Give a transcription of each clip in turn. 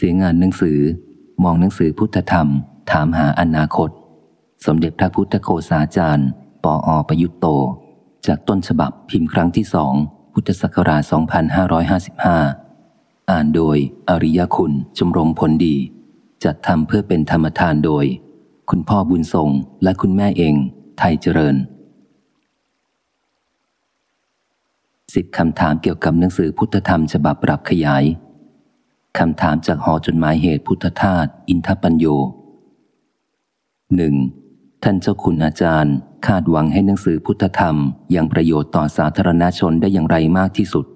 เสียงานหนังสือ มองหนังสือพุทธธรรม ถามหาอนาคต สมเด็จพระพุทธโฆษาจารย์ ปออประยุตโต จากต้นฉบับพิมพ์ครั้งที่สอง พุทธศักราช 2555 อ่านโดย อริยคุณ ชมรมผลดี จัดทำเพื่อเป็นธรรมทานโดย คุณพ่อบุญทรงและคุณแม่เอง ไทยเจริญสิบคำถามเกี่ยวกับหนังสือพุทธธรรมฉบับปรับขยาย คำถามจากหอจดหมายเหตุพุทธทาสอินทปัญโยหนึ่งท่านเจ้าคุณอาจารย์ คาดหวังให้หนังสือพุทธธรรมยังประโยชน์ต่อสาธารณชนได้อย่างไรมากที่สุด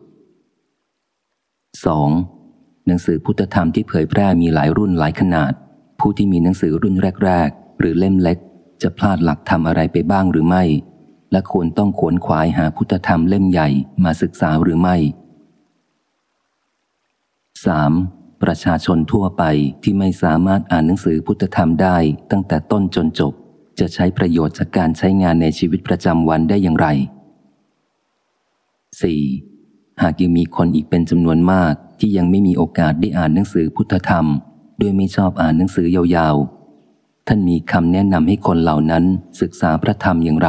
2. หนังสือพุทธธรรมที่เผยแพร่มีหลายรุ่นหลายขนาด ผู้ที่มีหนังสือรุ่นแรก ๆ หรือเล่มเล็ก จะพลาดหลักธรรมอะไรไปบ้างหรือไม่ และควรต้องขวนขวายหาพุทธธรรมเล่มใหญ่มาศึกษาหรือไม่ 3. ประชาชนทั่วไปที่ไม่สามารถอ่านหนังสือพุทธธรรมได้ตั้งแต่ต้นจนจบ จะใช้ประโยชน์จากการใช้งานในชีวิตประจำวันได้อย่างไร 4. หากยังมีคนอีกเป็นจำนวนมากที่ยังไม่มีโอกาสได้อ่านหนังสือพุทธธรรม ด้วยไม่ชอบอ่านหนังสือยาวๆ ท่านมีคำแนะนำให้คนเหล่านั้นศึกษาพระธรรมอย่างไร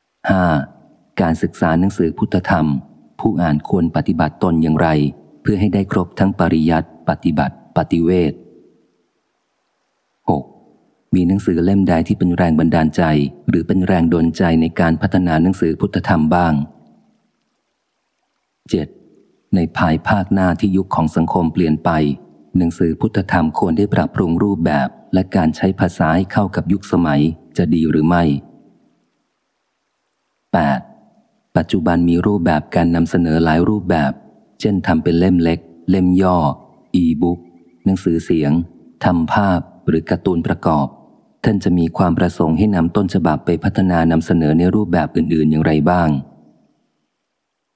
5. การศึกษาหนังสือพุทธธรรม ผู้อ่านควรปฏิบัติตนอย่างไร เพื่อให้ได้ครบทั้งปริยัติปฏิบัติปฏิเวท 6. มีหนังสือเล่มใดที่เป็นแรงบันดาลใจ หรือเป็นแรงดลใจในการพัฒนาหนังสือพุทธธรรมบ้าง 7. ในภายภาคหน้าที่ยุคของสังคมเปลี่ยนไป หนังสือพุทธธรรมควรได้ปรับปรุงรูปแบบ และการใช้ภาษาให้เข้ากับยุคสมัยจะดีหรือไม่ 8. ปัจจุบันมีรูปแบบการนำเสนอหลายรูปแบบ เช่นทำเป็นเล่มเล็ก เล่มย่อ อีบุ๊กหนังสือเสียงทำภาพหรือการ์ตูนประกอบ ท่านจะมีความประสงค์ให้นำต้นฉบับไปพัฒนานำเสนอในรูปแบบอื่น ๆ อย่างไรบ้าง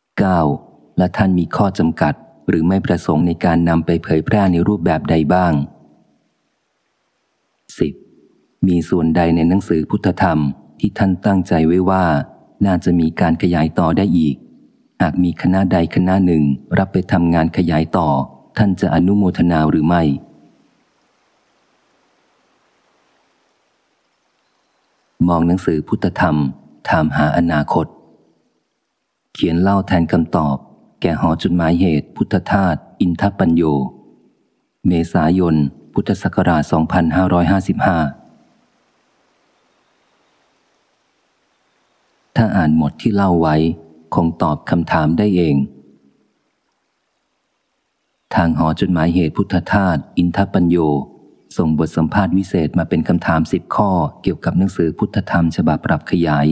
9. และท่านมีข้อจำกัดหรือไม่ประสงค์ในการนำไปเผยแพร่ในรูปแบบใดบ้าง 10. มีส่วนใดในหนังสือพุทธธรรมที่ท่านตั้งใจไว้ว่า น่าจะมีการขยายต่อได้อีก หากมีคณะใดคณะหนึ่งรับไปทำงานขยายต่อ ท่านจะอนุโมทนาหรือไม่ มองหนังสือพุทธธรรม ถามหาอนาคต เขียนเล่าแทนคำตอบ แก่หอจุดหมายเหตุ พุทธทาสอินทปัญโย เมษายน พุทธศักราช 2555 ถ้าอ่านหมดที่เล่าไว้ คงตอบคำถามได้เอง ทางหอจดหมายเหตุพุทธทาสอินทปัญโย ส่งบทสัมภาษณ์วิเศษมาเป็นคำถามสิบข้อเกี่ยวกับหนังสือพุทธธรรมฉบับปรับขยาย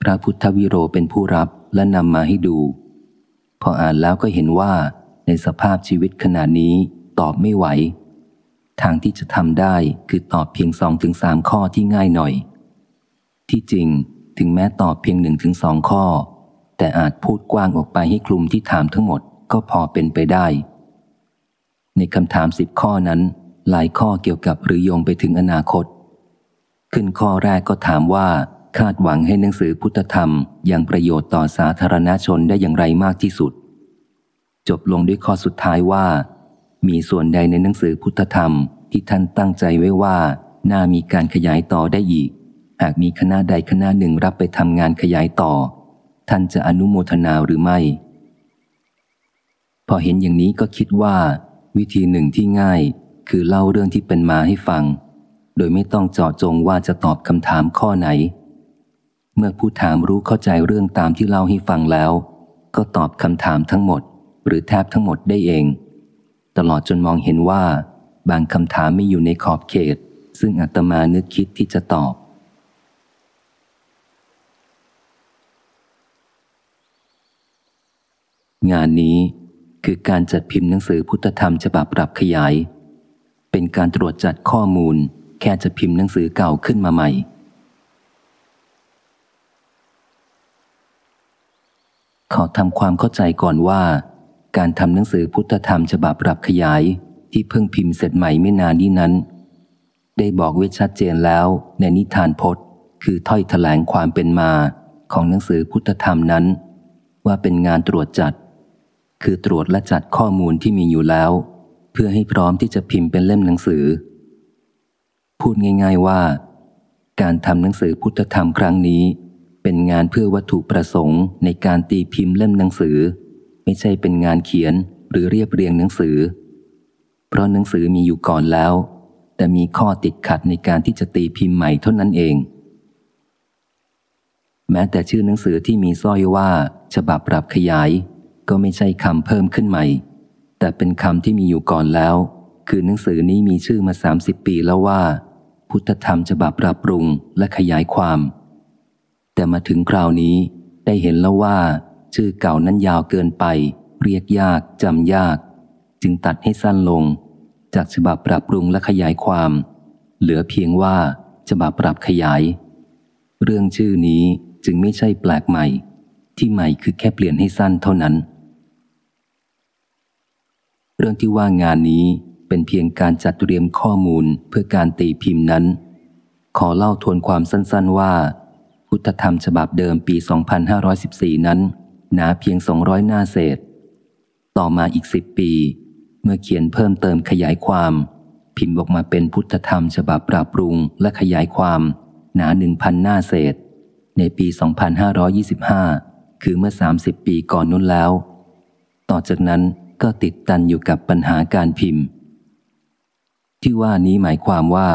พระพุทธวิโรเป็นผู้รับและนำมาให้ดู พออ่านแล้วก็เห็นว่าในสภาพชีวิตขนาดนี้ตอบไม่ไหว ทางที่จะทำได้คือตอบเพียงสองถึงสามข้อที่ง่ายหน่อย ที่จริง ถึงแม้ตอบเพียงหนึ่งถึงสองข้อ แต่อาจพูดกว้างออกไปให้คลุมที่ถามทั้งหมดก็พอเป็นไปได้ ในคำถามสิบข้อนั้น หลายข้อเกี่ยวกับหรือโยงไปถึงอนาคต ขึ้นข้อแรกก็ถามว่า คาดหวังให้หนังสือพุทธธรรมยังประโยชน์ต่อสาธารณชนได้อย่างไรมากที่สุด จบลงด้วยข้อสุดท้ายว่า มีส่วนใดในหนังสือพุทธธรรมที่ท่านตั้งใจไว้ว่าน่ามีการขยายต่อได้อีก หากมีคณะใดคณะหนึ่งรับไปทำงานขยายต่อ ท่านจะอนุโมทนาหรือไม่ พอเห็นอย่างนี้ก็คิดว่า วิธีหนึ่งที่ง่าย คือเล่าเรื่องที่เป็นมาให้ฟัง โดยไม่ต้องเจาะจงว่าจะตอบคำถามข้อไหน เมื่อผู้ถามรู้เข้าใจเรื่องตามที่เล่าให้ฟังแล้ว ก็ตอบคำถามทั้งหมด หรือแทบทั้งหมดได้เอง ตลอดจนมองเห็นว่า บางคำถามไม่อยู่ในขอบเขต ซึ่งอาตมานึกคิดที่จะตอบ งานนี้คือการจัดพิมพ์หนังสือพุทธธรรมฉบับปรับขยาย เป็นการตรวจจัดข้อมูล แค่จะพิมพ์หนังสือเก่าขึ้นมาใหม่ ขอทำความเข้าใจก่อนว่า การทำหนังสือพุทธธรรมฉบับปรับขยายที่เพิ่งพิมพ์เสร็จใหม่ไม่นานนี้นั้น ได้บอกไว้ชัดเจนแล้วในนิทานพจน์ คือถ้อยถแถลงความเป็นมาของหนังสือพุทธธรรมนั้น ว่าเป็นงานตรวจจัด คือตรวจและจัดข้อมูลที่มีอยู่แล้ว เพื่อให้พร้อมที่จะพิมพ์เป็นเล่มหนังสือ พูดง่าย ๆว่า การทำหนังสือพุทธธรรมครั้งนี้ เป็นงานเพื่อวัตถุประสงค์ในการตีพิมพ์เล่มหนังสือ ไม่ใช่เป็นงานเขียนหรือเรียบเรียงหนังสือ เพราะหนังสือมีอยู่ก่อนแล้ว แต่มีข้อติดขัดในการที่จะตีพิมพ์ใหม่เท่านั้นเอง แม้แต่ชื่อหนังสือที่มีสร้อยว่า ฉบับปรับขยาย ก็ไม่ใช่คำเพิ่มขึ้นใหม่ แต่เป็นคำที่มีอยู่ก่อนแล้ว คือหนังสือนี้มีชื่อมา 30 ปีแล้วว่า พุทธธรรมฉบับปรับปรุงและขยายความ แต่มาถึงคราวนี้ได้เห็นแล้วว่า ชื่อเก่านั้นยาวเกินไป เรียกยากจำยาก จึงตัดให้สั้นลง จากฉบับปรับปรุงและขยายความ เหลือเพียงว่าฉบับปรับขยาย เรื่องชื่อนี้จึงไม่ใช่แปลกใหม่ ที่ใหม่คือแค่เปลี่ยนให้สั้นเท่านั้น เรื่องที่ว่างานนี้เป็นเพียงการจัดเตรียมข้อมูลเพื่อการตีพิมพ์นั้น ขอเล่าทวนความสั้นๆว่า พุทธธรรมฉบับเดิมปี 2514 นั้น หนาเพียง 200 หน้าเศษ ต่อมาอีกสิบปี เมื่อเขียนเพิ่มเติมขยายความ พิมพ์ออกมาเป็นพุทธธรรมฉบับปรับปรุงและขยายความ หนาหนึ่งพันหน้าเศษ ในปี 2525 คือเมื่อ 30 ปีก่อนนู้นแล้ว ต่อจากนั้น ก็ติดตันอยู่กับปัญหาการพิมพ์ ที่ว่านี้หมายความว่า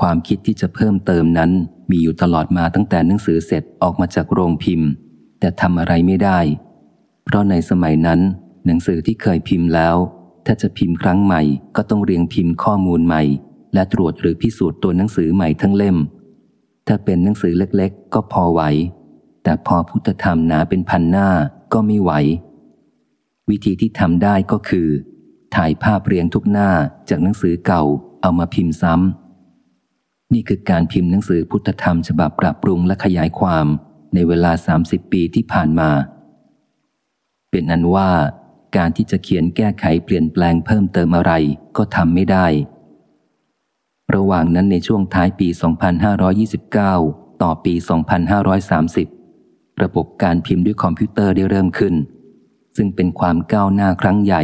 ความคิดที่จะเพิ่มเติมนั้นมีอยู่ตลอดมาตั้งแต่หนังสือเสร็จออกมาจากโรงพิมพ์ แต่ทำอะไรไม่ได้ เพราะในสมัยนั้น หนังสือที่เคยพิมพ์แล้ว ถ้าจะพิมพ์ครั้งใหม่ก็ต้องเรียงพิมพ์ข้อมูลใหม่ และตรวจหรือพิสูจน์ตัวหนังสือใหม่ทั้งเล่ม ถ้าเป็นหนังสือเล็กๆ ก็พอไหว แต่พอพุทธธรรมหนาเป็นพันหน้าก็ไม่ไหว วิธีที่ทำได้ก็คือ ถ่ายภาพเรียงทุกหน้าจากหนังสือเก่าเอามาพิมพ์ซ้ำ นี่คือการพิมพ์หนังสือพุทธธรรมฉบับปรับปรุงและขยายความในเวลา 30 ปีที่ผ่านมา เป็นอันว่าการที่จะเขียนแก้ไขเปลี่ยนแปลงเพิ่มเติมอะไรก็ทำไม่ได้ ระหว่างนั้นในช่วงท้ายปี 2529 ต่อปี 2530 ระบบการพิมพ์ด้วยคอมพิวเตอร์ได้เริ่มขึ้น ซึ่งเป็นความก้าวหน้าครั้งใหญ่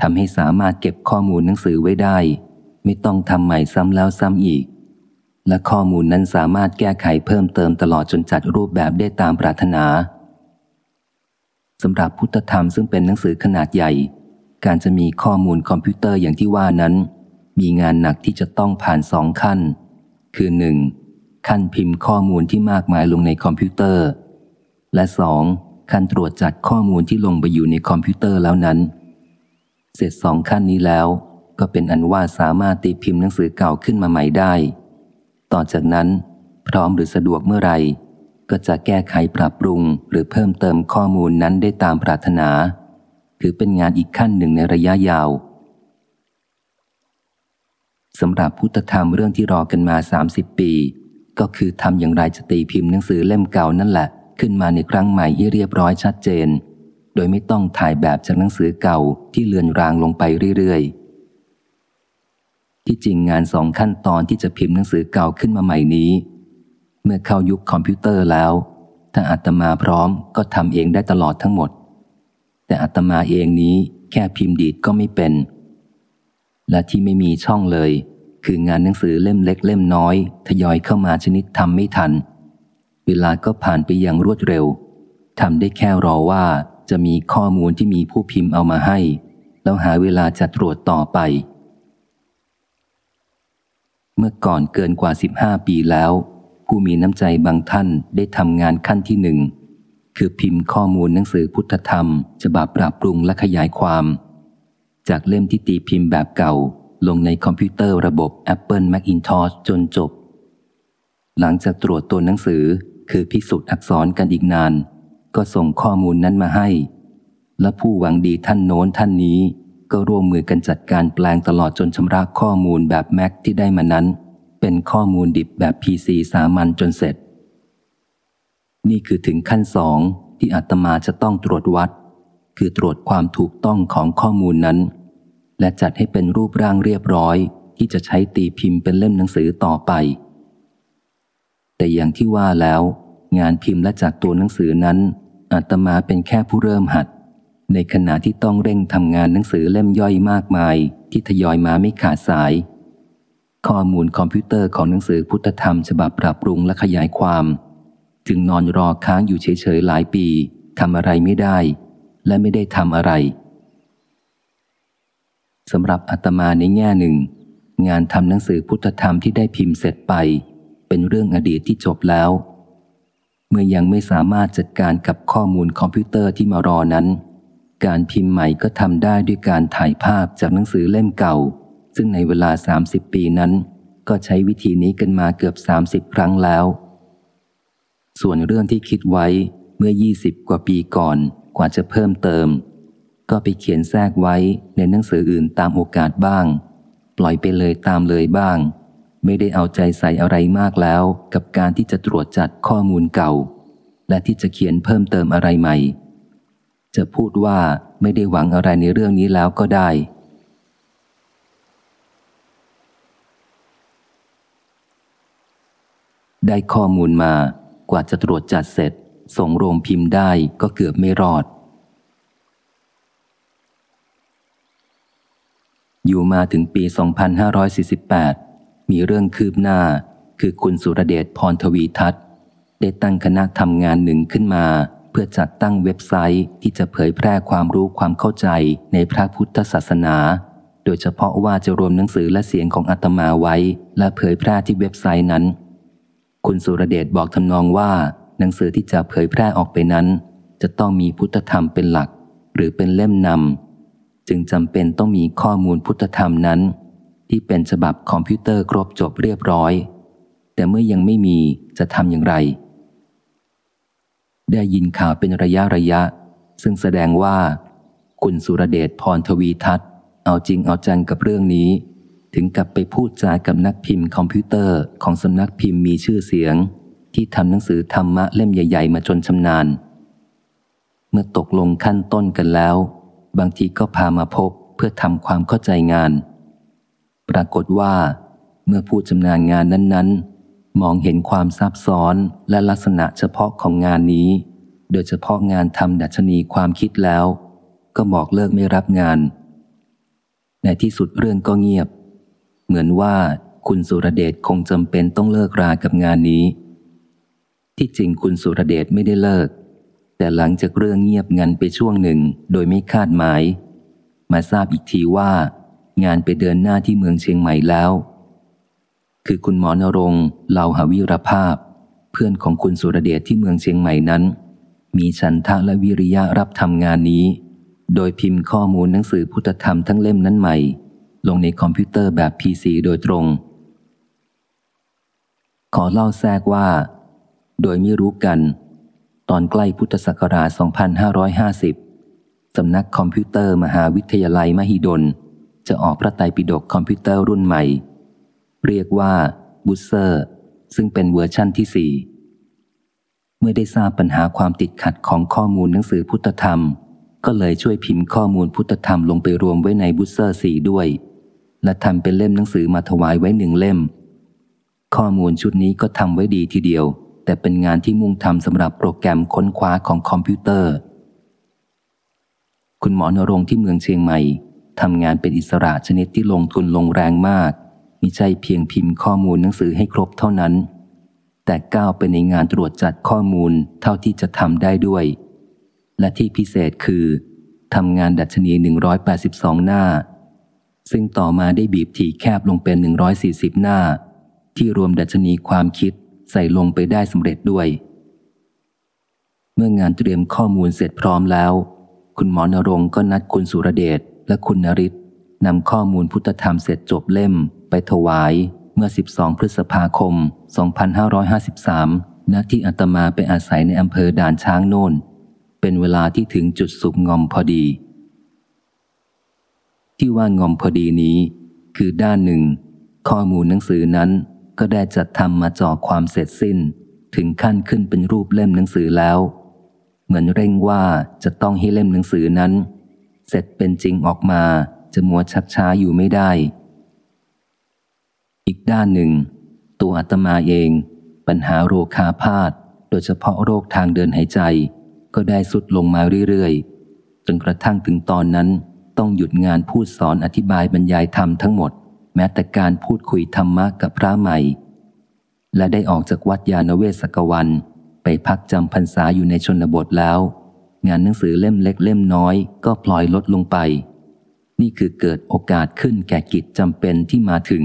ทำให้สามารถเก็บข้อมูลหนังสือไว้ได้ ไม่ต้องทำใหม่ซ้ำแล้วซ้ำอีก และข้อมูลนั้นสามารถแก้ไขเพิ่มเติมตลอดจนจัดรูปแบบได้ตามปรารถนาสำหรับพุทธธรรมซึ่งเป็นหนังสือขนาดใหญ่ การจะมีข้อมูลคอมพิวเตอร์อย่างที่ว่านั้น มีงานหนักที่จะต้องผ่านสองขั้น คือหนึ่งขั้นพิมพ์ข้อมูลที่มากมายลงในคอมพิวเตอร์ และสอง ขั้นตรวจจัดข้อมูลที่ลงไปอยู่ในคอมพิวเตอร์แล้วนั้น เสร็จสองขั้นนี้แล้ว ก็เป็นอันว่าสามารถตีพิมพ์หนังสือเก่าขึ้นมาใหม่ได้ ต่อจากนั้น พร้อมหรือสะดวกเมื่อไหร่ ก็จะแก้ไขปรับปรุงหรือเพิ่มเติมข้อมูลนั้นได้ตามปรารถนา ถือเป็นงานอีกขั้นหนึ่งในระยะยาวสำหรับพุทธธรรมเรื่องที่รอกันมา 30 ปี ก็คือทำอย่างไรจะตีพิมพ์หนังสือเล่มเก่านั่นแหละ ขึ้นมาในครั้งใหม่ให้เรียบร้อยชัดเจน โดยไม่ต้องถ่ายแบบจากหนังสือเก่าที่เลือนรางลงไปเรื่อยๆ ที่จริงงานสองขั้นตอนที่จะพิมพ์หนังสือเก่าขึ้นมาใหม่นี้ เมื่อเข้ายุคคอมพิวเตอร์แล้ว ถ้าอาตมาพร้อมก็ทำเองได้ตลอดทั้งหมด แต่อาตมาเองนี้แค่พิมพ์ดีดก็ไม่เป็น และที่ไม่มีช่องเลย คืองานหนังสือเล่มเล็กเล่มน้อย ทยอยเข้ามาชนิดทำไม่ทัน เวลาก็ผ่านไปอย่างรวดเร็วทำได้แค่รอว่าจะมีข้อมูลที่มีผู้พิมพ์เอามาให้ แล้วหาเวลาจะตรวจต่อไป เมื่อก่อนเกินกว่า 15 ปีแล้ว ผู้มีน้ำใจบางท่านได้ทำงานขั้นที่หนึ่ง คือพิมพ์ข้อมูลหนังสือพุทธธรรม ฉบับปรับปรุงและขยายความ จากเล่มที่ตีพิมพ์แบบเก่า ลงในคอมพิวเตอร์ระบบ Apple Macintosh จนจบ หลังจากตรวจตัวหนังสือ คือพิสูจน์อักษรกันอีกนาน ก็ส่งข้อมูลนั้นมาให้ และผู้หวังดีท่านโน้นท่านนี้ ก็ร่วมมือกันจัดการแปลงตลอดจนชำระข้อมูลแบบ Mac ที่ได้มานั้น เป็นข้อมูลดิบแบบ PC สามัญจนเสร็จ นี่คือถึงขั้นสองที่อาตมาจะต้องตรวจวัด คือตรวจความถูกต้องของข้อมูลนั้น และจัดให้เป็นรูปร่างเรียบร้อยที่จะใช้ตีพิมพ์เป็นเล่มหนังสือต่อไป แต่อย่างที่ว่าแล้ว งานพิมพ์และจัดตัวหนังสือนั้นอาตมาเป็นแค่ผู้เริ่มหัด ในขณะที่ต้องเร่งทำงานหนังสือเล่มย่อยมากมาย ที่ทยอยมาไม่ขาดสาย ข้อมูลคอมพิวเตอร์ของหนังสือพุทธธรรมฉบับปรับปรุงและขยายความ จึงนอนรอค้างอยู่เฉยๆหลายปีทำอะไรไม่ได้ และไม่ได้ทำอะไรสำหรับอาตมาในแง่หนึ่ง งานทำหนังสือพุทธธรรมที่ได้พิมพ์เสร็จไป เป็นเรื่องอดีตที่จบแล้ว เมื่อยังไม่สามารถจัดการกับข้อมูลคอมพิวเตอร์ที่มารอนั้น การพิมพ์ใหม่ก็ทำได้ด้วยการถ่ายภาพจากหนังสือเล่มเก่า ซึ่งในเวลา 30 ปีนั้น ก็ใช้วิธีนี้กันมาเกือบ 30 ครั้งแล้ว ส่วนเรื่องที่คิดไว้เมื่อ 20 กว่าปีก่อนกว่าจะเพิ่มเติม ก็ไปเขียนแทรกไว้ในหนังสืออื่นตามโอกาสบ้าง ปล่อยไปเลยตามเลยบ้าง ไม่ได้เอาใจใส่อะไรมากแล้วกับการที่จะตรวจจัดข้อมูลเก่า และที่จะเขียนเพิ่มเติมอะไรใหม่ จะพูดว่าไม่ได้หวังอะไรในเรื่องนี้แล้วก็ได้ ได้ข้อมูลมากว่าจะตรวจจัดเสร็จ ส่งโรงพิมพ์ได้ก็เกือบไม่รอด อยู่มาถึงปี 2548 มีเรื่องคืบหน้า คือคุณสุรเดชพรทวีทัศน์ได้ตั้งคณะทำงานหนึ่งขึ้นมา เพื่อจัดตั้งเว็บไซต์ที่จะเผยแพร่ความรู้ความเข้าใจในพระพุทธศาสนา โดยเฉพาะว่าจะรวมหนังสือและเสียงของอาตมาไว้ และเผยแพร่ที่เว็บไซต์นั้น คุณสุรเดชบอกทำนองว่า หนังสือที่จะเผยแพร่ออกไปนั้น จะต้องมีพุทธธรรมเป็นหลัก หรือเป็นเล่มนำจึงจำเป็นต้องมีข้อมูลพุทธธรรมนั้น ที่เป็นฉบับคอมพิวเตอร์ครบจบเรียบร้อย แต่เมื่อยังไม่มีจะทำอย่างไร ได้ยินข่าวเป็นระยะระยะ ซึ่งแสดงว่า คุณสุรเดชพรทวีทัศน์ เอาจริงเอาจังกับเรื่องนี้ ถึงกับไปพูดจากับนักพิมพ์คอมพิวเตอร์ของสำนักพิมพ์มีชื่อเสียง ที่ทำหนังสือธรรมะเล่มใหญ่ ๆ มาจนชำนาญ เมื่อตกลงขั้นต้นกันแล้ว บางทีก็พามาพบเพื่อทำความเข้าใจงาน ปรากฏว่า เมื่อผู้จำนาญงานนั้น ๆ มองเห็นความซับซ้อนและลักษณะเฉพาะของงานนี้ โดยเฉพาะงานทำดัชนีความคิดแล้ว ก็บอกเลิกไม่รับงาน ในที่สุดเรื่องก็เงียบ เหมือนว่าคุณสุรเดชคงจำเป็นต้องเลิกรากับงานนี้ ที่จริงคุณสุรเดชไม่ได้เลิก แต่หลังจากเรื่องเงียบงันไปช่วงหนึ่งโดยไม่คาดหมาย มาทราบอีกทีว่า งานไปเดินหน้าที่เมืองเชียงใหม่แล้ว คือคุณหมอนรงเลาหาวิรภาพ เพื่อนของคุณสุรเดชที่เมืองเชียงใหม่นั้น มีฉันทะและวิริยะรับทำงานนี้ โดยพิมพ์ข้อมูลหนังสือพุทธธรรมทั้งเล่มนั้นใหม่ ลงในคอมพิวเตอร์แบบ PC โดยตรง ขอเล่าแทรกว่า โดยไม่รู้กัน ตอนใกล้พุทธศักราช 2550สำนักคอมพิวเตอร์มหาวิทยาลัยมหิดล จะออกพระไตรปิฎกคอมพิวเตอร์รุ่นใหม่ เรียกว่า BUDSIR ซึ่งเป็นเวอร์ชั่นที่สี่เมื่อได้ทราบปัญหาความติดขัดของข้อมูลหนังสือพุทธธรรม ก็เลยช่วยพิมพ์ข้อมูลพุทธธรรมลงไปรวมไว้ใน BUDSIR สี่ด้วย และทำเป็นเล่มหนังสือมาถวายไว้หนึ่งเล่ม ข้อมูลชุดนี้ก็ทำไว้ดีทีเดียว แต่เป็นงานที่มุ่งทำสำหรับโปรแกรมค้นคว้าของคอมพิวเตอร์ คุณหมอนรงที่เมืองเชียงใหม่ ทำงานเป็นอิสระชนิดที่ลงทุนลงแรงมากมิใช่เพียงพิมพ์ข้อมูลหนังสือให้ครบเท่านั้น แต่ก้าวไปในงานตรวจจัดข้อมูลเท่าที่จะทำได้ด้วย และที่พิเศษคือทำงานดัชนี 182 หน้า ซึ่งต่อมาได้บีบถี่แคบลงเป็น 140 หน้า ที่รวมดัชนีความคิดใส่ลงไปได้สำเร็จด้วย เมื่องานเตรียมข้อมูลเสร็จพร้อมแล้ว คุณหมอนรงก็นัดคุณสุรเดช และคุณนริศนำข้อมูลพุทธธรรมเสร็จจบเล่ม ไปถวายเมื่อ 12 พฤษภาคม 2553 ณ ที่อาตมาไปอาศัยในอำเภอด่านช้างโน่น เป็นเวลาที่ถึงจุดสุกงอมพอดี ที่ว่างอมพอดีนี้ คือด้านหนึ่ง ข้อมูลหนังสือนั้นก็ได้จัดทำมาจ่อความเสร็จสิ้น ถึงขั้นขึ้นเป็นรูปเล่มหนังสือแล้ว เหมือนเร่งว่าจะต้องให้เล่มหนังสือนั้น เสร็จเป็นจริงออกมาจะมัวชักช้าอยู่ไม่ได้ อีกด้านหนึ่ง ตัวอาตมาเอง ปัญหาโรคาพาธโดยเฉพาะโรคทางเดินหายใจ ก็ได้สุดลงมาเรื่อยๆ จนกระทั่งถึงตอนนั้นต้องหยุดงานพูดสอนอธิบายบรรยายธรรมทั้งหมด แม้แต่การพูดคุยธรรมะกับพระใหม่ และได้ออกจากวัดยาณเวศกวัน ไปพักจำพรรษาอยู่ในชนบทแล้ว งานหนังสือเล่มเล็กเล่มน้อยก็พลอยลดลงไป นี่คือเกิดโอกาสขึ้นแก่กิจจำเป็นที่มาถึง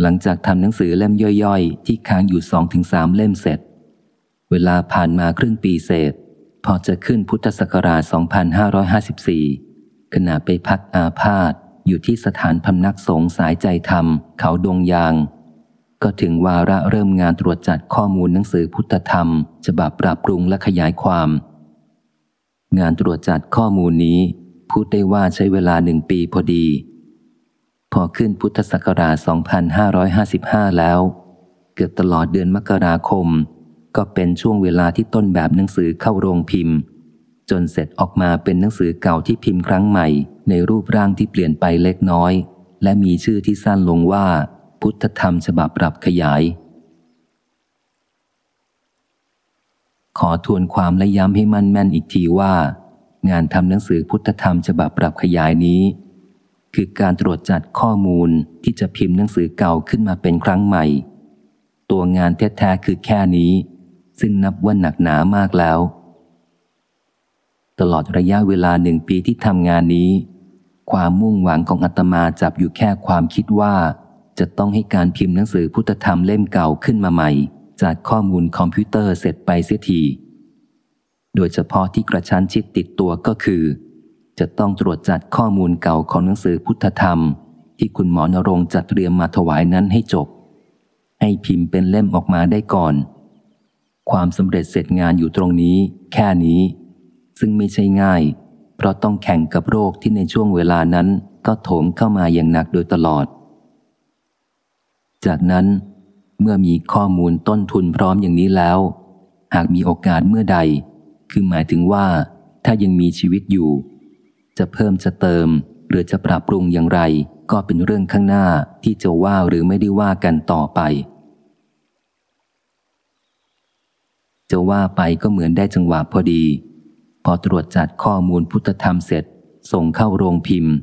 หลังจากทำหนังสือเล่มย่อยๆ ที่ค้างอยู่สองถึงสามเล่มเสร็จ เวลาผ่านมาครึ่งปีเศษ พอจะขึ้นพุทธศักราช 2554 ขณะไปพักอาพาธอยู่ที่สถานพำนักสงสายใจธรรม เขาดงยาง ก็ถึงวาระเริ่มงานตรวจจัดข้อมูลหนังสือพุทธธรรม ฉบับปรับปรุงและขยายความ งานตรวจจัดข้อมูลนี้ พูดได้ว่าใช้เวลาหนึ่งปีพอดี พอขึ้นพุทธศักราช 2555 แล้ว เกือบตลอดเดือนมกราคม ก็เป็นช่วงเวลาที่ต้นแบบหนังสือเข้าโรงพิมพ์ จนเสร็จออกมาเป็นหนังสือเก่าที่พิมพ์ครั้งใหม่ ในรูปร่างที่เปลี่ยนไปเล็กน้อย และมีชื่อที่สั้นลงว่า พุทธธรรมฉบับปรับขยาย ขอทวนความและย้ำให้มั่นแม่นอีกทีว่า งานทำหนังสือพุทธธรรมฉบับปรับขยายนี้ คือการตรวจจัดข้อมูลที่จะพิมพ์หนังสือเก่าขึ้นมาเป็นครั้งใหม่ ตัวงานแท้ๆคือแค่นี้ ซึ่งนับว่าหนักหนามากแล้ว ตลอดระยะเวลาหนึ่งปีที่ทำงานนี้ความมุ่งหวังของอาตมาจับอยู่แค่ความคิดว่า จะต้องให้การพิมพ์หนังสือพุทธธรรมเล่มเก่าขึ้นมาใหม่ จากข้อมูลคอมพิวเตอร์เสร็จไปเสียทีโดยเฉพาะที่กระชั้นชิดติดตัวก็คือ จะต้องตรวจจัดข้อมูลเก่าของหนังสือพุทธธรรม ที่คุณหมอนรงค์จัดเตรียมมาถวายนั้นให้จบ ให้พิมพ์เป็นเล่มออกมาได้ก่อน ความสำเร็จเสร็จงานอยู่ตรงนี้ แค่นี้ ซึ่งไม่ใช่ง่าย เพราะต้องแข่งกับโรคที่ในช่วงเวลานั้นก็โถมเข้ามาอย่างหนักโดยตลอด จากนั้นเมื่อมีข้อมูลต้นทุนพร้อมอย่างนี้แล้ว หากมีโอกาสเมื่อใด คือหมายถึงว่า ถ้ายังมีชีวิตอยู่ จะเพิ่มจะเติม หรือจะปรับปรุงอย่างไร ก็เป็นเรื่องข้างหน้าที่จะว่าหรือไม่ได้ว่ากันต่อไป จะว่าไปก็เหมือนได้จังหวะพอดี พอตรวจจัดข้อมูลพุทธธรรมเสร็จ ส่งเข้าโรงพิมพ์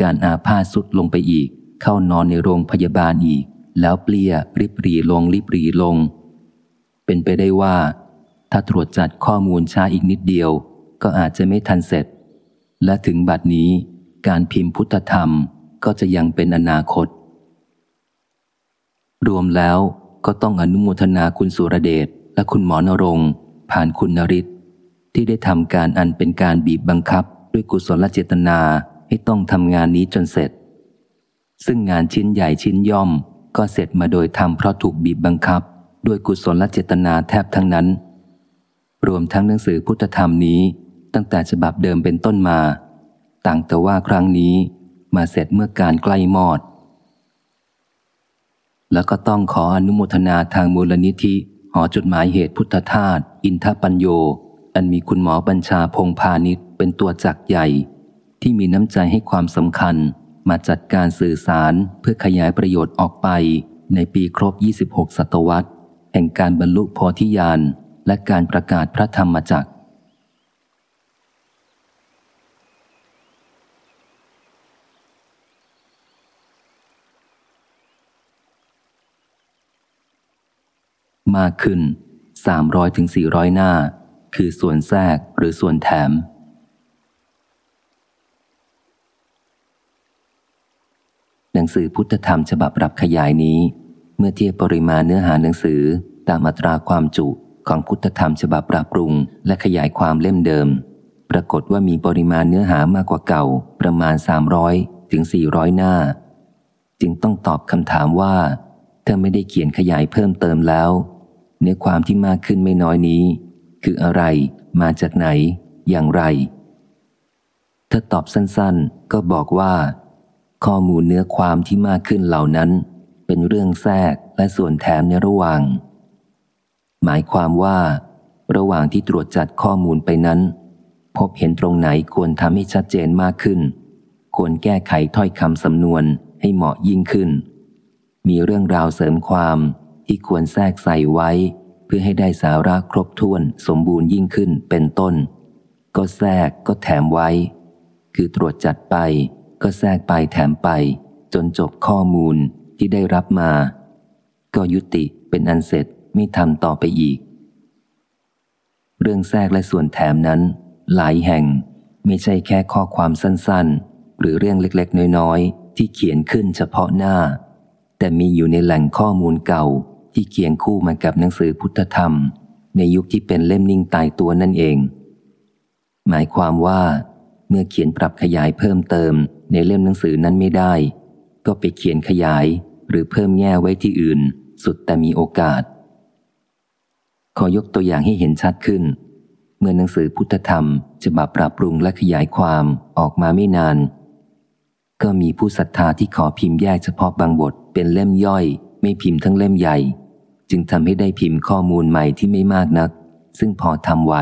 การอาพาธสุดลงไปอีก เข้านอนในโรงพยาบาลอีก แล้วเปลี่ยริบรีลงริบรีลง เป็นไปได้ว่า ถ้าตรวจจัดข้อมูลช้าอีกนิดเดียว ก็อาจจะไม่ทันเสร็จ และถึงบัดนี้การพิมพ์พุทธธรรมก็จะยังเป็นอนาคต รวมแล้วก็ต้องอนุโมทนาคุณสุรเดชและคุณหมอนรงผ่านคุณนริศที่ได้ทำการอันเป็นการบีบบังคับด้วยกุศลเจตนาให้ต้องทำงานนี้จนเสร็จ ซึ่งงานชิ้นใหญ่ชิ้นย่อม ก็เสร็จมาโดยทำเพราะถูกบีบบังคับ ด้วยกุศลเจตนาแทบทั้งนั้น รวมทั้งหนังสือพุทธธรรมนี้ ตั้งแต่ฉบับเดิมเป็นต้นมา ต่างแต่ว่าครั้งนี้มาเสร็จเมื่อการใกล้มอด แล้วก็ต้องขออนุโมทนาทางมูลนิธิ หอจดหมายเหตุพุทธทาสอินทปัญโย อันมีคุณหมอบัญชาพงพาณิชย์เป็นตัวจักใหญ่ ที่มีน้ำใจให้ความสำคัญ มาจัดการสื่อสารเพื่อขยายประโยชน์ออกไปในปีครบ 26 ศตวรรษ แห่งการบรรลุโพธิญาณและการประกาศพระธรรมจักรมากขึ้น 300ถึง400 หน้า คือส่วนแทรกหรือส่วนแถม หนังสือพุทธธรรมฉบับปรับขยายนี้ เมื่อเทียบปริมาณเนื้อหาหนังสือตามอัตราความจุของพุทธธรรมฉบับปรับปรุง และขยายความเล่มเดิม ปรากฏว่ามีปริมาณเนื้อหามากกว่าเก่า ประมาณ 300 ถึง 400 หน้า จึงต้องตอบคำถามว่า ถ้าไม่ได้เขียนขยายเพิ่มเติมแล้ว เนื้อความที่มากขึ้นไม่น้อยนี้ คืออะไร มาจากไหน อย่างไร ถ้าตอบสั้นๆ ก็บอกว่า ข้อมูลเนื้อความที่มากขึ้นเหล่านั้น เป็นเรื่องแทรกและส่วนแถมในระหว่าง หมายความว่า ระหว่างที่ตรวจจัดข้อมูลไปนั้น พบเห็นตรงไหนควรทำให้ชัดเจนมากขึ้น ควรแก้ไขถ้อยคำสำนวนให้เหมาะยิ่งขึ้น มีเรื่องราวเสริมความที่ควรแทรกใส่ไว้ เพื่อให้ได้สาระครบถ้วนสมบูรณ์ยิ่งขึ้นเป็นต้น ก็แทรกก็แถมไว้ คือตรวจจัดไป ก็แทรกไปแถมไป จนจบข้อมูลที่ได้รับมา ก็ยุติเป็นอันเสร็จไม่ทำต่อไปอีก เรื่องแทรกและส่วนแถมนั้น หลายแห่งไม่ใช่แค่ข้อความสั้นๆ หรือเรื่องเล็กๆ น้อยๆ ที่เขียนขึ้นเฉพาะหน้า แต่มีอยู่ในแหล่งข้อมูลเก่าที่เคียงคู่มากับหนังสือพุทธธรรม ในยุคที่เป็นเล่มนิ่งตายตัวนั่นเอง หมายความว่า เมื่อเขียนปรับขยายเพิ่มเติม ในเล่มหนังสือนั้นไม่ได้ ก็ไปเขียนขยายหรือเพิ่มแง่ไว้ที่อื่น สุดแต่มีโอกาส ขอยกตัวอย่างให้เห็นชัดขึ้น เมื่อหนังสือพุทธธรรมจะมาปรับปรุงและขยายความออกมาไม่นาน ก็มีผู้ศรัทธาที่ขอพิมพ์แยกเฉพาะบางบทเป็นเล่มย่อย ไม่พิมพ์ทั้งเล่มใหญ่ จึงทำให้ได้พิมพ์ข้อมูลใหม่ที่ไม่มากนัก ซึ่งพอทำไหว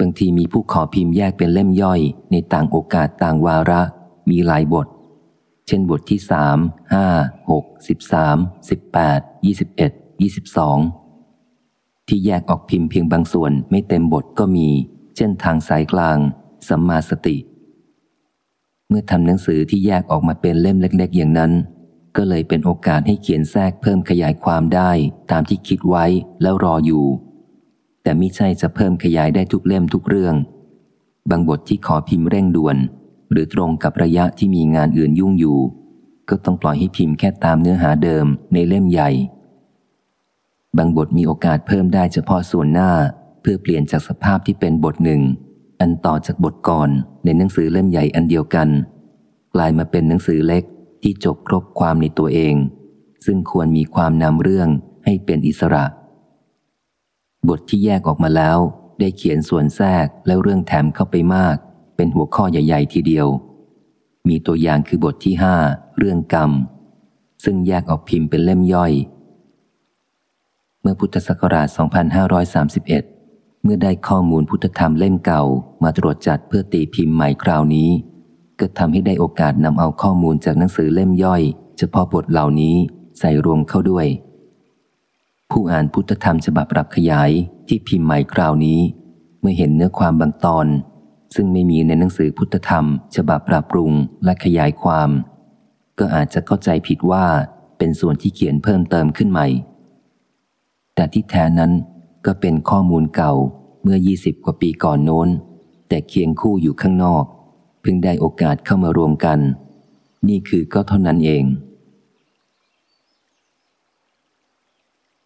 บางทีมีผู้ขอพิมพ์แยกเป็นเล่มย่อย ในต่างโอกาสต่างวาระ มีหลายบท เช่นบทที่สามห้าหกสิบสามสิบแปดยี่สิบเอ็ดยี่สิบสองที่แยกออกพิมพ์เพียงบางส่วนไม่เต็มบทก็มี เช่นทางสายกลาง สัมมาสติ เมื่อทำหนังสือที่แยกออกมาเป็นเล่มเล็ก ๆ อย่างนั้น ก็เลยเป็นโอกาสให้เขียนแทรกเพิ่มขยายความได้ ตามที่คิดไว้แล้วรออยู่ แต่ไม่ใช่จะเพิ่มขยายได้ทุกเล่มทุกเรื่อง บางบทที่ขอพิมพ์เร่งด่วน หรือตรงกับระยะที่มีงานอื่นยุ่งอยู่ ก็ต้องปล่อยให้พิมพ์แค่ตามเนื้อหาเดิมในเล่มใหญ่ บางบทมีโอกาสเพิ่มได้เฉพาะส่วนหน้า เพื่อเปลี่ยนจากสภาพที่เป็นบทหนึ่ง อันต่อจากบทก่อนในหนังสือเล่มใหญ่อันเดียวกัน กลายมาเป็นหนังสือเล็กที่จบครบความในตัวเอง ซึ่งควรมีความนำเรื่องให้เป็นอิสระ บทที่แยกออกมาแล้ว ได้เขียนส่วนแทรกแล้วเรื่องแถมเข้าไปมาก เป็นหัวข้อใหญ่ ๆ ทีเดียว มีตัวอย่างคือบทที่ห้าเรื่องกรรม ซึ่งแยกออกพิมพ์เป็นเล่มย่อย เมื่อพุทธศักราช 2531 เมื่อได้ข้อมูลพุทธธรรมเล่มเก่า มาตรวจจัดเพื่อตีพิมพ์ใหม่คราวนี้ ก็ทำให้ได้โอกาสนำเอาข้อมูลจากหนังสือเล่มย่อย เฉพาะบทเหล่านี้ใส่รวมเข้าด้วย ผู้อ่านพุทธธรรมฉบับปรับขยายที่พิมพ์ใหม่คราวนี้ เมื่อเห็นเนื้อความบางตอน ซึ่งไม่มีในหนังสือพุทธธรรม ฉบับปรับปรุงและขยายความ ก็อาจจะเข้าใจผิดว่าเป็นส่วนที่เขียนเพิ่มเติมขึ้นใหม่ แต่ที่แท้นั้นก็เป็นข้อมูลเก่าเมื่อ 20 กว่าปีก่อนโน้น แต่เคียงคู่อยู่ข้างนอก เพิ่งได้โอกาสเข้ามารวมกัน นี่คือก็เท่านั้นเอง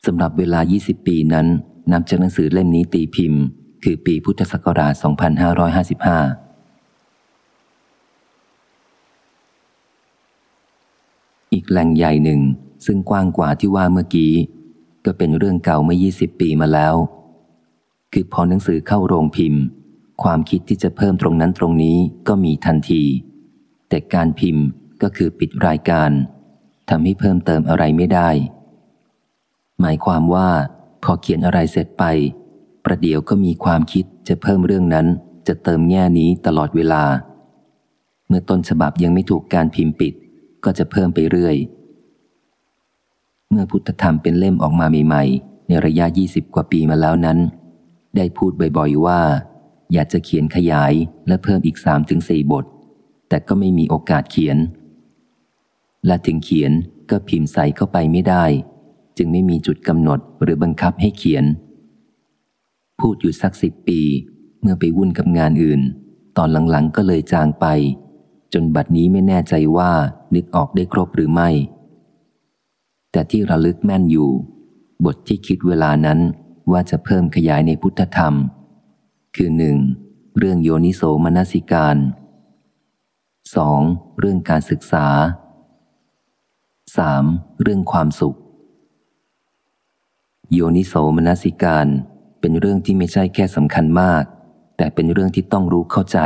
สำหรับเวลา 20 ปีนั้นนำจากหนังสือเล่มนี้ตีพิมพ์ คือปีพุทธศักราช 2555อีกแหล่งใหญ่หนึ่งซึ่งกว้างกว่าที่ว่าเมื่อกี้ ก็เป็นเรื่องเก่าเมื่อ 20 ปีมาแล้ว คือพอหนังสือเข้าโรงพิมพ์ ความคิดที่จะเพิ่มตรงนั้นตรงนี้ก็มีทันที แต่การพิมพ์ก็คือปิดรายการทำให้เพิ่มเติมอะไรไม่ได้ หมายความว่าพอเขียนอะไรเสร็จไป ประเดี๋ยวก็มีความคิดจะเพิ่มเรื่องนั้น จะเติมแง่นี้ตลอดเวลา เมื่อต้นฉบับยังไม่ถูกการพิมพ์ปิด ก็จะเพิ่มไปเรื่อย เมื่อพุทธธรรมเป็นเล่มออกมาใหม่ๆ ในระยะ 20 กว่าปีมาแล้วนั้น ได้พูดบ่อยๆว่า อยากจะเขียนขยายและเพิ่มอีก3่บท แต่ก็ไม่มีโอกาสเขียน และถึงเขียนก็พิมพ์ใส่เข้าไปไม่ได้ จึงไม่มีจุดกำหนดหรือบังคับให้เขียน พูดอยู่สักสิบปี เมื่อไปวุ่นกับงานอื่น ตอนหลังๆก็เลยจางไป จนบัดนี้ไม่แน่ใจว่านึกออกได้ครบหรือไม่ แต่ที่ระลึกแม่นอยู่ บทที่คิดเวลานั้นว่าจะเพิ่มขยายในพุทธธรรม คือหนึ่งเรื่องโยนิโสมนสิการ 2. เรื่องการศึกษา 3. เรื่องความสุข โยนิโสมนสิการเป็นเรื่องที่ไม่ใช่แค่สำคัญมาก แต่เป็นเรื่องที่ต้องรู้เข้าใจ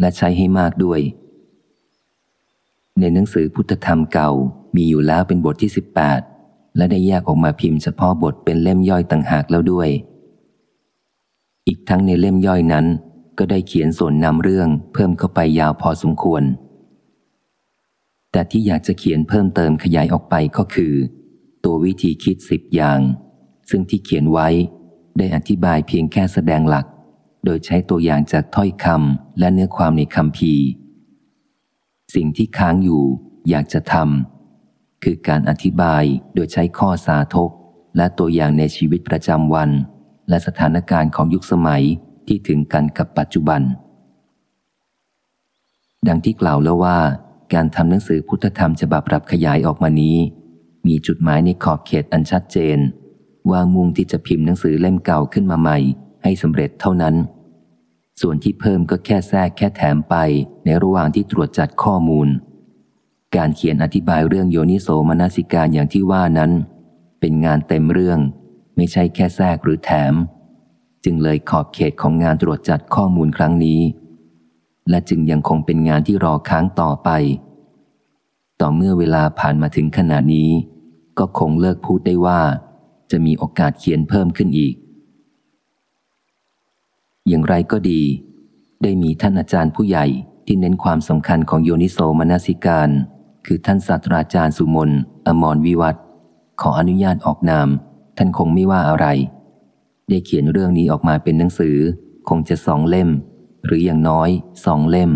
และใช้ให้มากด้วย ในหนังสือพุทธธรรมเก่ามีอยู่แล้วเป็นบทที่ 18 และได้แยกออกมาพิมพ์เฉพาะบทเป็นเล่มย่อยต่างหากแล้วด้วย อีกทั้งในเล่มย่อยนั้น ก็ได้เขียนส่วนนำเรื่องเพิ่มเข้าไปยาวพอสมควร แต่ที่อยากจะเขียนเพิ่มเติมขยายออกไปก็คือ ตัววิธีคิดสิบอย่าง ซึ่งที่เขียนไว้ได้อธิบายเพียงแค่แสดงหลัก โดยใช้ตัวอย่างจากถ้อยคำและเนื้อความในคำพีสิ่งที่ค้างอยู่อยากจะทำคือการอธิบายโดยใช้ข้อสาธกและตัวอย่างในชีวิตประจำวัน และสถานการณ์ของยุคสมัยที่ถึงกันกับปัจจุบัน ดังที่กล่าวแล้วว่า การทำหนังสือพุทธธรรมฉบับปรับขยายออกมานี้ มีจุดหมายในขอบเขตอันชัดเจน ว่ามุ่งที่จะพิมพ์หนังสือเล่มเก่าขึ้นมาใหม่ ให้สำเร็จเท่านั้น ส่วนที่เพิ่มก็แค่แทรกแค่แถมไปในระหว่างที่ตรวจจัดข้อมูล การเขียนอธิบายเรื่องโยนิโสมนสิการอย่างที่ว่านั้น เป็นงานเต็มเรื่อง ไม่ใช่แค่แทรกหรือแถม จึงเลยขอบเขตของงานตรวจจัดข้อมูลครั้งนี้ และจึงยังคงเป็นงานที่รอค้างต่อไป ต่อเมื่อเวลาผ่านมาถึงขนาดนี้ ก็คงเลิกพูดได้ว่า จะมีโอกาสเขียนเพิ่มขึ้นอีก อย่างไรก็ดี ได้มีท่านอาจารย์ผู้ใหญ่ที่เน้นความสำคัญของโยนิโสมนสิการ คือท่านศาสตราจารย์สุมนอมรวิวัตรขออนุญาตออกนาม ท่านคงไม่ว่าอะไร ได้เขียนเรื่องนี้ออกมาเป็นหนังสือ คงจะสองเล่ม หรืออย่างน้อยสองเล่ม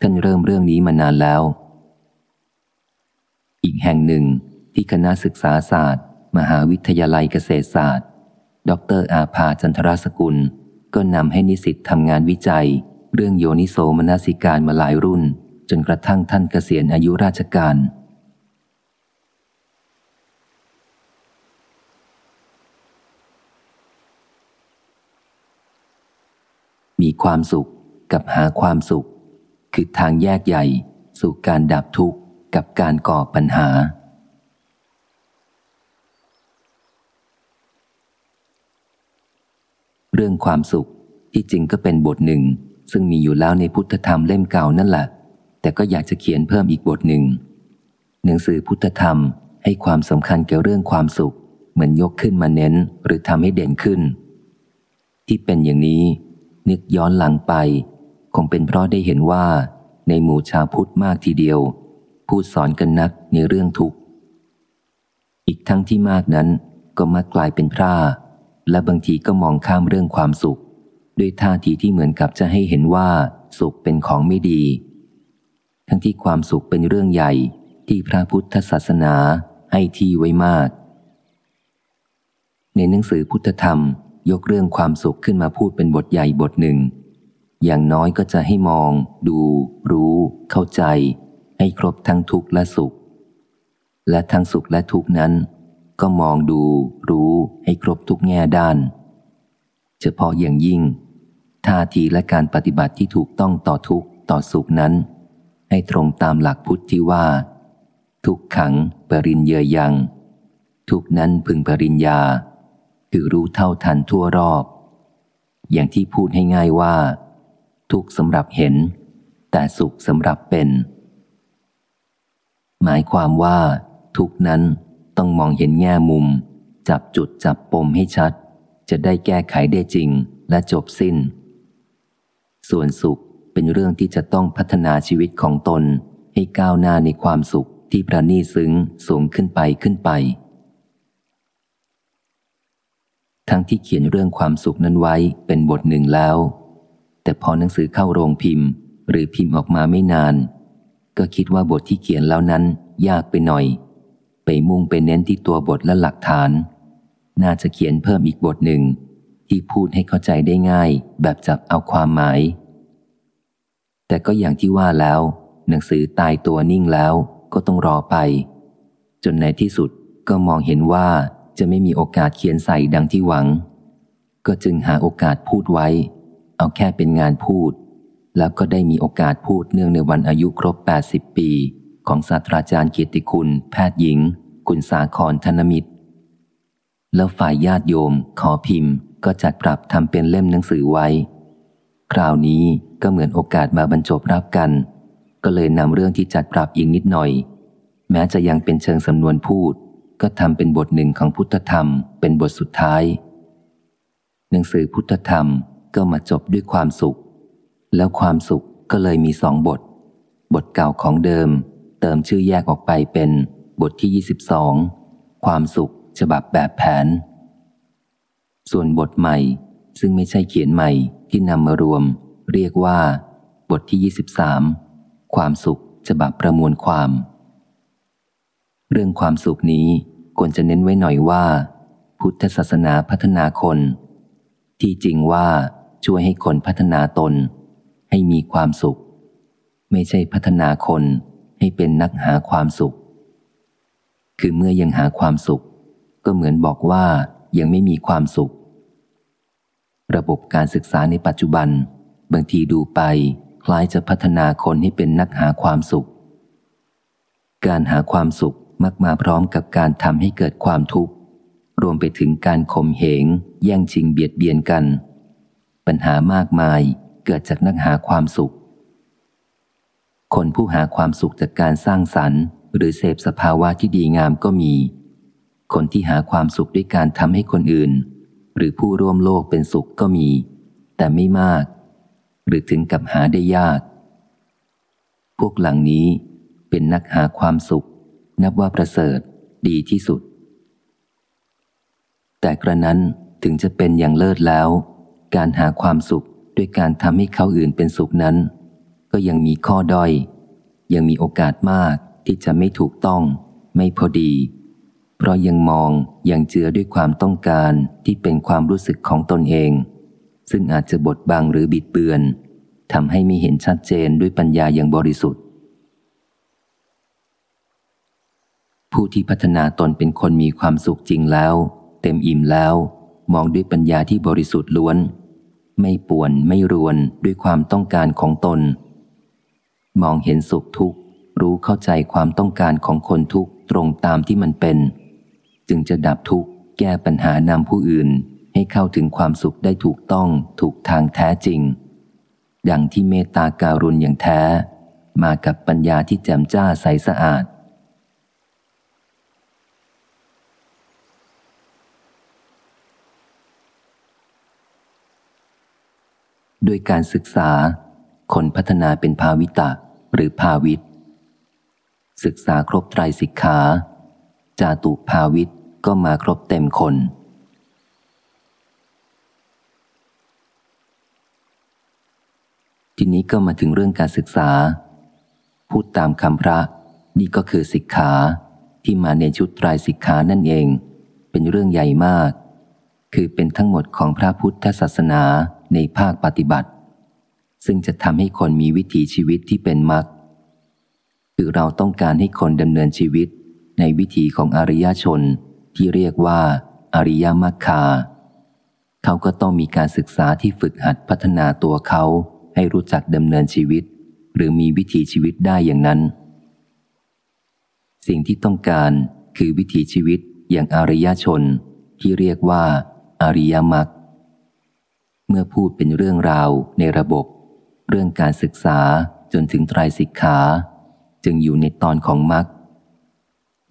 ท่านเริ่มเรื่องนี้มานานแล้ว อีกแห่งหนึ่งที่คณะศึกษาศาสตร์ มหาวิทยาลัยเกษตรศาสตร์ ดรอาภาจันทรสกุล ก็นำให้นิสิตทำงานวิจัย เรื่องโยนิโสมนสิการมาหลายรุ่น จนกระทั่งท่านเกษียณอายุราชการ มีความสุขกับหาความสุข คือทางแยกใหญ่ สู่การดับทุกข์กับการก่อปัญหา เรื่องความสุขที่จริงก็เป็นบทหนึ่ง ซึ่งมีอยู่แล้วในพุทธธรรมเล่มเก่านั่นแหละแต่ก็อยากจะเขียนเพิ่มอีกบทหนึ่ง หนังสือพุทธธรรมให้ความสำคัญเกี่ยวเรื่องความสุข เหมือนยกขึ้นมาเน้นหรือทำให้เด่นขึ้น ที่เป็นอย่างนี้ นึกย้อนหลังไป คงเป็นเพราะได้เห็นว่า ในหมู่ชาวพุทธมากทีเดียว พูดสอนกันนักในเรื่องทุกข์อีกทั้งที่มากนั้นก็มักกลายเป็นพร่า และบางทีก็มองข้ามเรื่องความสุข ด้วยท่าทีที่เหมือนกับจะให้เห็นว่า สุขเป็นของไม่ดี ทั้งที่ความสุขเป็นเรื่องใหญ่ที่พระพุทธศาสนาให้ที่ไว้มาก ในหนังสือพุทธธรรมยกเรื่องความสุขขึ้นมาพูดเป็นบทใหญ่บทหนึ่ง อย่างน้อยก็จะให้มอง ดู รู้ เข้าใจ ให้ครบทั้งทุกข์และสุข และทั้งสุขและทุกข์นั้น ก็มองดู รู้ให้ครบทุกแง่ด้าน เฉพาะอย่างยิ่ง ท่าทีและการปฏิบัติที่ถูกต้องต่อทุกต่อสุขนั้น ให้ตรงตามหลักพุทธที่ว่า ทุกขังปริญเยยัง ทุกนั้นพึงปริญญา คือรู้เท่าทันทั่วรอบ อย่างที่พูดให้ง่ายว่า ทุกสำหรับเห็น แต่สุขสำหรับเป็น หมายความว่า ทุกนั้น ต้องมองเห็นแง่มุม จับจุดจับปมให้ชัด จะได้แก้ไขได้จริงและจบสิ้น ส่วนสุขเป็นเรื่องที่จะต้องพัฒนาชีวิตของตน ให้ก้าวหน้าในความสุขที่ประณีซึ้งสูงขึ้นไปขึ้นไป ทั้งที่เขียนเรื่องความสุขนั้นไว้เป็นบทหนึ่งแล้ว แต่พอหนังสือเข้าโรงพิมพ์ หรือพิมพ์ออกมาไม่นาน ก็คิดว่าบทที่เขียนแล้วนั้นยากไปหน่อย ไปมุ่งไปเน้นที่ตัวบทและหลักฐาน น่าจะเขียนเพิ่มอีกบทหนึ่ง ที่พูดให้เข้าใจได้ง่ายแบบจับเอาความหมาย แต่ก็อย่างที่ว่าแล้ว หนังสือตายตัวนิ่งแล้วก็ต้องรอไป จนในที่สุดก็มองเห็นว่าจะไม่มีโอกาสเขียนใส่ดังที่หวัง ก็จึงหาโอกาสพูดไว้ เอาแค่เป็นงานพูด แล้วก็ได้มีโอกาสพูดเนื่องในวันอายุครบ 80 ปี ของศาสตราจารย์เกียรติคุณ แพทย์หญิง กุลสาครธนมิตร แล้วฝ่ายญาติโยม ขอพิมพ์ก็จัดปรับทำเป็นเล่มหนังสือไว้ คราวนี้ก็เหมือนโอกาสมาบรรจบรับกัน ก็เลยนำเรื่องที่จัดปรับอีกนิดหน่อย แม้จะยังเป็นเชิงสำนวนพูด ก็ทำเป็นบทหนึ่งของพุทธธรรม เป็นบทสุดท้าย หนังสือพุทธธรรมก็มาจบด้วยความสุข แล้วความสุขก็เลยมีสองบท บทเก่าของเดิม เติมชื่อแยกออกไปเป็นบทที่ 22 ความสุข ฉบับแบบแผน ส่วนบทใหม่ซึ่งไม่ใช่เขียนใหม่ที่นำมารวม เรียกว่า บทที่ 23 ความสุข ฉบับประมวลความ เรื่องความสุขนี้ควรจะเน้นไว้หน่อยว่า พุทธศาสนาพัฒนาคน ที่จริงว่าช่วยให้คนพัฒนาตน ให้มีความสุข ไม่ใช่พัฒนาคน ให้เป็นนักหาความสุข คือเมื่อยังหาความสุข ก็เหมือนบอกว่ายังไม่มีความสุข ระบบการศึกษาในปัจจุบัน บางทีดูไปคล้ายจะพัฒนาคนให้เป็นนักหาความสุข การหาความสุขมักมาพร้อมกับการทำให้เกิดความทุกข์ รวมไปถึงการข่มเหง แย่งชิงเบียดเบียนกัน ปัญหามากมายเกิดจากนักหาความสุข คนผู้หาความสุขจากการสร้างสรรค์ หรือเสพสภาวะที่ดีงามก็มี คนที่หาความสุขด้วยการทำให้คนอื่น หรือผู้ร่วมโลกเป็นสุขก็มี แต่ไม่มาก หรือถึงกับหาได้ยาก พวกหลังนี้เป็นนักหาความสุข นับว่าประเสริฐดีที่สุด แต่กระนั้นถึงจะเป็นอย่างเลิศแล้ว การหาความสุขด้วยการทำให้เขาอื่นเป็นสุขนั้น ก็ยังมีข้อด้อย ยังมีโอกาสมากที่จะไม่ถูกต้อง ไม่พอดี เพราะยังมองยังเจือด้วยความต้องการที่เป็นความรู้สึกของตนเอง ซึ่งอาจจะบดบังหรือบิดเบือนทำให้ไม่เห็นชัดเจนด้วยปัญญาอย่างบริสุทธิ์ ผู้ที่พัฒนาตนเป็นคนมีความสุขจริงแล้ว เต็มอิ่มแล้ว มองด้วยปัญญาที่บริสุทธิ์ล้วน ไม่ป่วนไม่รวนด้วยความต้องการของตน มองเห็นสุขทุกข์ รู้เข้าใจความต้องการของคนทุกข์ตรงตามที่มันเป็น จึงจะดับทุกข์ แก้ปัญหานำผู้อื่น ให้เข้าถึงความสุขได้ถูกต้องถูกทางแท้จริง ดังที่เมตตาการุณอย่างแท้ มากับปัญญาที่แจ่มจ้าใสสะอาดด้วยการศึกษา คนพัฒนาเป็นภาวิตะหรือภาวิต ศึกษาครบไตรสิกขา จาตุภาวิตก็มาครบเต็มคนทีนี้ก็มาถึงเรื่องการศึกษา พูดตามคำพระ นี่ก็คือสิกขาที่มาในชุดไตรสิกขานั่นเอง เป็นเรื่องใหญ่มาก คือเป็นทั้งหมดของพระพุทธศาสนาในภาคปฏิบัติ ซึ่งจะทำให้คนมีวิถีชีวิตที่เป็นมรรคคือเราต้องการให้คนดำเนินชีวิตในวิถีของอริยชนที่เรียกว่า อริยมรรคา เขาก็ต้องมีการศึกษาที่ฝึกหัดพัฒนาตัวเขาให้รู้จักดำเนินชีวิต หรือมีวิถีชีวิตได้อย่างนั้น สิ่งที่ต้องการคือวิถีชีวิตอย่างอริยชนที่เรียกว่า อริยมรรคเมื่อพูดเป็นเรื่องราวในระบบ เรื่องการศึกษาจนถึงไตรสิกขา จึงอยู่ในตอนของมรรค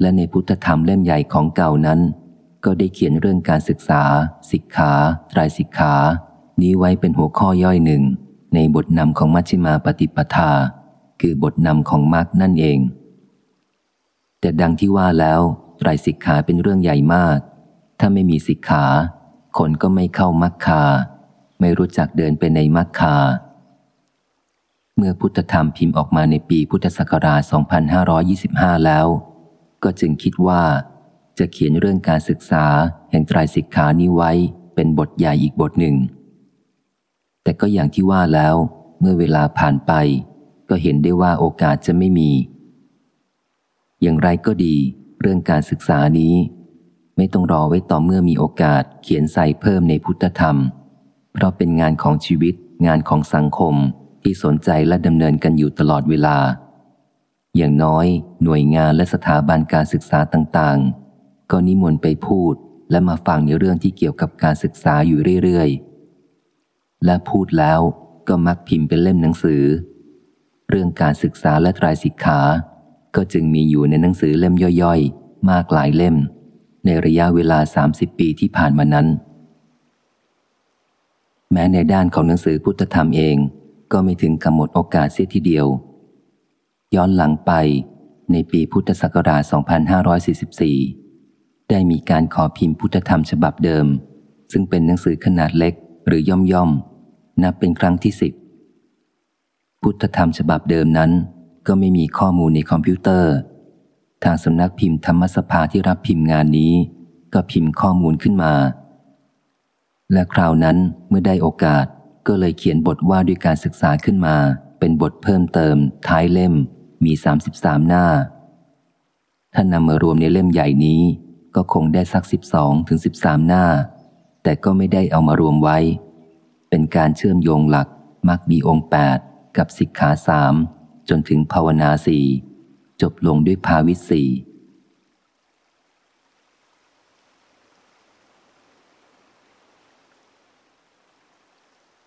และในพุทธธรรมเล่มใหญ่ของเก่านั้น ก็ได้เขียนเรื่องการศึกษา สิกขาไตรสิกขา นี้ไว้เป็นหัวข้อย่อยหนึ่ง ในบทนำของมัชฌิมาปฏิปทา คือบทนำของมรรคนั่นเอง แต่ดังที่ว่าแล้วไตรสิกขาเป็นเรื่องใหญ่มาก ถ้าไม่มีสิกขา คนก็ไม่เข้ามรรคา ไม่รู้จักเดินไปในมรรคา เมื่อพุทธธรรมพิมพ์ออกมาในปีพุทธศักราช 2525 แล้ว ก็จึงคิดว่า จะเขียนเรื่องการศึกษาแห่งไตรสิกขานี้ไว้เป็นบทใหญ่อีกบทหนึ่ง แต่ก็อย่างที่ว่าแล้ว เมื่อเวลาผ่านไป ก็เห็นได้ว่าโอกาสจะไม่มี อย่างไรก็ดี เรื่องการศึกษานี้ ไม่ต้องรอไว้ต่อเมื่อมีโอกาสเขียนใส่เพิ่มในพุทธธรรม เพราะเป็นงานของชีวิตงานของสังคม ที่สนใจและดำเนินกันอยู่ตลอดเวลา อย่างน้อยหน่วยงานและสถาบันการศึกษาต่างๆ ก็นิมนต์ไปพูดและมาฟังในเรื่องที่เกี่ยวกับการศึกษาอยู่เรื่อยๆ และพูดแล้วก็มักพิมพ์เป็นเล่มหนังสือ เรื่องการศึกษาและตรสิกขา ก็จึงมีอยู่ในหนังสือเล่มย่อยๆ มากหลายเล่ม ในระยะเวลา 30 ปีที่ผ่านมานั้น แม้ในด้านของหนังสือพุทธธรรมเอง ก็ไม่ถึงกำหนดโอกาสเสียทีเดียว ย้อนหลังไปในปีพุทธศักราช 2544 ได้มีการขอพิมพ์พุทธธรรมฉบับเดิม ซึ่งเป็นหนังสือขนาดเล็กหรือย่อมย่อมนับเป็นครั้งที่สิบพุทธธรรมฉบับเดิมนั้นก็ไม่มีข้อมูลในคอมพิวเตอร์ ทางสำนักพิมพ์ธรรมสภาที่รับพิมพ์งานนี้ ก็พิมพ์ข้อมูลขึ้นมา และคราวนั้นเมื่อได้โอกาส ก็เลยเขียนบทว่าด้วยการศึกษาขึ้นมา เป็นบทเพิ่มเติม ท้ายเล่มมี 33 หน้า ถ้านำมารวมในเล่มใหญ่นี้ ก็คงได้สัก 12ถึง13 หน้า แต่ก็ไม่ได้เอามารวมไว้ เป็นการเชื่อมโยงหลักมักมีองค์ 8 กับสิกขาสามจนถึงภาวนาสี่จบลงด้วยภาวิสี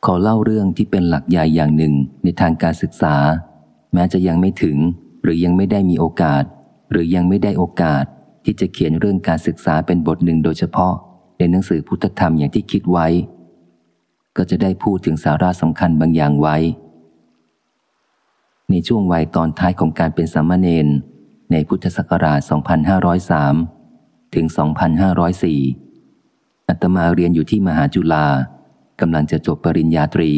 ขอเล่าเรื่องที่เป็นหลักใหญ่อย่างหนึ่งในทางการศึกษา แม้จะยังไม่ถึง หรือยังไม่ได้มีโอกาส หรือยังไม่ได้โอกาส ที่จะเขียนเรื่องการศึกษาเป็นบทหนึ่งโดยเฉพาะ ในหนังสือพุทธธรรมอย่างที่คิดไว้ ก็จะได้พูดถึงสาระสำคัญบางอย่างไว้ ในช่วงวัยตอนท้ายของการเป็นสามเณรในพุทธศักราช 2503 ถึง 2504 อัตมาเรียนอยู่ที่มหาจุฬา กำลังจะจบปริญญาตรี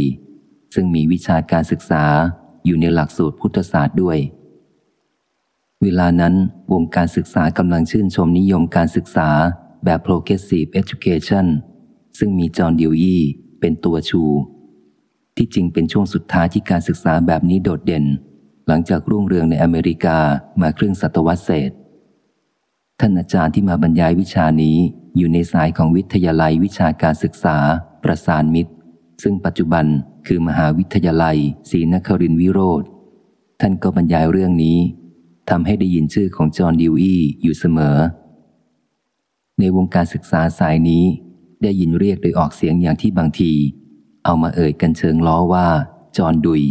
ซึ่งมีวิชาการศึกษาอยู่ในหลักสูตรพุทธศาสตร์ด้วย เวลานั้นวงการศึกษากำลังชื่นชมนิยมการศึกษาแบบ progressive education ซึ่งมีจอห์นดิวยี่เป็นตัวชู ที่จริงเป็นช่วงสุดท้ายที่การศึกษาแบบนี้โดดเด่น หลังจากรุ่งเรืองในอเมริกามาครึ่งศตวรรษเศษ ท่านอาจารย์ที่มาบรรยายวิชานี้อยู่ในสายของวิทยาลัยวิชาการศึกษา ประสานมิตร ซึ่งปัจจุบันคือมหาวิทยาลัยศรีนครินทรวิโรธท่านก็บรรยายเรื่องนี้ทำให้ได้ยินชื่อของจอห์นดิวอี้อยู่เสมอ ในวงการศึกษาสายนี้ได้ยินเรียกโดยออกเสียงอย่างที่บางที เอามาเอ่ยกันเชิงล้อว่า จอห์นดุย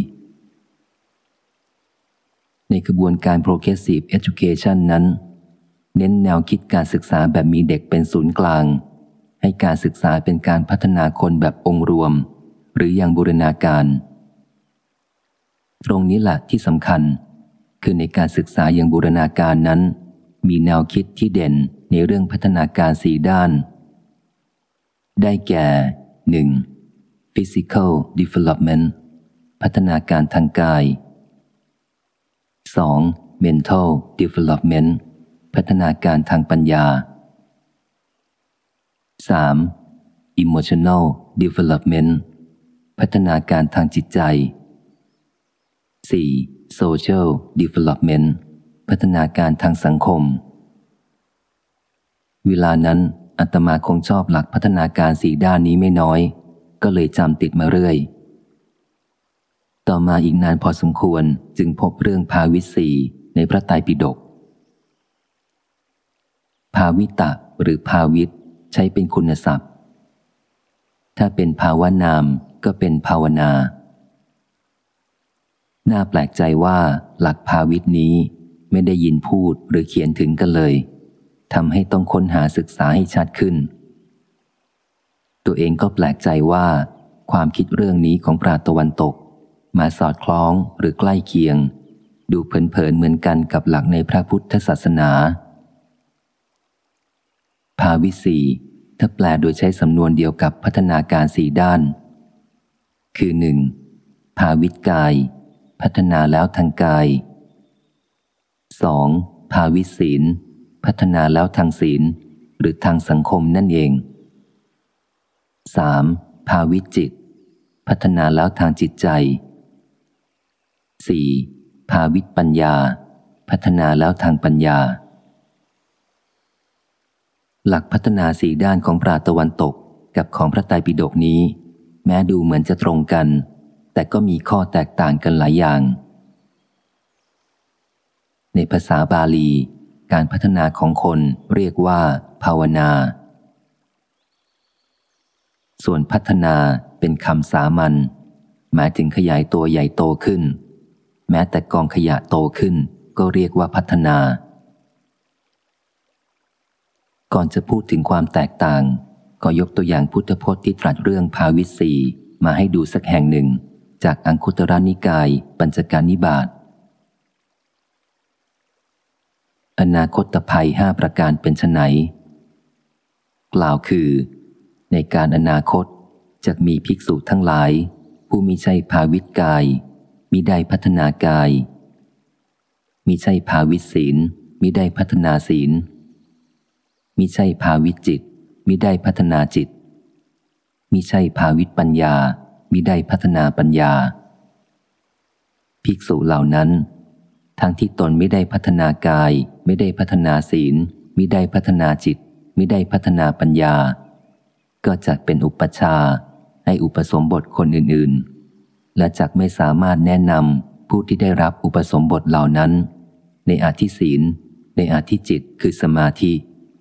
ในกระบวนการ progressive education นั้น เน้นแนวคิดการศึกษาแบบมีเด็กเป็นศูนย์กลาง ให้การศึกษาเป็นการพัฒนาคนแบบองค์รวม หรืออย่างบูรณาการ ตรงนี้แหละที่สำคัญ คือในการศึกษาอย่างบูรณาการนั้น มีแนวคิดที่เด่นในเรื่องพัฒนาการสีด้าน ได้แก่ 1. physical development พัฒนาการทางกาย 2. mental development พัฒนาการทางปัญญา 3. emotional development พัฒนาการทางจิตใจ 4. social development พัฒนาการทางสังคม เวลานั้นอัตมาคงชอบหลักพัฒนาการสีด้านนี้ไม่น้อย ก็เลยจำติดมาเรื่อย ต่อมาอีกนานพอสมควรจึงพบเรื่องภาวิสีในพระไตรปิฎกภาวิตะหรือภาวิต ใช้เป็นคุณศัพท์ ถ้าเป็นภาวนามก็เป็นภาวนา น่าแปลกใจว่าหลักภาวิตนี้ไม่ได้ยินพูดหรือเขียนถึงกันเลยทำให้ต้องค้นหาศึกษาให้ชัดขึ้น ตัวเองก็แปลกใจว่า ความคิดเรื่องนี้ของปราตะวันตก มาสอดคล้องหรือใกล้เคียง ดูเผินๆเหมือนกันกับหลักในพระพุทธศาสนา ภาวิสีถ้าแปลโดยใช้สำนวนเดียวกับพัฒนาการสี่ด้าน คือหนึ่งภาวิตกาย พัฒนาแล้วทางกาย 2. ภาวิศีล พัฒนาแล้วทางศีล หรือทางสังคมนั่นเอง 3. ภาวิจิต พัฒนาแล้วทางจิตใจ 4. ภาวิปัญญา พัฒนาแล้วทางปัญญา หลักพัฒนาสีด้านของปราตะวันตกกับของพระไตรปิฎกนี้ แม้ดูเหมือนจะตรงกัน แต่ก็มีข้อแตกต่างกันหลายอย่าง ในภาษาบาลี การพัฒนาของคนเรียกว่า ภาวนา ส่วนพัฒนาเป็นคำสามัญหมายถึงขยายตัวใหญ่โตขึ้น แม้แต่กองขยะโตขึ้นก็เรียกว่าพัฒนา ก่อนจะพูดถึงความแตกต่าง ก็ยกตัวอย่างพุทธพจน์ที่ตรัสเรื่องภาวิสีมาให้ดูสักแห่งหนึ่ง จากอังคุตรนิกาย ปัญจการนิบาตอนาคตภัยห้าประการเป็นไนกล่าวคือ ในการอนาคตจะมีภิกษุทั้งหลาย ผู้มิใช่ภาวิตกายมิได้พัฒนากายมิใช่ภาวิศีลมิได้พัฒนาศีล มิใช่ภาวิจิต มิได้พัฒนาจิต มิใช่ภาวิปัญญา มิได้พัฒนาปัญญา ภิกษุเหล่านั้น ทั้งที่ตนไม่ได้พัฒนากาย ไม่ได้พัฒนาศีล มิได้พัฒนาจิต มิได้พัฒนาปัญญา ก็จัดเป็นอุปชาให้อุปสมบทคนอื่นๆ และจักไม่สามารถแนะนำผู้ที่ได้รับอุปสมบทเหล่านั้น ในอาธิศีล ในอาธิจิตคือสมาธิ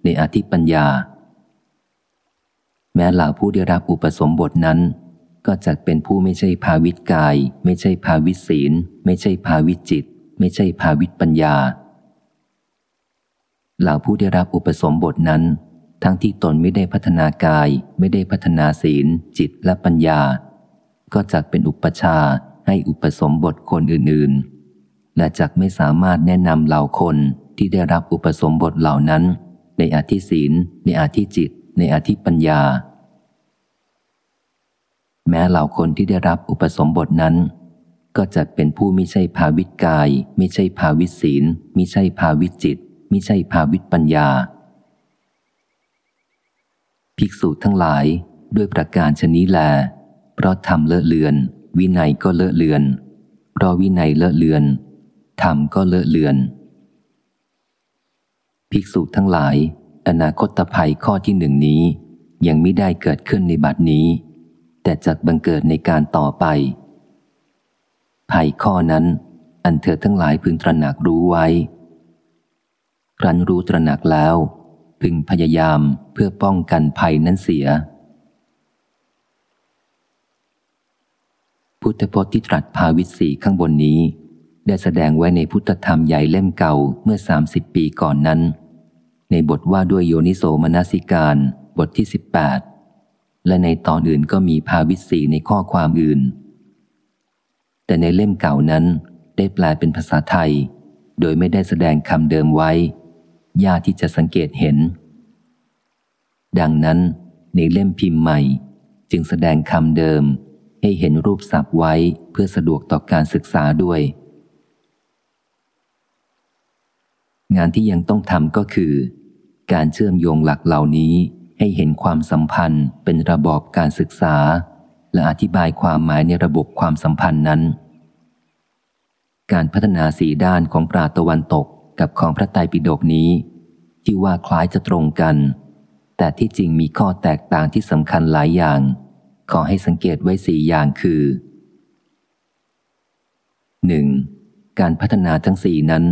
ในอาธิปัญญา แม้เหล่าผู้ได้รับอุปสมบทนั้น ก็จักเป็นผู้ไม่ใช่ภาวิตกาย ไม่ใช่ภาวิศีล ไม่ใช่ภาวิจิต ไม่ใช่ภาวิตปัญญา เหล่าผู้ได้รับอุปสมบทนั้น ทั้งที่ตนไม่ได้พัฒนากาย ไม่ได้พัฒนาศีล จิตและปัญญา ก็จักเป็นอุปชาให้อุปสมบทคนอื่นๆ และจักไม่สามารถแนะนำเหล่าคนที่ได้รับอุปสมบทเหล่านั้น ในอาธิศีล ในอาธิจิต ในอาธิปัญญา แม้เหล่าคนที่ได้รับอุปสมบทนั้น ก็จะเป็นผู้ไม่ใช่ภาวิตกาย ไม่ใช่ภาวิศีลไม่ใช่ภาวิจิต ไม่ใช่ภาวิตปัญญา ภิกษุทั้งหลายด้วยประการชนี้แล เพราะทำเลอะเลือน วินัยก็เลอะเลือน เพราะวินัยเลอะเลือนธรรมก็เลอะเลือน ภิกษุทั้งหลาย อนาคตภัยข้อที่หนึ่งนี้ ยังไม่ได้เกิดขึ้นในบัดนี้ แต่จักบังเกิดในการต่อไป ภัยข้อนั้น อันเธอทั้งหลายพึงตระหนักรู้ไว้ ครั้นรู้ตระหนักแล้ว พึงพยายามเพื่อป้องกันภัยนั้นเสีย พุทธพจน์ที่ตรัสภาวิสีข้างบนนี้ได้แสดงไว้ในพุทธธรรมใหญ่เล่มเก่าเมื่อ 30 ปีก่อนนั้น ในบทว่าด้วยโยนิโสมนสิการบทที่ 18 และในตอนอื่นก็มีภาวิสีในข้อความอื่น แต่ในเล่มเก่านั้นได้แปลเป็นภาษาไทย โดยไม่ได้แสดงคำเดิมไว้ ยากที่จะสังเกตเห็น ดังนั้นในเล่มพิมพ์ใหม่ จึงแสดงคำเดิมให้เห็นรูปศัพท์ไว้เพื่อสะดวกต่อการศึกษาด้วย งานที่ยังต้องทำก็คือ การเชื่อมโยงหลักเหล่านี้ให้เห็นความสัมพันธ์เป็นระบอบการศึกษา และอธิบายความหมายในระบบความสัมพันธ์นั้น การพัฒนาสีด้านของปราตะวันตกกับของพระไตรปิฎกนี้ ที่ว่าคล้ายจะตรงกัน แต่ที่จริงมีข้อแตกต่างที่สำคัญหลายอย่าง ขอให้สังเกตไว้สี่อย่างคือ 1. การพัฒนาทั้งสี่นั้น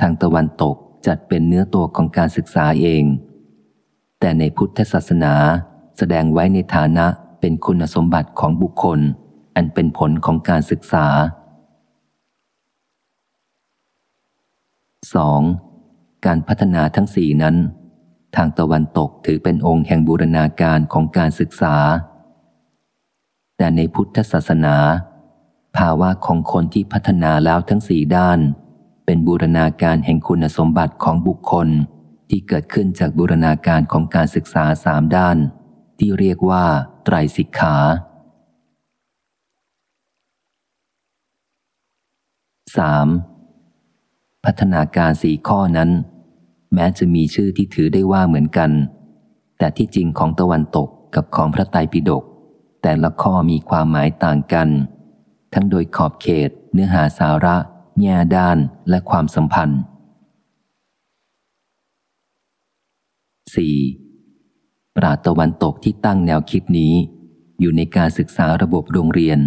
ทางตะวันตก จัดเป็นเนื้อตัวของการศึกษาเอง แต่ในพุทธศาสนาแสดงไว้ในฐานะเป็นคุณสมบัติของบุคคล อันเป็นผลของการศึกษา 2. การพัฒนาทั้งสี่นั้น ทางตะวันตกถือเป็นองค์แห่งบูรณาการของการศึกษา แต่ในพุทธศาสนา ภาวะของคนที่พัฒนาแล้วทั้งสี่ด้าน เป็นบูรณาการแห่งคุณสมบัติของบุคคล ที่เกิดขึ้นจากบูรณาการของการศึกษาสามด้าน ที่เรียกว่า ไตรสิกขา 3. พัฒนาการสี่ข้อนั้น แม้จะมีชื่อที่ถือได้ว่าเหมือนกัน แต่ที่จริงของตะวันตกกับของพระไตรปิฎกแต่ละข้อมีความหมายต่างกัน ทั้งโดยขอบเขต เนื้อหาสาระ แง่ด้านและความสัมพันธ์ 4. ปราตะวันตกที่ตั้งแนวคิดนี้ อยู่ในการศึกษาระบบโรงเรียน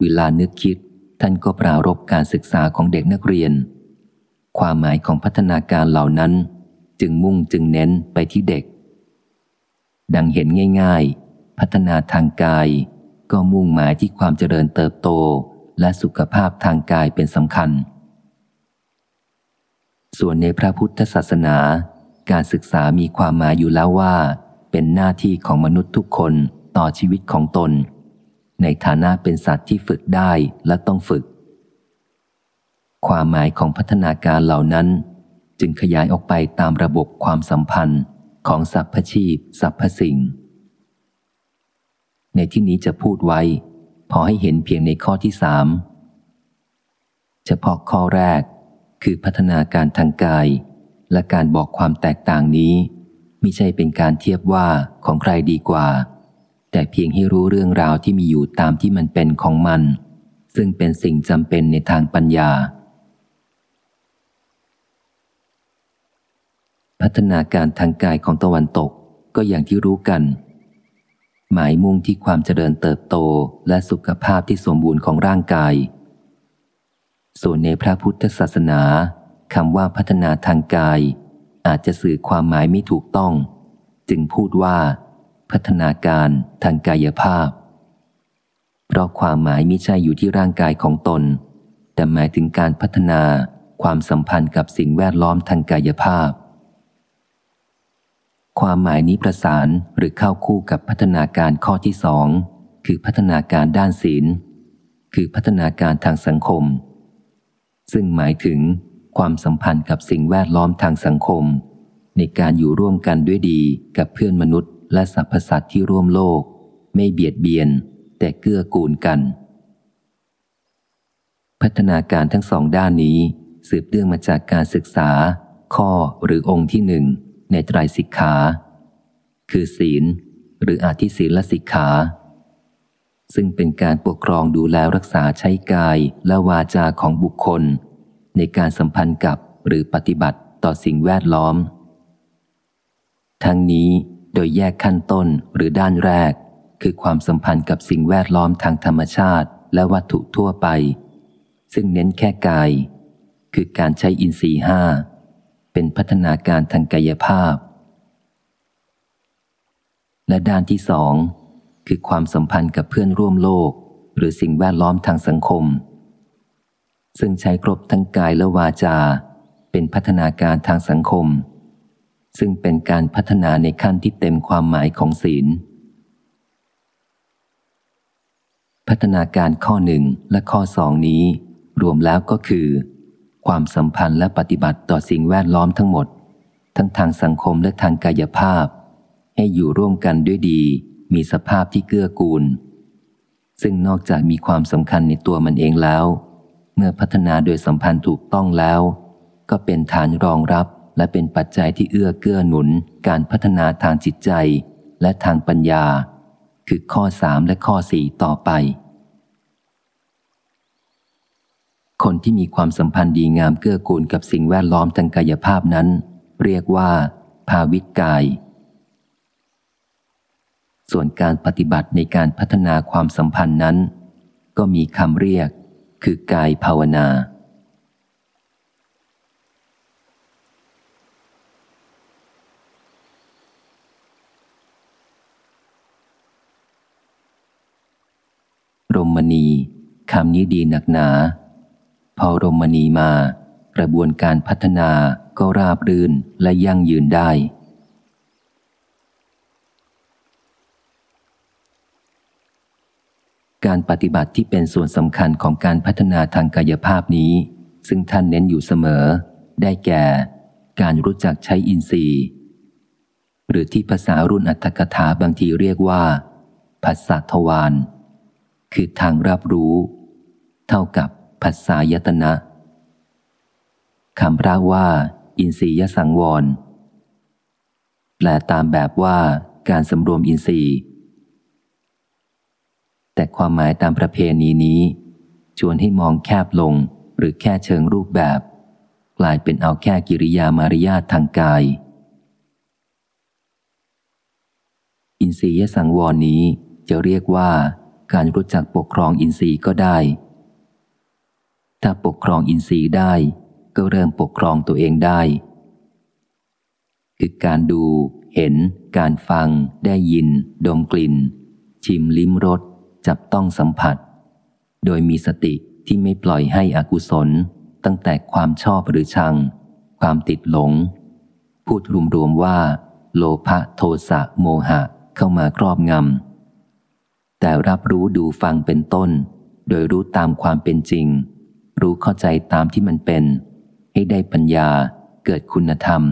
เวลานึกคิดท่านก็ปรารบการศึกษาของเด็กนักเรียน ความหมายของพัฒนาการเหล่านั้น จึงมุ่งจึงเน้นไปที่เด็ก ดังเห็นง่าย ๆ พัฒนาทางกาย ก็มุ่งหมายที่ความเจริญเติบโต และสุขภาพทางกายเป็นสำคัญ ส่วนในพระพุทธศาสนา การศึกษามีความหมายอยู่แล้วว่า เป็นหน้าที่ของมนุษย์ทุกคนต่อชีวิตของตน ในฐานะเป็นสัตว์ที่ฝึกได้และต้องฝึก ความหมายของพัฒนาการเหล่านั้น จึงขยายออกไปตามระบบความสัมพันธ์ของสรรพชีพสรรพสิ่ง ในที่นี้จะพูดไว้ พอให้เห็นเพียงในข้อที่สามเฉพาะข้อแรกคือพัฒนาการทางกาย และการบอกความแตกต่างนี้ไม่ใช่เป็นการเทียบว่าของใครดีกว่า แต่เพียงให้รู้เรื่องราวที่มีอยู่ตามที่มันเป็นของมัน ซึ่งเป็นสิ่งจำเป็นในทางปัญญา พัฒนาการทางกายของตะวันตกก็อย่างที่รู้กัน หมายมุ่งที่ความเจริญเติบโตและสุขภาพที่สมบูรณ์ของร่างกาย ส่วนในพระพุทธศาสนาคำว่าพัฒนาทางกาย อาจจะสื่อความหมายไม่ถูกต้อง จึงพูดว่า พัฒนาการทางกายภาพ เพราะความหมายไม่ใช่อยู่ที่ร่างกายของตน แต่หมายถึงการพัฒนาความสัมพันธ์กับสิ่งแวดล้อมทางกายภาพ ความหมายนี้ประสานหรือเข้าคู่กับพัฒนาการข้อที่สองคือพัฒนาการด้านศีล คือพัฒนาการทางสังคม ซึ่งหมายถึงความสัมพันธ์กับสิ่งแวดล้อมทางสังคม ในการอยู่ร่วมกันด้วยดีกับเพื่อนมนุษย์ และสรรพสัตว์ที่ร่วมโลก ไม่เบียดเบียน แต่เกื้อกูลกัน พัฒนาการทั้งสองด้านนี้ สืบเนื่องมาจากการศึกษา ข้อหรือองค์ที่หนึ่ง ในไตรสิกขา คือศีล หรืออาทิศีลสิกขา ซึ่งเป็นการปกครองดูแลรักษาใช้กายและวาจาของบุคคล ในการสัมพันธ์กับหรือปฏิบัติต่อสิ่งแวดล้อม ทั้งนี้โดยแยกขั้นต้นหรือด้านแรก คือความสัมพันธ์กับสิ่งแวดล้อมทางธรรมชาติและวัตถุทั่วไป ซึ่งเน้นแค่กาย คือการใช้อินทรีห้า เป็นพัฒนาการทางกายภาพ และด้านที่สองคือความสัมพันธ์กับเพื่อนร่วมโลก หรือสิ่งแวดล้อมทางสังคม ซึ่งใช้ครบทั้งกายและวาจา เป็นพัฒนาการทางสังคม ซึ่งเป็นการพัฒนาในขั้นที่เต็มความหมายของศีล พัฒนาการข้อหนึ่งและข้อสองนี้ รวมแล้วก็คือ ความสัมพันธ์และปฏิบัติต่อสิ่งแวดล้อมทั้งหมด ทั้งทางสังคมและทางกายภาพ ให้อยู่ร่วมกันด้วยดี มีสภาพที่เกื้อกูล ซึ่งนอกจากมีความสำคัญในตัวมันเองแล้ว เมื่อพัฒนาโดยสัมพันธ์ถูกต้องแล้ว ก็เป็นฐานรองรับและเป็นปัจจัยที่เอื้อเกื้อหนุน การพัฒนาทางจิตใจและทางปัญญา คือข้อสามและข้อสี่ต่อไป คนที่มีความสัมพันธ์ดีงามเกื้อกูลกับสิ่งแวดล้อมทางกายภาพนั้น เรียกว่า ภาวิตกาย ส่วนการปฏิบัติในการพัฒนาความสัมพันธ์นั้น ก็มีคำเรียก คือกายภาวนา รมณีคำนี้ดีหนักหนา พอรมณีมา กระบวนการพัฒนาก็ราบรื่นและยั่งยืนได้ การปฏิบัติที่เป็นส่วนสำคัญของการพัฒนาทางกายภาพนี้ ซึ่งท่านเน้นอยู่เสมอ ได้แก่ การรู้จักใช้อินทรีย์ หรือที่ภาษารุ่นอัตถกถาบางทีเรียกว่าภาษาทวารคือทางรับรู้ เท่ากับ ผัสสายตนะคำพรากว่า อินทรียสังวร แปลตามแบบว่าการสำรวมอินทรีย์ แต่ความหมายตามประเพณีนี้ ชวนให้มองแคบลงหรือแค่เชิงรูปแบบ กลายเป็นเอาแค่กิริยามารยาททางกาย อินทรียสังวรนี้จะเรียกว่าการรู้จักปกครองอินทรีย์ก็ได้ ถ้าปกครองอินทรีย์ได้ ก็เริ่มปกครองตัวเองได้ คือการดู เห็น การฟัง ได้ยิน ดมกลิ่น ชิมลิ้มรสจับต้องสัมผัส โดยมีสติที่ไม่ปล่อยให้อกุศล ตั้งแต่ความชอบหรือชัง ความติดหลง พูดรวมๆว่า โลภะโทสะโมหะเข้ามาครอบงำแต่รับรู้ดูฟังเป็นต้น โดยรู้ตามความเป็นจริง รู้เข้าใจตามที่มันเป็น ให้ได้ปัญญา เกิดคุณธรรม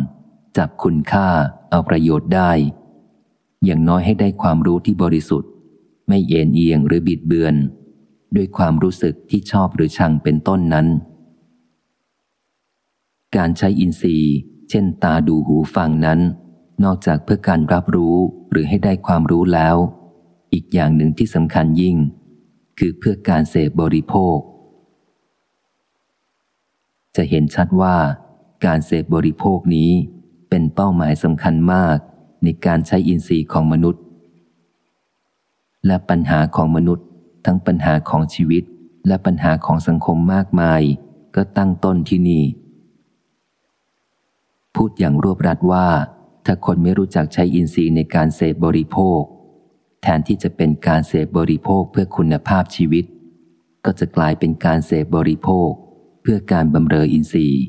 จับคุณค่า เอาประโยชน์ได้ อย่างน้อยให้ได้ความรู้ที่บริสุทธิ์ ไม่เอ็นเอียงหรือบิดเบือน ด้วยความรู้สึกที่ชอบหรือชังเป็นต้นนั้น การใช้อินทรีย์ เช่นตาดูหูฟังนั้น นอกจากเพื่อการรับรู้หรือให้ได้ความรู้แล้ว อีกอย่างหนึ่งที่สำคัญยิ่ง คือเพื่อการเสพบริโภค จะเห็นชัดว่าการเสพบริโภคนี้เป็นเป้าหมายสำคัญมากในการใช้อินทรีย์ของมนุษย์ และปัญหาของมนุษย์ ทั้งปัญหาของชีวิต และปัญหาของสังคมมากมาย ก็ตั้งต้นที่นี่ พูดอย่างรวบรัดว่า ถ้าคนไม่รู้จักใช้อินทรีย์ในการเสพบริโภค แทนที่จะเป็นการเสพบริโภคเพื่อคุณภาพชีวิต ก็จะกลายเป็นการเสพบริโภค เพื่อการบำเรออินทรีย์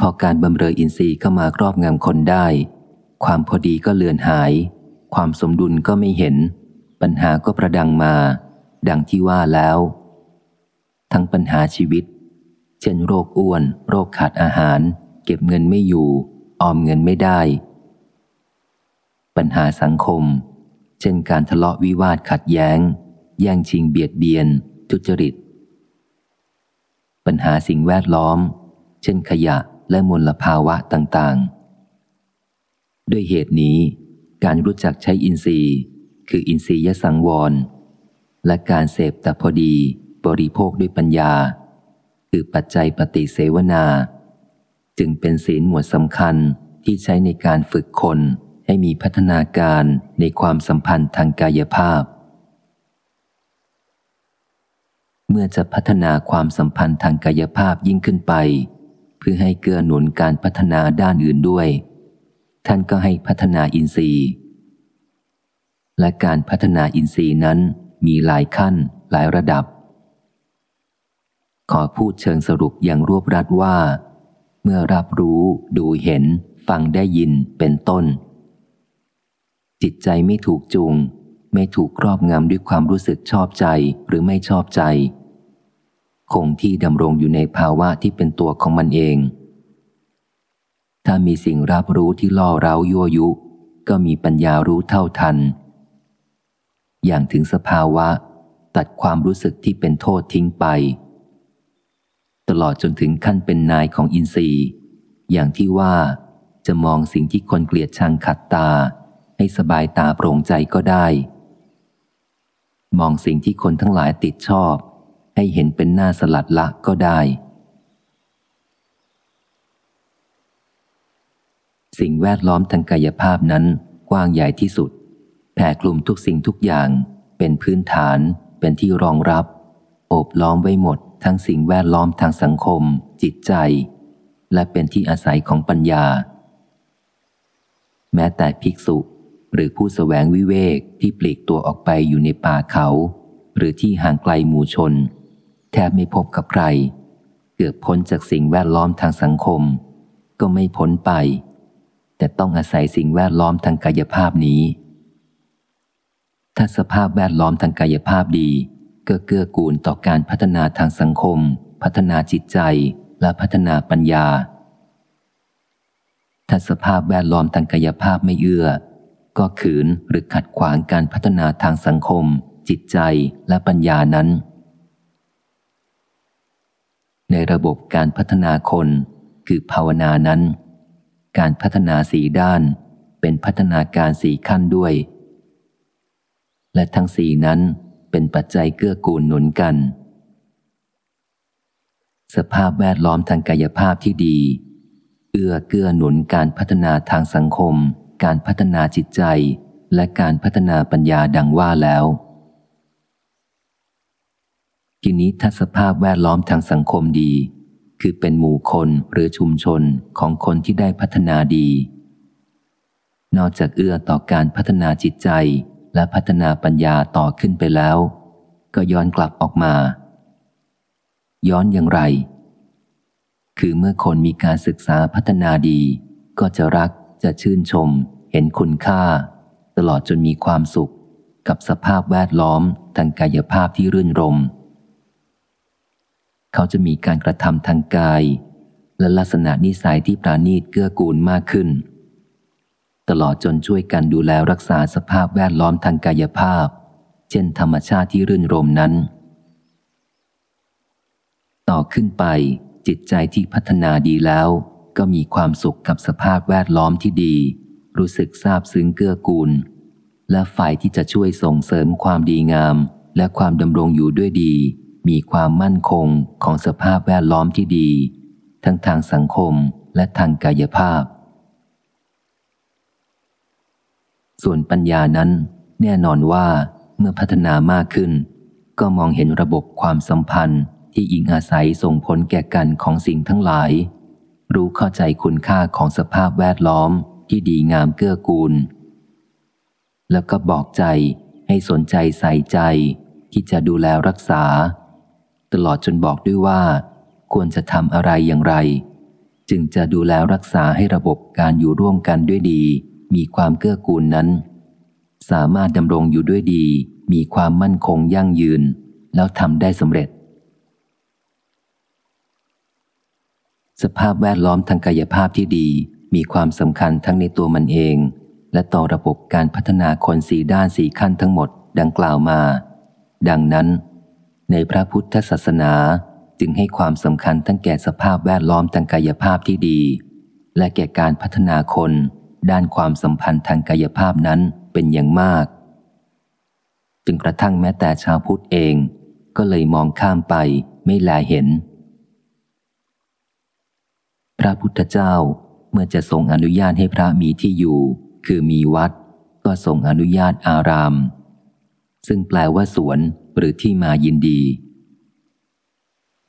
พอการบำเรออินทรีย์เข้ามาครอบงำคนได้ ความพอดีก็เลือนหาย ความสมดุลก็ไม่เห็น ปัญหาก็ประดังมา ดังที่ว่าแล้ว ทั้งปัญหาชีวิต เช่นโรคอ้วน โรคขาดอาหาร เก็บเงินไม่อยู่ ออมเงินไม่ได้ ปัญหาสังคม เช่นการทะเลาะวิวาทขัดแย้ง แย่งชิงเบียดเบียน ทุจริต ปัญหาสิ่งแวดล้อม เช่นขยะและมลภาวะต่างๆ ด้วยเหตุนี้ การรู้จักใช้อินทรีย์ คืออินทรียสังวร และการเสพแต่พอดีบริโภคด้วยปัญญา คือปัจจัยปฏิเสวนา จึงเป็นศีลหมวดสำคัญที่ใช้ในการฝึกคนให้มีพัฒนาการในความสัมพันธ์ทางกายภาพ เมื่อจะพัฒนาความสัมพันธ์ทางกายภาพยิ่งขึ้นไป เพื่อให้เกื้อหนุนการพัฒนาด้านอื่นด้วย ท่านก็ให้พัฒนาอินทรีย์ และการพัฒนาอินทรีย์นั้นมีหลายขั้นหลายระดับ ขอพูดเชิงสรุปอย่างรวบรัดว่า เมื่อรับรู้ดูเห็น ฟังได้ยินเป็นต้น จิตใจไม่ถูกจูงไม่ถูกครอบงำด้วยความรู้สึกชอบใจหรือไม่ชอบใจ คงที่ดำรงอยู่ในภาวะที่เป็นตัวของมันเอง ถ้ามีสิ่งรับรู้ที่ล่อเร้ายั่วยุ ก็มีปัญญารู้เท่าทัน อย่างถึงสภาวะ ตัดความรู้สึกที่เป็นโทษทิ้งไป ตลอดจนถึงขั้นเป็นนายของอินทรีย์ อย่างที่ว่าจะมองสิ่งที่คนเกลียดชังขัดตา ให้สบายตาโปร่งใจก็ได้ มองสิ่งที่คนทั้งหลายติดชอบ ให้เห็นเป็นหน้าสลัดละก็ได้ สิ่งแวดล้อมทางกายภาพนั้นกว้างใหญ่ที่สุด แผ่กลุ่มทุกสิ่งทุกอย่าง เป็นพื้นฐาน เป็นที่รองรับ โอบล้อมไว้หมด ทั้งสิ่งแวดล้อมทางสังคม จิตใจ และเป็นที่อาศัยของปัญญา แม้แต่ภิกษุหรือผู้สแสวงวิเวกที่ปลีกตัวออกไปอยู่ในป่าเขา หรือที่ห่างไกลหมู่ชน แทบไม่พบกับใคร เกือบพ้นจากสิ่งแวดล้อมทางสังคม ก็ไม่พ้นไป แต่ต้องอาศัยสิ่งแวดล้อมทางกายภาพนี้ ถ้าสภาพแวดล้อมทางกายภาพดีก็เกื้อกูลต่อการพัฒนาทางสังคม พัฒนาจิตใจและพัฒนาปัญญา ถ้าสภาพแวดล้อมทางกายภาพไม่เอื้อ ก็ขืนหรือขัดขวางการพัฒนาทางสังคม จิตใจและปัญญานั้น ในระบบการพัฒนาคน คือภาวนานั้น การพัฒนาสีด้านเป็นพัฒนาการสีขั้นด้วย และทั้งสีนั้นเป็นปัจจัยเกื้อกูลหนุนกัน สภาพแวดล้อมทางกายภาพที่ดี เอื้อเกื้อหนุนการพัฒนาทางสังคม การพัฒนาจิตใจ และการพัฒนาปัญญาดังว่าแล้ว ทีนี้ถ้าสภาพแวดล้อมทางสังคมดี คือเป็นหมู่คนหรือชุมชนของคนที่ได้พัฒนาดี นอกจากเอื้อต่อการพัฒนาจิตใจและพัฒนาปัญญาต่อขึ้นไปแล้ว ก็ย้อนกลับออกมา ย้อนอย่างไร คือเมื่อคนมีการศึกษาพัฒนาดี ก็จะรักจะชื่นชม เห็นคุณค่า ตลอดจนมีความสุข กับสภาพแวดล้อมทางกายภาพที่รื่นรมย์ เขาจะมีการกระทำทางกาย และลักษณะนิสัยที่ปราณีตเกื้อกูลมากขึ้นตตลอดจนช่วยกันดูแลรักษาสภาพแวดล้อมทางกายภาพ เช่นธรรมชาติที่รื่นรมนั้น ต่อขึ้นไปจิตใจที่พัฒนาดีแล้ว ก็มีความสุขกับสภาพแวดล้อมที่ดี รู้สึกซาบซึ้งเกื้อกูล และฝ่ายที่จะช่วยส่งเสริมความดีงาม และความดำรงอยู่ด้วยดี มีความมั่นคงของสภาพแวดล้อมที่ดี ทั้งทางสังคมและทางกายภาพ ส่วนปัญญานั้น แน่นอนว่าเมื่อพัฒนามากขึ้น ก็มองเห็นระบบความสัมพันธ์ที่อิงอาศัยส่งผลแก่กันของสิ่งทั้งหลาย รู้เข้าใจคุณค่าของสภาพแวดล้อมที่ดีงามเกื้อกูล แล้วก็บอกใจให้สนใจใส่ใจที่จะดูแลรักษา ตลอดจนบอกด้วยว่า ควรจะทำอะไรอย่างไร จึงจะดูแลรักษาให้ระบบการอยู่ร่วมกันด้วยดี มีความเกื้อกูลนั้น สามารถดำรงอยู่ด้วยดี มีความมั่นคงยั่งยืน แล้วทำได้สำเร็จ สภาพแวดล้อมทางกายภาพที่ดี มีความสำคัญทั้งในตัวมันเอง และต่อระบบการพัฒนาคนสีด้านสีขั้นทั้งหมดดังกล่าวมา ดังนั้น ในพระพุทธศาสนาจึงให้ความสำคัญทั้งแก่สภาพแวดล้อมทางกายภาพที่ดี และแก่การพัฒนาคน ด้านความสัมพันธ์ทางกายภาพนั้นเป็นอย่างมาก จึงกระทั่งแม้แต่ชาวพุทธเองก็เลยมองข้ามไปไม่แลเห็น พระพุทธเจ้าเมื่อจะทรงอนุญาตให้พระมีที่อยู่ คือมีวัด ก็ทรงอนุญาตอาราม ซึ่งแปลว่าสวน หรือที่มายินดี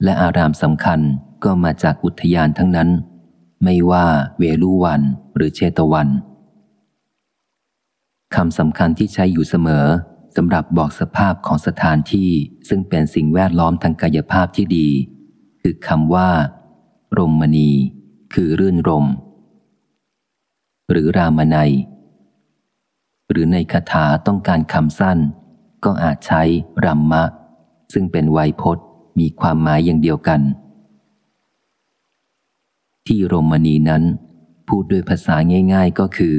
และอารามสำคัญก็มาจากอุทยานทั้งนั้น ไม่ว่าเวลุวันหรือเชตวันคำสำคัญที่ใช้อยู่เสมอสำหรับบอกสภาพของสถานที่ซึ่งเป็นสิ่งแวดล้อมทางกายภาพที่ดี คือคำว่า รมณี คือรื่นรม หรือรามนัย หรือในคาถาต้องการคำสั้น ก็อาจใช้รัมมะ ซึ่งเป็นไวยพจน์มีความหมายอย่างเดียวกัน ที่โรมณีนั้น พูดด้วยภาษาง่าย ๆก็คือ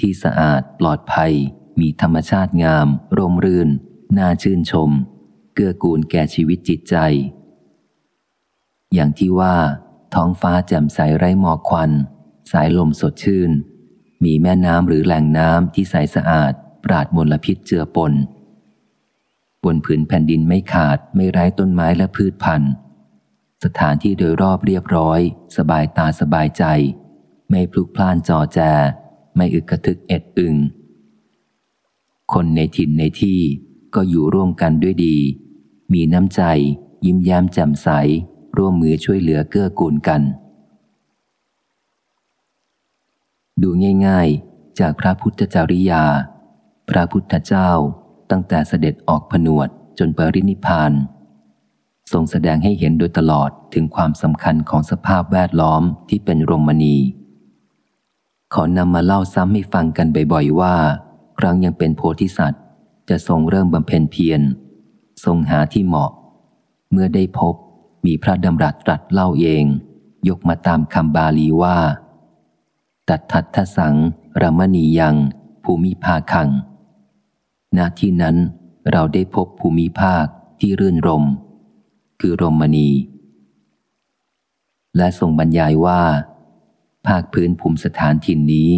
ที่สะอาดปลอดภัย มีธรรมชาติงาม ร่มรื่น น่าชื่นชม เกื้อกูลแก่ชีวิตจิตใจ อย่างที่ว่า ท้องฟ้าแจ่มใสไร้หมอกควัน สายลมสดชื่น มีแม่น้ำหรือแหล่งน้ำที่ใสสะอาด ปราดมลพิษเจือปน บนผืนแผ่นดินไม่ขาดไม่ไร้ต้นไม้และพืชพันธุ์ สถานที่โดยรอบเรียบร้อย สบายตาสบายใจ ไม่พลุกพล่านจอแจ ไม่อึกกระทึกเอ็ดอึง คนในถิ่นในที่ก็อยู่ร่วมกันด้วยดี มีน้ำใจ ยิ้มแย้มแจ่มใส ร่วมมือช่วยเหลือเกื้อกูลกัน ดูง่าย ๆ จากพระพุทธจริยา พระพุทธเจ้า ตั้งแต่เสด็จออกผนวดจนปรินิพาน ทรงแสดงให้เห็นโดยตลอดถึงความสำคัญของสภาพแวดล้อมที่เป็นรมณี ขอนำมาเล่าซ้ำให้ฟังกันบ่อยๆว่า ครั้งยังเป็นโพธิสัตว์ จะทรงเริ่มบำเพ็ญเพียร ทรงหาที่เหมาะ เมื่อได้พบมีพระดำรัสตรัสเล่าเอง ยกมาตามคำบาลีว่า ตัดทัตทสังรมณียัง ภูมิภาคัง ณที่นั้นเราได้พบภูมิภาคที่รื่นรม คือรมณี และทรงบรรยายว่า ภาคพื้นภูมิสถานถิ่นนี้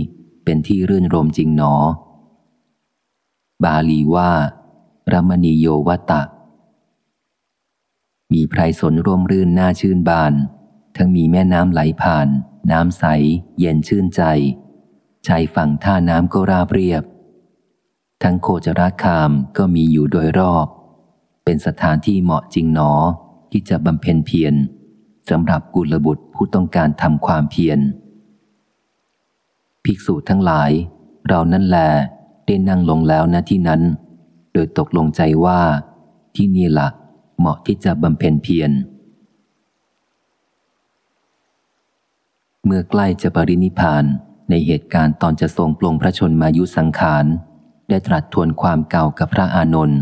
เป็นที่รื่นรมจริงหนอ บาลีว่ารมณีโยวตะ มีไพรสนร่มรื่นน่าชื่นบาน ทั้งมีแม่น้ำไหลผ่าน น้ำใส เย็นชื่นใจชายฝั่งท่าน้ำก็ราบเรียบ ทั้งโคจรคามก็มีอยู่โดยรอบ เป็นสถานที่เหมาะจริงหนอที่จะบำเพ็ญเพียรสำหรับกุลบุตรผู้ต้องการทำความเพียร ภิกษุทั้งหลาย เรานั่นแหละได้นั่งลงแล้วณที่นั้น โดยตกลงใจว่า ที่นี่ละเหมาะที่จะบำเพ็ญเพียร เมื่อใกล้จะปรินิพานในเหตุการณ์ตอนจะทรงปลงพระชนมายุสังขาร ได้ตรัสทวนความเก่ากับพระอานนท์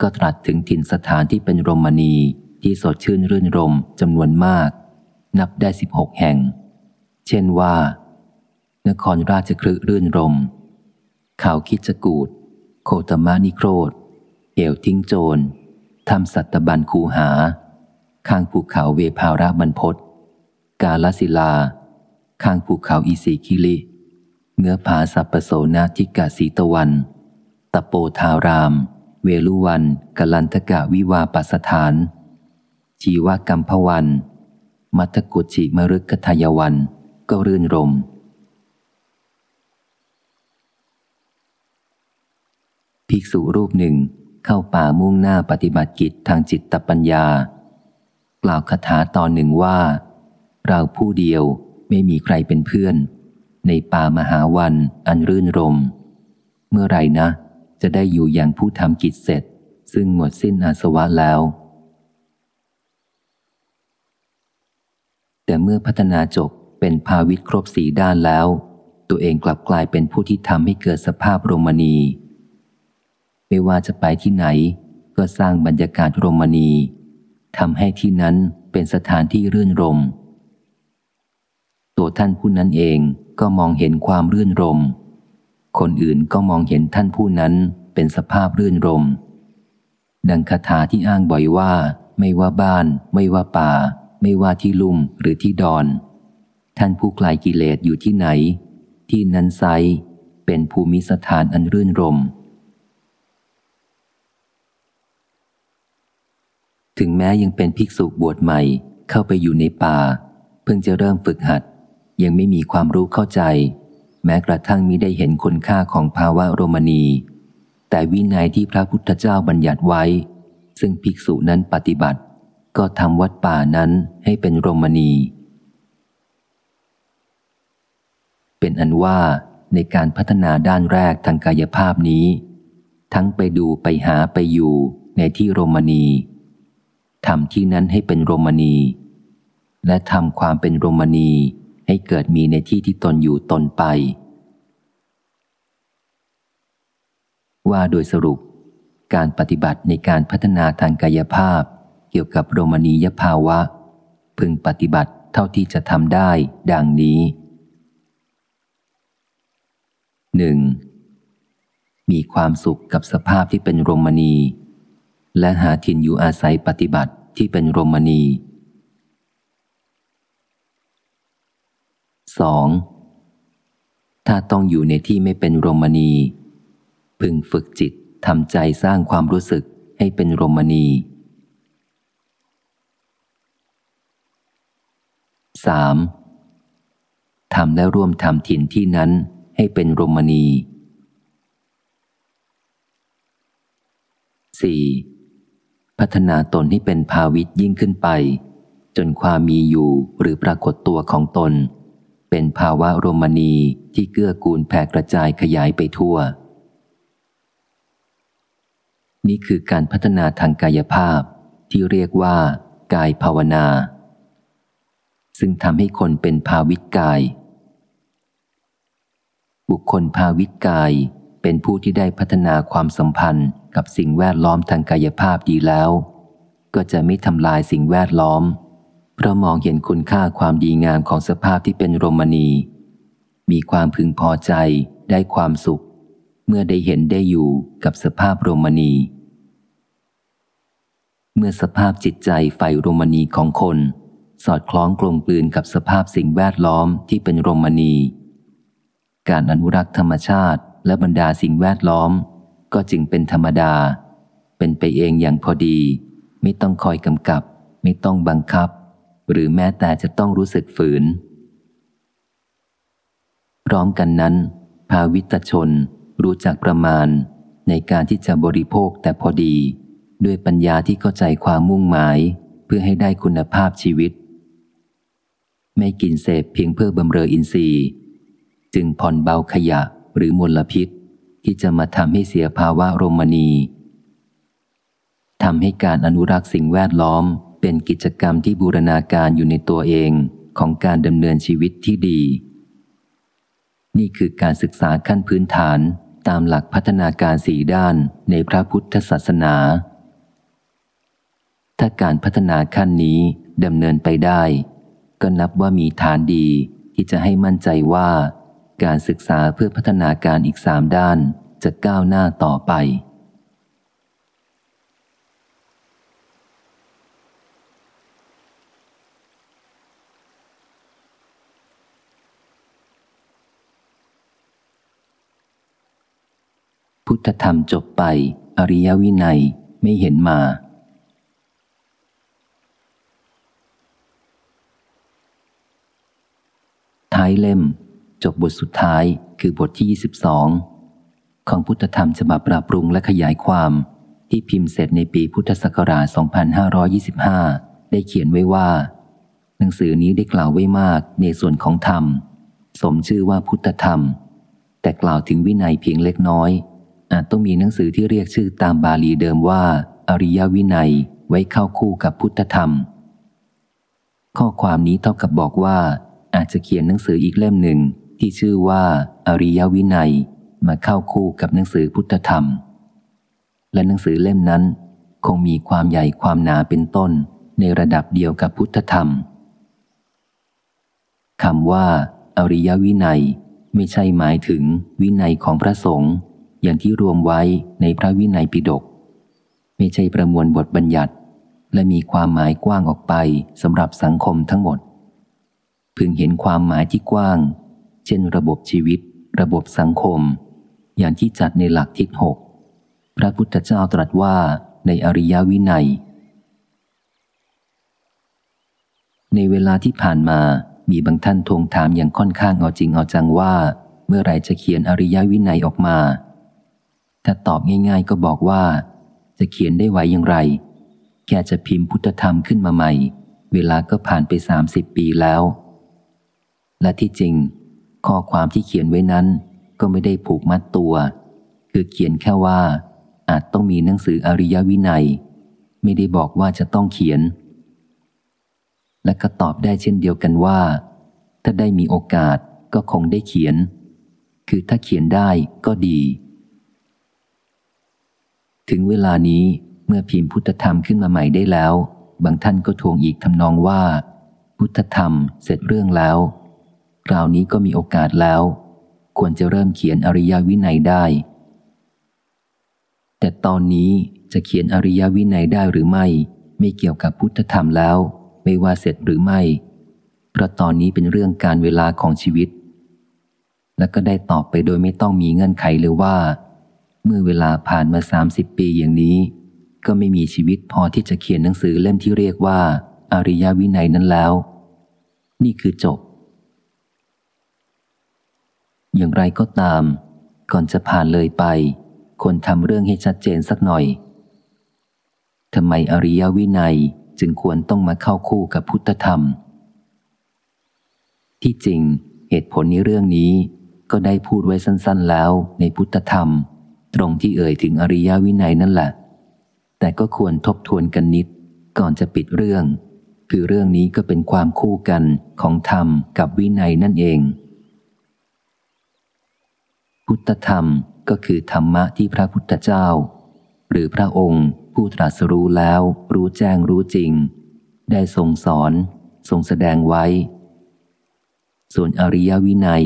ก็ตรัสถึงถิ่นสถานที่เป็นโรมณีที่สดชื่นรื่นรมจำนวนมาก นับได้สิบหกแห่ง เช่นว่า นครราชครึรื่นรมเขาคิจกูดโคตมานิโครธเอวทิ้งโจรทำสัตบันคูหา ข้างภูเขาเวภาระบรรพศกาลศิลา ข้างภูเขาอิสิคิลิเงื้อผาสัปปโสนาทิกาสีตะวัน ตะโปธาราม เวลุวันกลันทกะวิวาปัสถาน ชีวกัมพวัน มัทกุจิมรุกทายวัน ก็รื่นรม ภิกษุรูปหนึ่งเข้าป่ามุ่งหน้าปฏิบัติกิจทางจิตตปัญญา กล่าวคาถาตอนหนึ่งว่า เราผู้เดียวไม่มีใครเป็นเพื่อน ในป่ามหาวันอันรื่นรม เมื่อไรนะ จะได้อยู่อย่างผู้ทำกิจเสร็จ ซึ่งหมดสิ้นอาสวะแล้ว แต่เมื่อพัฒนาจบเป็นภาวิตครบสีด้านแล้ว ตัวเองกลับกลายเป็นผู้ที่ทำให้เกิดสภาพโรมณี ไม่ว่าจะไปที่ไหน ก็สร้างบรรยากาศโรมณีทำให้ที่นั้นเป็นสถานที่รื่นรม ตัวท่านผู้นั้นเองก็มองเห็นความรื่นรม คนอื่นก็มองเห็นท่านผู้นั้นเป็นสภาพรื่นรม ดังคาถาที่อ้างบ่อยว่า ไม่ว่าบ้าน ไม่ว่าป่า ไม่ว่าที่ลุ่มหรือที่ดอน ท่านผู้คลกิเลสอยู่ที่ไหน ที่นั้นไซเป็นภูมิสถานอันรื่นรม ถึงแม้ยังเป็นภิกษุบวชใหม่เข้าไปอยู่ในป่า เพิ่งจะเริ่มฝึกหัด ยังไม่มีความรู้เข้าใจ แม้กระทั่งมิได้เห็นคุณค่าของภาวะโรมนี แต่วินัยที่พระพุทธเจ้าบัญญัติไว้ ซึ่งภิกษุนั้นปฏิบัติ ก็ทำวัดป่านั้นให้เป็นโรมนี เป็นอันว่าในการพัฒนาด้านแรกทางกายภาพนี้ ทั้งไปดูไปหาไปอยู่ในที่โรมนีทำที่นั้นให้เป็นโรมณีและทำความเป็นโรมณี ให้เกิดมีในที่ที่ตนอยู่ตนไป ว่าโดยสรุป การปฏิบัติในการพัฒนาทางกายภาพ เกี่ยวกับโรมณียภาวะ พึงปฏิบัติเท่าที่จะทำได้ ดังนี้หนึ่งมีความสุขกับสภาพที่เป็นโรมณีและหาถิ่นอยู่อาศัยปฏิบัติที่เป็นโรมณี 2. ถ้าต้องอยู่ในที่ไม่เป็นโรมณี พึงฝึกจิตทำใจสร้างความรู้สึกให้เป็นโรมณี 3. ทำและร่วมทำถิ่นที่นั้นให้เป็นโรมณี 4. พัฒนาตนให้เป็นภาวิตยิ่งขึ้นไป จนความมีอยู่หรือปรากฏตัวของตน เป็นภาวะโรมณีที่เกื้อกูลแผ่กระจายขยายไปทั่ว นี่คือการพัฒนาทางกายภาพที่เรียกว่า กายภาวนา ซึ่งทำให้คนเป็นภาวิตกาย บุคคลภาวิตกายเป็นผู้ที่ได้พัฒนาความสัมพันธ์กับสิ่งแวดล้อมทางกายภาพดีแล้ว ก็จะไม่ทำลายสิ่งแวดล้อม พราะมองเห็นคุณค่าความดีงามของสภาพที่เป็นโรมณี มีความพึงพอใจได้ความสุข เมื่อได้เห็นได้อยู่กับสภาพโรมณี เมื่อสภาพจิตใจไฟโรมณีของคน สอดคล้องกลมกลืนกับสภาพสิ่งแวดล้อมที่เป็นโรมณี การอนุรักษ์ธรรมชาติและบรรดาสิ่งแวดล้อม ก็จึงเป็นธรรมดา เป็นไปเองอย่างพอดี ไม่ต้องคอยกำกับ ไม่ต้องบังคับ หรือแม้แต่จะต้องรู้สึกฝืน พร้อมกันนั้น ภาวิตชนรู้จักประมาณในการที่จะบริโภคแต่พอดี ด้วยปัญญาที่เข้าใจความมุ่งหมาย เพื่อให้ได้คุณภาพชีวิต ไม่กินเสพเพียงเพื่อบำเรออินทรีย์ จึงผ่อนเบาขยะหรือมลพิษ ที่จะมาทำให้เสียภาวะโรมณีทำให้การอนุรักษ์สิ่งแวดล้อม เป็นกิจกรรมที่บูรณาการอยู่ในตัวเองของการดำเนินชีวิตที่ดี นี่คือการศึกษาขั้นพื้นฐานตามหลักพัฒนาการสี่ด้านในพระพุทธศาสนา ถ้าการพัฒนาขั้นนี้ดำเนินไปได้ ก็นับว่ามีฐานดีที่จะให้มั่นใจว่า การศึกษาเพื่อพัฒนาการอีกสามด้านจะก้าวหน้าต่อไป พุทธธรรมจบไป อริยวินัยไม่เห็นมา ท้ายเล่ม จบบทสุดท้ายคือบทที่ 22 ของพุทธธรรมฉบับปรับปรุงและขยายความที่พิมพ์เสร็จในปีพุทธศักราช 2525 ได้เขียนไว้ว่า หนังสือนี้ได้กล่าวไว้มากในส่วนของธรรม สมชื่อว่าพุทธธรรมแต่กล่าวถึงวินัยเพียงเล็กน้อย อาจต้องมีหนังสือที่เรียกชื่อตามบาลีเดิมว่า อริยวินัยไว้เข้าคู่กับพุทธธรรม ข้อความนี้เท่ากับบอกว่า อาจจะเขียนหนังสืออีกเล่มหนึ่งที่ชื่อว่า อริยวินัยมาเข้าคู่กับหนังสือพุทธธรรม และหนังสือเล่มนั้น คงมีความใหญ่ความหนาเป็นต้นในระดับเดียวกับพุทธธรรมคำว่า อริยวินัย ไม่ใช่หมายถึงวินัยของพระสงฆ์ อย่างที่รวมไว้ในพระวินัยปิฎกไม่ใช่ประมวลบทบัญญัติ และมีความหมายกว้างออกไปสำหรับสังคมทั้งหมด พึงเห็นความหมายที่กว้าง เช่นระบบชีวิต ระบบสังคม อย่างที่จัดในหลักทิศหกพระพุทธเจ้าตรัสว่าในอริยวินัย ในเวลาที่ผ่านมามีบางท่านทวงถามอย่างค่อนข้างเอาจริงเอาจังว่า เมื่อไรจะเขียนอริยวินัยออกมา ถ้าตอบง่าย ๆ ก็บอกว่า จะเขียนได้ไหวอย่างไรแค่จะพิมพ์พุทธธรรมขึ้นมาใหม่ เวลาก็ผ่านไปสามสิบปีแล้ว และที่จริง ข้อความที่เขียนไว้นั้น ก็ไม่ได้ผูกมัดตัว คือเขียนแค่ว่า อาจต้องมีหนังสืออริยวินัย ไม่ได้บอกว่าจะต้องเขียน และก็ตอบได้เช่นเดียวกันว่า ถ้าได้มีโอกาสก็คงได้เขียน คือถ้าเขียนได้ก็ดี ถึงเวลานี้เมื่อพิมพ์พุทธธรรมขึ้นมาใหม่ได้แล้ว บางท่านก็ทวงอีกทำนองว่า พุทธธรรมเสร็จเรื่องแล้ว คราวนี้ก็มีโอกาสแล้ว ควรจะเริ่มเขียนอริยวินัยได้ แต่ตอนนี้จะเขียนอริยวินัยได้หรือไม่ ไม่เกี่ยวกับพุทธธรรมแล้ว ไม่ว่าเสร็จหรือไม่ เพราะตอนนี้เป็นเรื่องการเวลาของชีวิต และก็ได้ตอบไปโดยไม่ต้องมีเงื่อนไขเลยว่า เมื่อเวลาผ่านมาสามสิบปีอย่างนี้ ก็ไม่มีชีวิตพอที่จะเขียนหนังสือเล่มที่เรียกว่า อริยวินัยนั้นแล้ว นี่คือจบ อย่างไรก็ตาม ก่อนจะผ่านเลยไปควรทำเรื่องให้ชัดเจนสักหน่อยทำไมอริยวินัยจึงควรต้องมาเข้าคู่กับพุทธธรรม ที่จริงเหตุผลในเรื่องนี้ก็ได้พูดไว้สั้นๆแล้วในพุทธธรรม ตรงที่เอ่ยถึงอริยวินัยนั่นแหละ แต่ก็ควรทบทวนกันนิด ก่อนจะปิดเรื่อง คือเรื่องนี้ก็เป็นความคู่กันของธรรมกับวินัยนั่นเอง พุทธธรรมก็คือธรรมะที่พระพุทธเจ้า หรือพระองค์ผู้ตรัสรู้แล้ว รู้แจ้งรู้จริง ได้ทรงสอน ทรงแสดงไว้ ส่วนอริยวินัย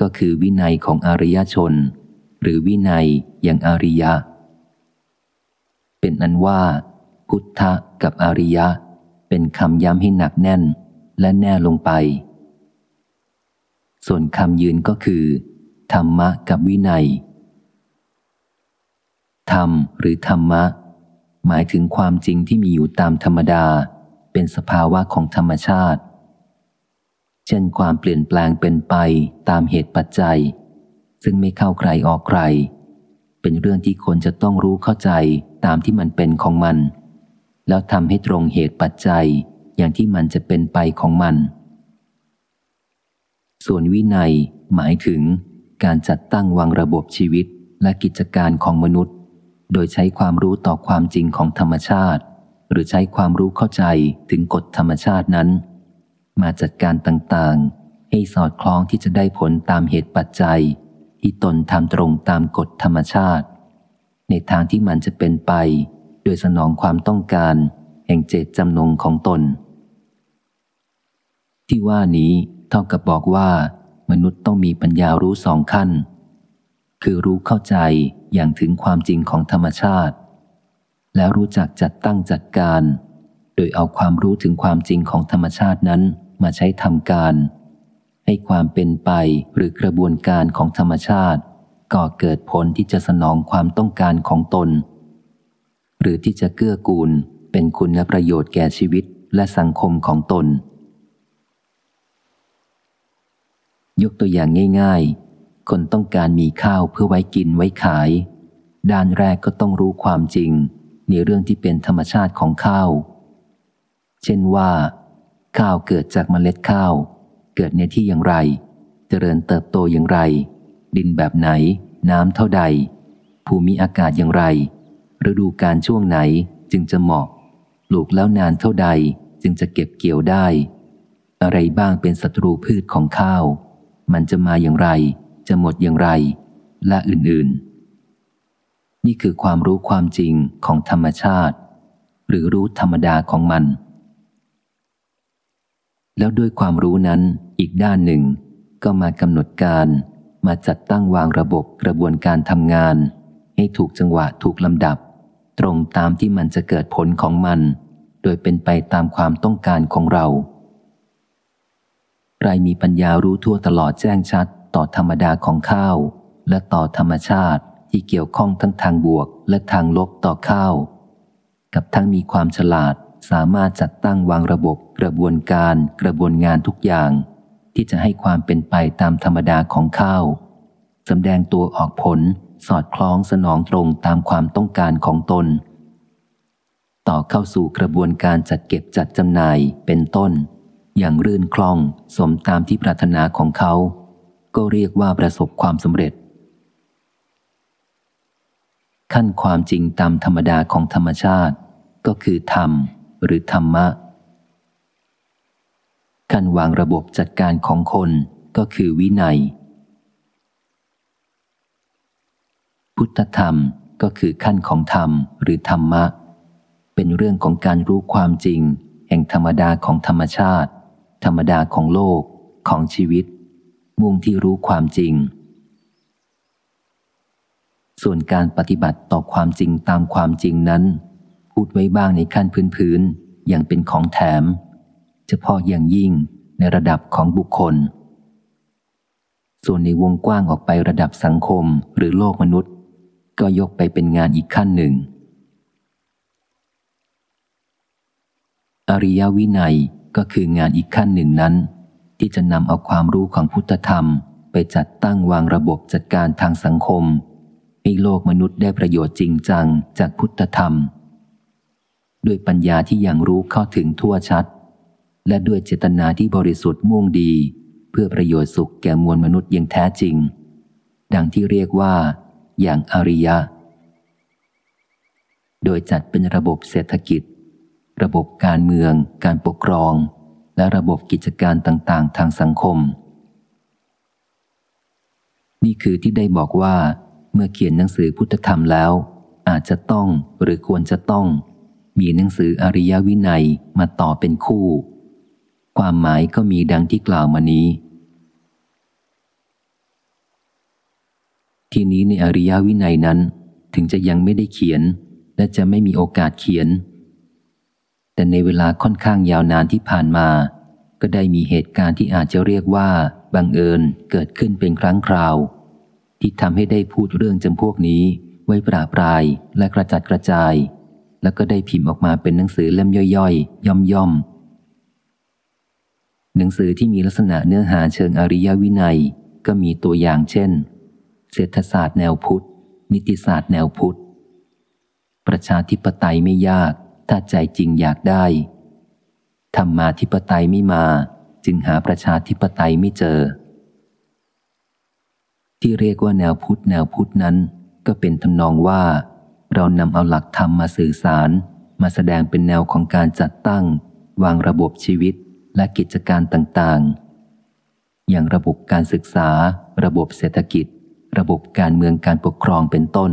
ก็คือวินัยของอริยชน หรือวินัยอย่างอริยะ เป็นอันว่า พุทธะกับอริยะ เป็นคำย้ำให้หนักแน่นและแน่ลงไป ส่วนคำยืนก็คือ ธรรมะกับวินัย ธรรมหรือธรรมะ หมายถึงความจริงที่มีอยู่ตามธรรมดา เป็นสภาวะของธรรมชาติ เช่นความเปลี่ยนแปลงเป็นไปตามเหตุปัจจัย ซึ่งไม่เข้าใครออกใคร เป็นเรื่องที่คนจะต้องรู้เข้าใจตามที่มันเป็นของมัน แล้วทำให้ตรงเหตุปัจจัยอย่างที่มันจะเป็นไปของมัน ส่วนวินัยหมายถึงการจัดตั้งวางระบบชีวิตและกิจการของมนุษย์ โดยใช้ความรู้ต่อความจริงของธรรมชาติ หรือใช้ความรู้เข้าใจถึงกฎธรรมชาตินั้น มาจัดการต่างๆ ให้สอดคล้องที่จะได้ผลตามเหตุปัจจัย ที่ตนทำตรงตามกฎธรรมชาติ ในทางที่มันจะเป็นไป โดยสนองความต้องการ แห่งเจตจำนงของตน ที่ว่านี้เท่ากับบอกว่า มนุษย์ต้องมีปัญญารู้สองขั้น คือรู้เข้าใจอย่างถึงความจริงของธรรมชาติ แล้วรู้จักจัดตั้งจัดการ โดยเอาความรู้ถึงความจริงของธรรมชาตินั้นมาใช้ทำการ ให้ความเป็นไปหรือกระบวนการของธรรมชาติ ก่อเกิดผลที่จะสนองความต้องการของตน หรือที่จะเกื้อกูลเป็นคุณและประโยชน์แก่ชีวิตและสังคมของตน ยกตัวอย่างง่าย ๆ คนต้องการมีข้าวเพื่อไว้กินไว้ขาย ด้านแรกก็ต้องรู้ความจริง ในเรื่องที่เป็นธรรมชาติของข้าว เช่นว่า ข้าวเกิดจากเมล็ดข้าว เกิดในที่อย่างไร เจริญเติบโตอย่างไร ดินแบบไหน น้ำเท่าใด ภูมิอากาศอย่างไร ฤดูการช่วงไหนจึงจะเหมาะ ปลูกแล้วนานเท่าใดจึงจะเก็บเกี่ยวได้ อะไรบ้างเป็นศัตรูพืชของข้าว มันจะมาอย่างไร จะหมดอย่างไร และอื่นๆ นี่คือความรู้ความจริงของธรรมชาติ หรือรู้ธรรมดาของมัน แล้วด้วยความรู้นั้นอีกด้านหนึ่ง ก็มากำหนดการมาจัดตั้งวางระบบกระบวนการทำงาน ให้ถูกจังหวะถูกลำดับ ตรงตามที่มันจะเกิดผลของมัน โดยเป็นไปตามความต้องการของเรา ใครมีปัญญารู้ทั่วตลอดแจ้งชัด ต่อธรรมดาของข้าว และต่อธรรมชาติที่เกี่ยวข้องทั้งทางบวกและทางลบต่อข้าว กับทั้งมีความฉลาดสามารถจัดตั้งวางระบบกระบวนการกระบวนงานทุกอย่าง ที่จะให้ความเป็นไปตามธรรมดาของข้าวสำแดงตัวออกผลสอดคล้องสนองตรงตามความต้องการของตน ต่อเข้าสู่กระบวนการจัดเก็บจัดจำหน่ายเป็นต้น อย่างรื่นคล่องสมตามที่ปรารถนาของเขา ก็เรียกว่าประสบความสำเร็จ ขั้นความจริงตามธรรมดาของธรรมชาติ ก็คือธรรมหรือธรรมะ ขั้นวางระบบจัดการของคนก็คือวินัย พุทธธรรมก็คือขั้นของธรรมหรือธรรมะ เป็นเรื่องของการรู้ความจริง แห่งธรรมดาของธรรมชาติ ธรรมดาของโลก ของชีวิต มุ่งที่รู้ความจริง ส่วนการปฏิบัติต่อความจริงตามความจริงนั้น พูดไว้บ้างในขั้นพื้นๆอย่างเป็นของแถม เฉพาะอย่างยิ่งในระดับของบุคคล ส่วนในวงกว้างออกไประดับสังคมหรือโลกมนุษย์ ก็ยกไปเป็นงานอีกขั้นหนึ่ง อริยวินัยก็คืองานอีกขั้นหนึ่งนั้น ที่จะนำเอาความรู้ของพุทธธรรม ไปจัดตั้งวางระบบจัดการทางสังคมให้โลกมนุษย์ได้ประโยชน์จริงจังจากพุทธธรรม ด้วยปัญญาที่ยังรู้เข้าถึงทั่วชัด และด้วยเจตนาที่บริสุทธิ์มุ่งดี เพื่อประโยชน์สุขแก่มวลมนุษย์อย่างแท้จริง ดังที่เรียกว่า อย่างอริยะ โดยจัดเป็นระบบเศรษฐกิจ ระบบการเมือง การปกครอง และระบบกิจการต่างๆ ทางสังคม นี่คือที่ได้บอกว่า เมื่อเขียนหนังสือพุทธธรรมแล้ว อาจจะต้องหรือควรจะต้อง มีหนังสืออริยวินัยมาต่อเป็นคู่ ความหมายก็มีดังที่กล่าวมานี้ ที่นี้ในอริยวินัยนั้น ถึงจะยังไม่ได้เขียน และจะไม่มีโอกาสเขียน แต่ในเวลาค่อนข้างยาวนานที่ผ่านมา ก็ได้มีเหตุการณ์ที่อาจจะเรียกว่าบังเอิญเกิดขึ้นเป็นครั้งคราว ที่ทำให้ได้พูดเรื่องจำพวกนี้ ไว้ปราบรายและกระจัดกระจาย แล้วก็ได้พิมพ์ออกมาเป็นหนังสือเล่มย่อยๆ ย่อมๆ หนังสือที่มีลักษณะเนื้อหาเชิงอริยวินัยก็มีตัวอย่างเช่น เศรษฐศาสตร์แนวพุทธ นิติศาสตร์แนวพุทธ ประชาธิปไตยไม่ยาก ถ้าใจจริงอยากได้ธรรมาธิปไตยไม่มา จึงหาประชาธิปไตยไม่เจอ ที่เรียกว่าแนวพุทธแนวพุทธนั้น ก็เป็นทำนองว่า เรานำเอาหลักธรรมมาสื่อสาร มาแสดงเป็นแนวของการจัดตั้ง วางระบบชีวิต และกิจการต่างๆ อย่างระบบการศึกษา ระบบเศรษฐกิจ ระบบการเมืองการปกครองเป็นต้น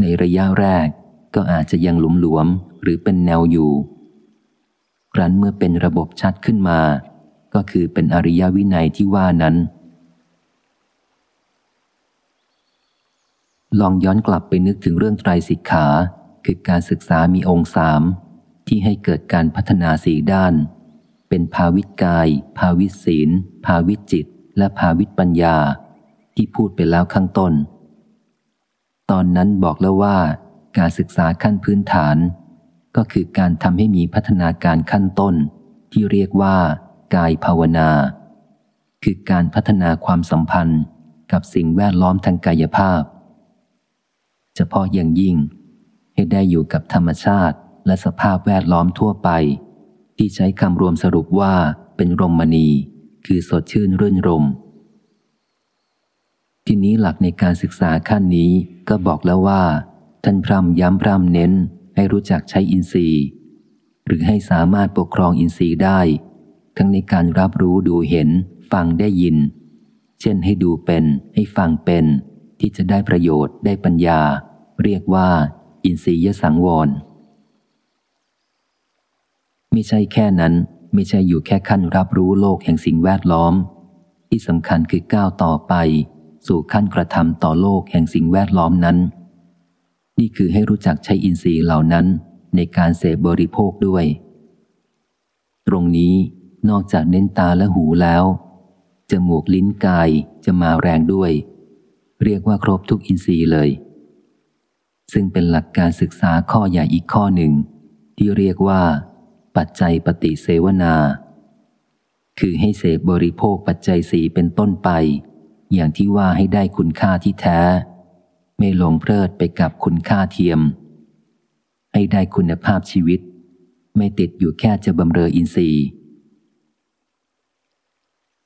ในระยะแรกก็อาจจะยังหลวมๆหรือเป็นแนวอยู่ครั้นเมื่อเป็นระบบชัดขึ้นมา ก็คือเป็นอริยวินัยที่ว่านั้น ลองย้อนกลับไปนึกถึงเรื่องไตรสิกขา คือการศึกษามีองค์สาม ที่ให้เกิดการพัฒนาสีด้าน เป็นภาวิตกาย ภาวิศีล ภาวิจิต และภาวิตปัญญา ที่พูดไปแล้วข้างต้น ตอนนั้นบอกแล้วว่า การศึกษาขั้นพื้นฐาน ก็คือการทำให้มีพัฒนาการขั้นต้น ที่เรียกว่า กายภาวนา คือการพัฒนาความสัมพันธ์กับสิ่งแวดล้อมทางกายภาพ เฉพาะอย่างยิ่งให้ได้อยู่กับธรรมชาติ และสภาพแวดล้อมทั่วไป ที่ใช้คำรวมสรุปว่าเป็นรมณี คือสดชื่นรื่นรม ทีนี้หลักในการศึกษาขั้นนี้ก็บอกแล้วว่า ท่านพร่ำย้ำพร่ำเน้นให้รู้จักใช้อินทรีย์ หรือให้สามารถปกครองอินทรีย์ได้ ทั้งในการรับรู้ดูเห็น ฟังได้ยิน เช่นให้ดูเป็น ให้ฟังเป็น ที่จะได้ประโยชน์ได้ปัญญา เรียกว่า อินทรียสังวร ไม่ใช่แค่นั้น ไม่ใช่อยู่แค่ขั้นรับรู้โลกแห่งสิ่งแวดล้อม ที่สำคัญคือก้าวต่อไป สู่ขั้นกระทำต่อโลกแห่งสิ่งแวดล้อมนั้น นี่คือให้รู้จักใช้อินทรีย์เหล่านั้นในการเสพบริโภคด้วย ตรงนี้นอกจากเน้นตาและหูแล้วจมูกลิ้นกายจะมาแรงด้วย เรียกว่าครบทุกอินทรีย์เลย ซึ่งเป็นหลักการศึกษาข้อใหญ่อีกข้อหนึ่ง ที่เรียกว่า ปัจจัยปฏิเสวนา คือให้เสพบริโภคปัจจัยสีเป็นต้นไป อย่างที่ว่าให้ได้คุณค่าที่แท้ ไม่หลงเพลิดไปกับคุณค่าเทียม ให้ได้คุณภาพชีวิต ไม่ติดอยู่แค่จะบำเรออินทรีย์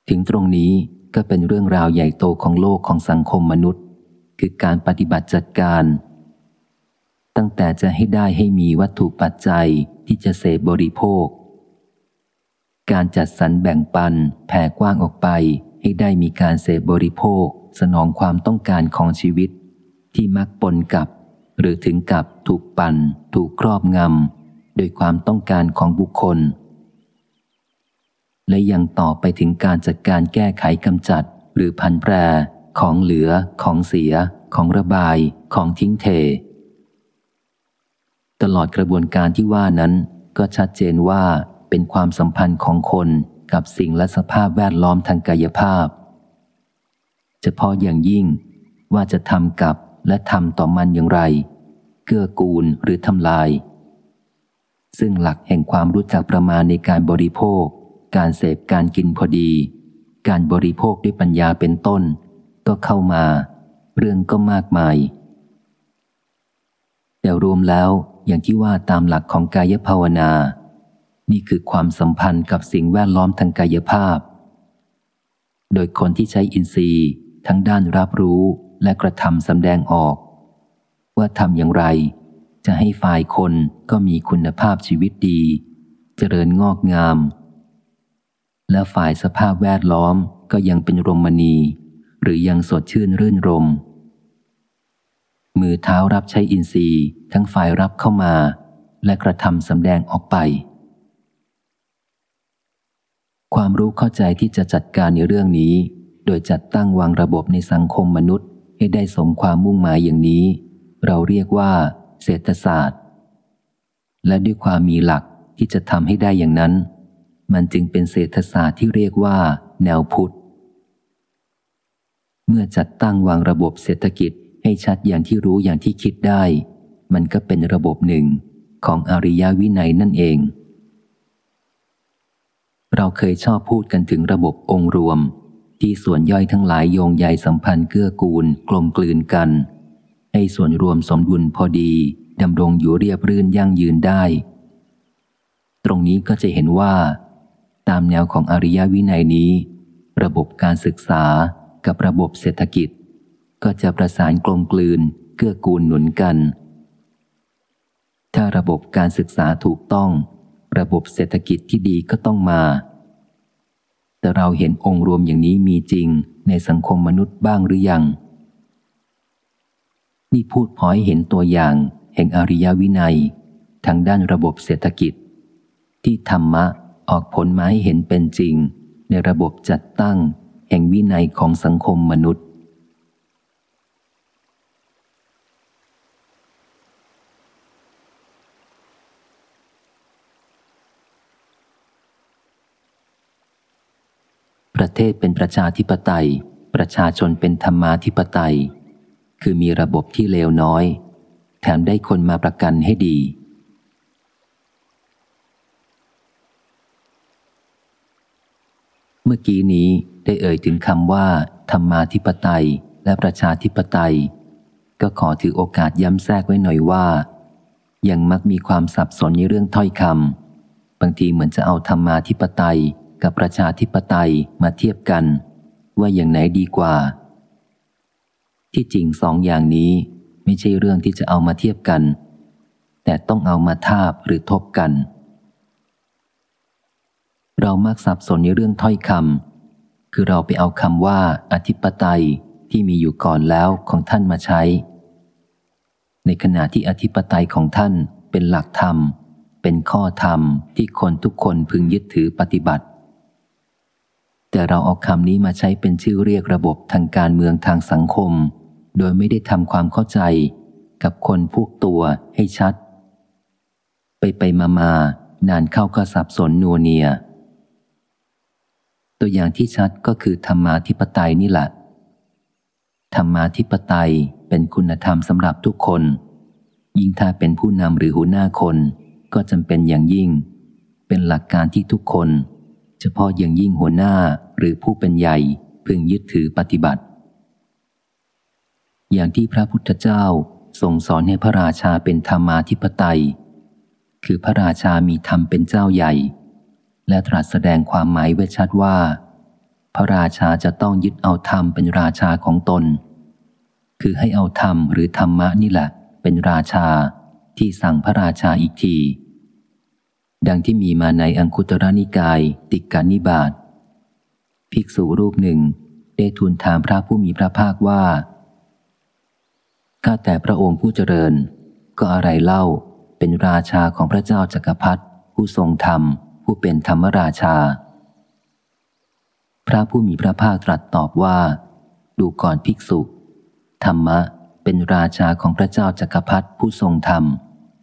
ถึงตรงนี้ก็เป็นเรื่องราวใหญ่โตของโลกของสังคมมนุษย์ คือการปฏิบัติจัดการ ตั้งแต่จะให้ได้ให้มีวัตถุปัจจัยที่จะเสพบริโภค การจัดสรรแบ่งปันแผ่กว้างออกไป ให้ได้มีการเสพบริโภค สนองความต้องการของชีวิต ที่มักปนกับ หรือถึงกับถูกปันถูกครอบงำโดยความต้องการของบุคคล และยังต่อไปถึงการจัดการแก้ไขกำจัด หรือพันแปรของเหลือ ของเสีย ของระบาย ของทิ้งเท ตลอดกระบวนการที่ว่านั้น ก็ชัดเจนว่าเป็นความสัมพันธ์ของคนกับสิ่งและสภาพแวดล้อมทางกายภาพ เฉพาะอย่างยิ่งว่าจะทำกับและทำต่อมันอย่างไร เกื้อกูลหรือทำลาย ซึ่งหลักแห่งความรู้จักประมาณในการบริโภค การเสพการกินพอดี การบริโภคด้วยปัญญาเป็นต้น ก็เข้ามา เรื่องก็มากมาย แต่รวมแล้ว อย่างที่ว่าตามหลักของกายภาวนา นี่คือความสัมพันธ์กับสิ่งแวดล้อมทางกายภาพ โดยคนที่ใช้อินทรีย์ทั้งด้านรับรู้และกระทำสำแดงออก ว่าทำอย่างไร จะให้ฝ่ายคนก็มีคุณภาพชีวิตดี เจริญงอกงาม และฝ่ายสภาพแวดล้อมก็ยังเป็นรมณี หรือยังสดชื่นรื่นรม มือเท้ารับใช้อินทรีย์ ทั้งฝ่ายรับเข้ามา และกระทำสำแดงออกไป ความรู้เข้าใจที่จะจัดการในเรื่องนี้ โดยจัดตั้งวางระบบในสังคมมนุษย์ให้ได้สมความมุ่งหมายอย่างนี้ เราเรียกว่า เศรษฐศาสตร์ และด้วยความมีหลักที่จะทำให้ได้อย่างนั้น มันจึงเป็นเศรษฐศาสตร์ที่เรียกว่า แนวพุทธเมื่อจัดตั้งวางระบบเศรษฐกิจให้ชัดอย่างที่รู้อย่างที่คิดได้ มันก็เป็นระบบหนึ่งของอริยวินัยนั่นเอง เราเคยชอบพูดกันถึงระบบองค์รวม ที่ส่วนย่อยทั้งหลายโยงใยสัมพันธ์เกื้อกูล กลมกลืนกัน ให้ส่วนรวมสมดุลพอดีดำรงอยู่เรียบรื่นยั่งยืนได้ ตรงนี้ก็จะเห็นว่า ตามแนวของอริยวินัยนี้ ระบบการศึกษากับระบบเศรษฐกิจ ก็จะประสานกลมกลืนเกื้อกูลหนุนกัน ถ้าระบบการศึกษาถูกต้อง ระบบเศรษฐกิจที่ดีก็ต้องมา แต่เราเห็นองค์รวมอย่างนี้มีจริงในสังคมมนุษย์บ้างหรือยัง นี่พูดพอให้เห็นตัวอย่าง แห่งอริยวินัย ทางด้านระบบเศรษฐกิจ ที่ธรรมะออกผลมาให้เห็นเป็นจริง ในระบบจัดตั้ง แห่งวินัยของสังคมมนุษย์ ประเทศเป็นประชาธิปไตย ประชาชนเป็นธรรมาธิปไตย คือมีระบบที่เลวน้อย แถมได้คนมาประกันให้ดี เมื่อกี้นี้ได้เอ่ยถึงคำว่า ธรรมาธิปไตยและประชาธิปไตย ก็ขอถือโอกาสย้ำแทรกไว้หน่อยว่า ยังมักมีความสับสนในเรื่องถ้อยคำบางทีเหมือนจะเอาธรรมาธิปไตย กับประชาธิปไตยมาเทียบกัน ว่าอย่างไหนดีกว่า ที่จริงสองอย่างนี้ไม่ใช่เรื่องที่จะเอามาเทียบกัน แต่ต้องเอามาทาบหรือทบกัน เรามักสับสนในเรื่องถ้อยคำคือเราไปเอาคำว่าอธิปไตยที่มีอยู่ก่อนแล้วของท่านมาใช้ ในขณะที่อธิปไตยของท่านเป็นหลักธรรม เป็นข้อธรรมที่คนทุกคนพึงยึดถือปฏิบัติ แต่เราเอาคำนี้มาใช้เป็นชื่อเรียกระบบทางการเมืองทางสังคม โดยไม่ได้ทำความเข้าใจกับคนพวกตัวให้ชัด ไปไปมามานานเข้าก็สับสนนัวเนีย ตัวอย่างที่ชัดก็คือธรรมาธิปไตยนี่แหละธรรมาธิปไตยเป็นคุณธรรมสำหรับทุกคน ยิ่งถ้าเป็นผู้นำหรือหัวหน้าคน ก็จำเป็นอย่างยิ่ง เป็นหลักการที่ทุกคน เฉพาะอย่างยิ่งหัวหน้าหรือผู้เป็นใหญ่พึงยึดถือปฏิบัติ อย่างที่พระพุทธเจ้าทรงสอนให้พระราชาเป็นธรรมาธิปไตย คือพระราชามีธรรมเป็นเจ้าใหญ่ และตรัสแสดงความหมายไว้ชัดว่า พระราชาจะต้องยึดเอาธรรมเป็นราชาของตน คือให้เอาธรรมหรือธรรมะนี่แหละ เป็นราชาที่สั่งพระราชาอีกที ดังที่มีมาในอังคุตรนิกาย ติกานิบาตภิกษุรูปหนึ่ง ได้ทูลถามพระผู้มีพระภาคว่า ข้าแต่พระองค์ผู้เจริญ ก็อะไรเล่าเป็นราชาของพระเจ้าจักรพรรดิผู้ทรงธรรม ผู้เป็นธรรมราชา พระผู้มีพระภาคตรัสตอบว่า ดูก่อนภิกษุ ธรรมะเป็นราชาของพระเจ้าจักรพรรดิผู้ทรงธรรม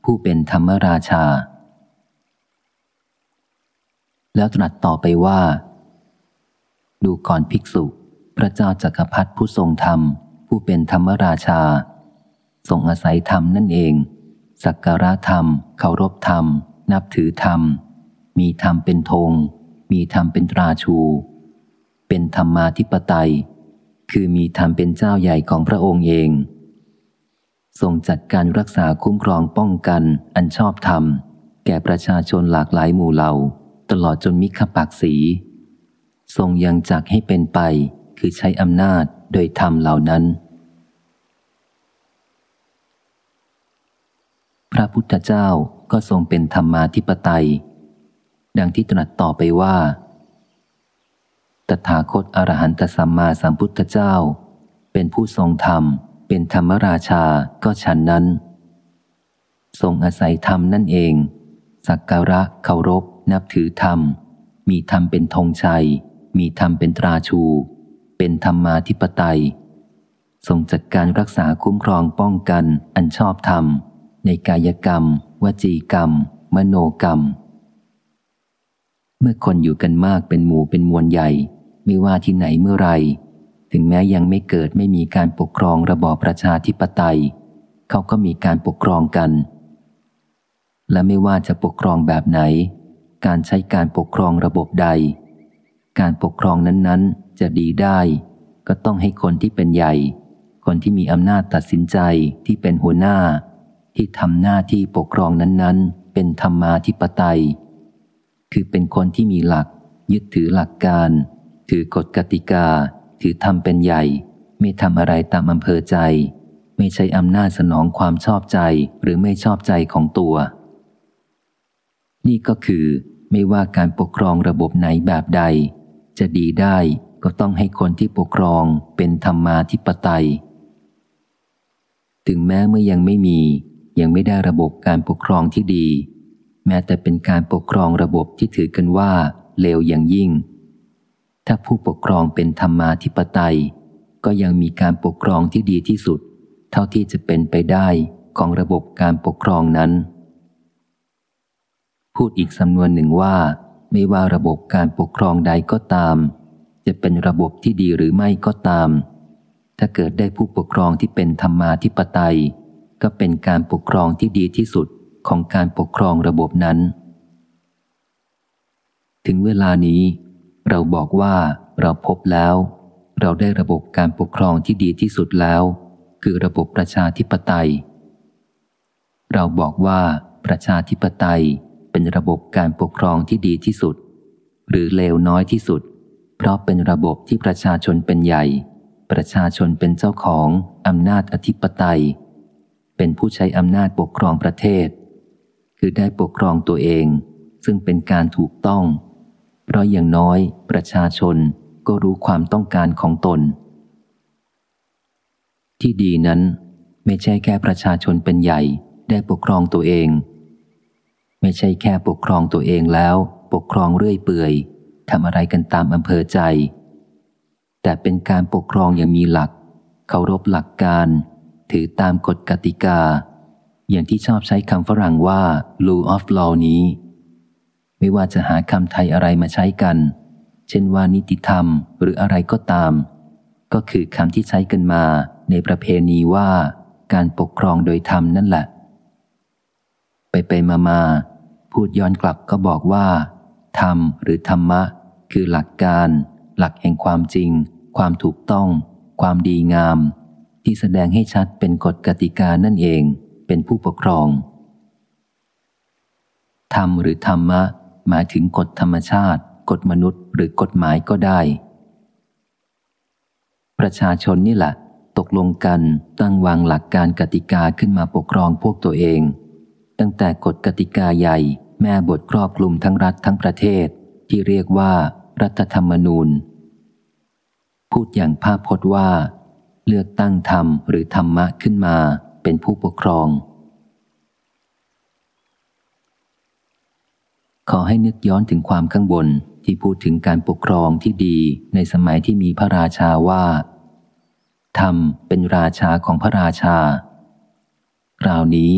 ผู้เป็นธรรมราชา แล้วตรัสต่อไปว่า ดูก่อนภิกษุ พระเจ้าจักรพรรดิผู้ทรงธรรม ผู้เป็นธรรมราชา ทรงอาศัยธรรมนั่นเอง สักการะธรรมเคารพธรรม นับถือธรรม มีธรรมเป็นธง มีธรรมเป็นตราชู เป็นธรรมาธิปไตย คือมีธรรมเป็นเจ้าใหญ่ของพระองค์เองทรงจัดการรักษาคุ้มครองป้องกันอันชอบธรรม แก่ประชาชนหลากหลายหมู่เหล่า ตลอดจนมิขปักสีทรงยังจักให้เป็นไป คือใช้อำนาจโดยธรรมเหล่านั้น พระพุทธเจ้าก็ทรงเป็นธรรมาธิปไตย ดังที่ตรัสต่อไปว่า ตถาคตอรหันตสัมมาสัมพุทธเจ้า เป็นผู้ทรงธรรม เป็นธรรมราชาก็ฉันนั้น ทรงอาศัยธรรมนั่นเอง สักการะเคารพ นับถือธรรม มีธรรมเป็นธงชัย มีธรรมเป็นตราชู เป็นธรรมาธิปไตย ทรงจัดการรักษาคุ้มครองป้องกันอันชอบธรรม ในกายกรรม วจีกรรม มโนกรรม เมื่อคนอยู่กันมากเป็นหมู่เป็นมวลใหญ่ ไม่ว่าที่ไหนเมื่อไร ถึงแม้ยังไม่เกิดไม่มีการปกครองระบอบประชาธิปไตย เขาก็มีการปกครองกันและไม่ว่าจะปกครองแบบไหน การใช้การปกครองระบบใด การปกครองนั้นๆ จะดีได้ ก็ต้องให้คนที่เป็นใหญ่ คนที่มีอำนาจตัดสินใจที่เป็นหัวหน้า ที่ทำหน้าที่ปกครองนั้นๆ เป็นธรรมาธิปไตย คือเป็นคนที่มีหลัก ยึดถือหลักการ ถือกฎกติกา ถือทำเป็นใหญ่ ไม่ทำอะไรตามอำเภอใจ ไม่ใช้อำนาจสนองความชอบใจหรือไม่ชอบใจของตัวนี่ก็คือ ไม่ว่าการปกครองระบบไหนแบบใด จะดีได้ก็ต้องให้คนที่ปกครองเป็นธรรมาธิปไตย ถึงแม้เมื่อยังไม่มี ยังไม่ได้ระบบการปกครองที่ดี แม้แต่เป็นการปกครองระบบที่ถือกันว่าเลวอย่างยิ่ง ถ้าผู้ปกครองเป็นธรรมาธิปไตย ก็ยังมีการปกครองที่ดีที่สุด เท่าที่จะเป็นไปได้ของระบบการปกครองนั้น พูดอีกสำนวนหนึ่งว่า ไม่ว่าระบบการปกครองใดก็ตาม จะเป็นระบบที่ดีหรือไม่ก็ตาม ถ้าเกิดได้ผู้ปกครองที่เป็นธรรมาธิปไตย ก็เป็นการปกครองที่ดีที่สุดของการปกครองระบบนั้น ถึงเวลานี้ เราบอกว่าเราพบแล้ว เราได้ระบบการปกครองที่ดีที่สุดแล้ว คือระบบประชาธิปไตย เราบอกว่าประชาธิปไตย เป็นระบบการปกครองที่ดีที่สุด หรือเลวน้อยที่สุด เพราะเป็นระบบที่ประชาชนเป็นใหญ่ ประชาชนเป็นเจ้าของอำนาจอธิปไตย เป็นผู้ใช้อำนาจปกครองประเทศ คือได้ปกครองตัวเอง ซึ่งเป็นการถูกต้อง เพราะอย่างน้อยประชาชนก็รู้ความต้องการของตน ที่ดีนั้นไม่ใช่แค่ประชาชนเป็นใหญ่ได้ปกครองตัวเอง ไม่ใช่แค่ปกครองตัวเองแล้ว ปกครองเรื่อยเปื่อยทำอะไรกันตามอำเภอใจ แต่เป็นการปกครองอย่างมีหลัก เคารพหลักการ ถือตามกฎกติกา อย่างที่ชอบใช้คำฝรั่งว่า law of law นี้ ไม่ว่าจะหาคำไทยอะไรมาใช้กัน เช่นว่านิติธรรมหรืออะไรก็ตาม ก็คือคำที่ใช้กันมาในประเพณีว่า การปกครองโดยธรรมนั่นแหละ ไปไปมามา พูดย้อนกลับก็บอกว่าธรรมหรือธรรมะ คือหลักการ หลักแห่งความจริง ความถูกต้อง ความดีงาม ที่แสดงให้ชัดเป็นกฎกติกานั่นเอง เป็นผู้ปกครอง ธรรมหรือธรรมะ หมายถึงกฎธรรมชาติ กฎมนุษย์ หรือกฎหมายก็ได้ ประชาชนนี่แหละ ตกลงกันตั้งวางหลักการกติกาขึ้นมาปกครองพวกตัวเอง ตั้งแต่กฎกติกาใหญ่ แม่บทครอบคลุมทั้งรัฐทั้งประเทศที่เรียกว่ารัฐธรรมนูญ พูดอย่างภาพพจน์ว่า เลือกตั้งธรรมหรือธรรมะขึ้นมาเป็นผู้ปกครอง ขอให้นึกย้อนถึงความข้างบนที่พูดถึงการปกครองที่ดีในสมัยที่มีพระราชาว่า ธรรมเป็นราชาของพระราชา คราวนี้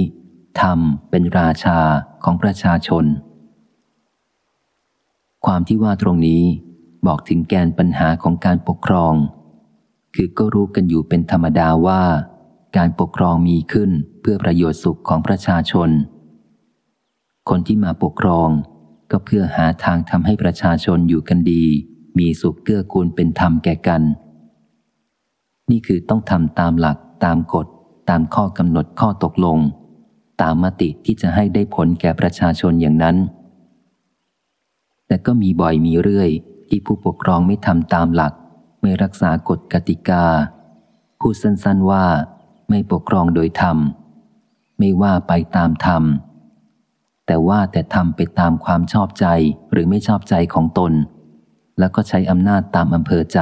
ธรรมเป็นราชาของประชาชน ความที่ว่าตรงนี้บอกถึงแกนปัญหาของการปกครอง คือก็รู้กันอยู่เป็นธรรมดาว่า การปกครองมีขึ้นเพื่อประโยชน์สุขของประชาชน คนที่มาปกครองก็เพื่อหาทางทำให้ประชาชนอยู่กันดี มีสุขเกื้อกูลเป็นธรรมแก่กัน นี่คือต้องทำตามหลักตามกฎตามข้อกำหนดข้อตกลง ตามมติที่จะให้ได้ผลแก่ประชาชนอย่างนั้น แต่ก็มีบ่อยมีเรื่อยที่ผู้ปกครองไม่ทำตามหลัก ไม่รักษากฎกติกา พูดสั้นๆว่า ไม่ปกครองโดยธรรม ไม่ว่าไปตามธรรม แต่ว่าแต่ทำไปตามความชอบใจหรือไม่ชอบใจของตน แล้วก็ใช้อำนาจตามอำเภอใจ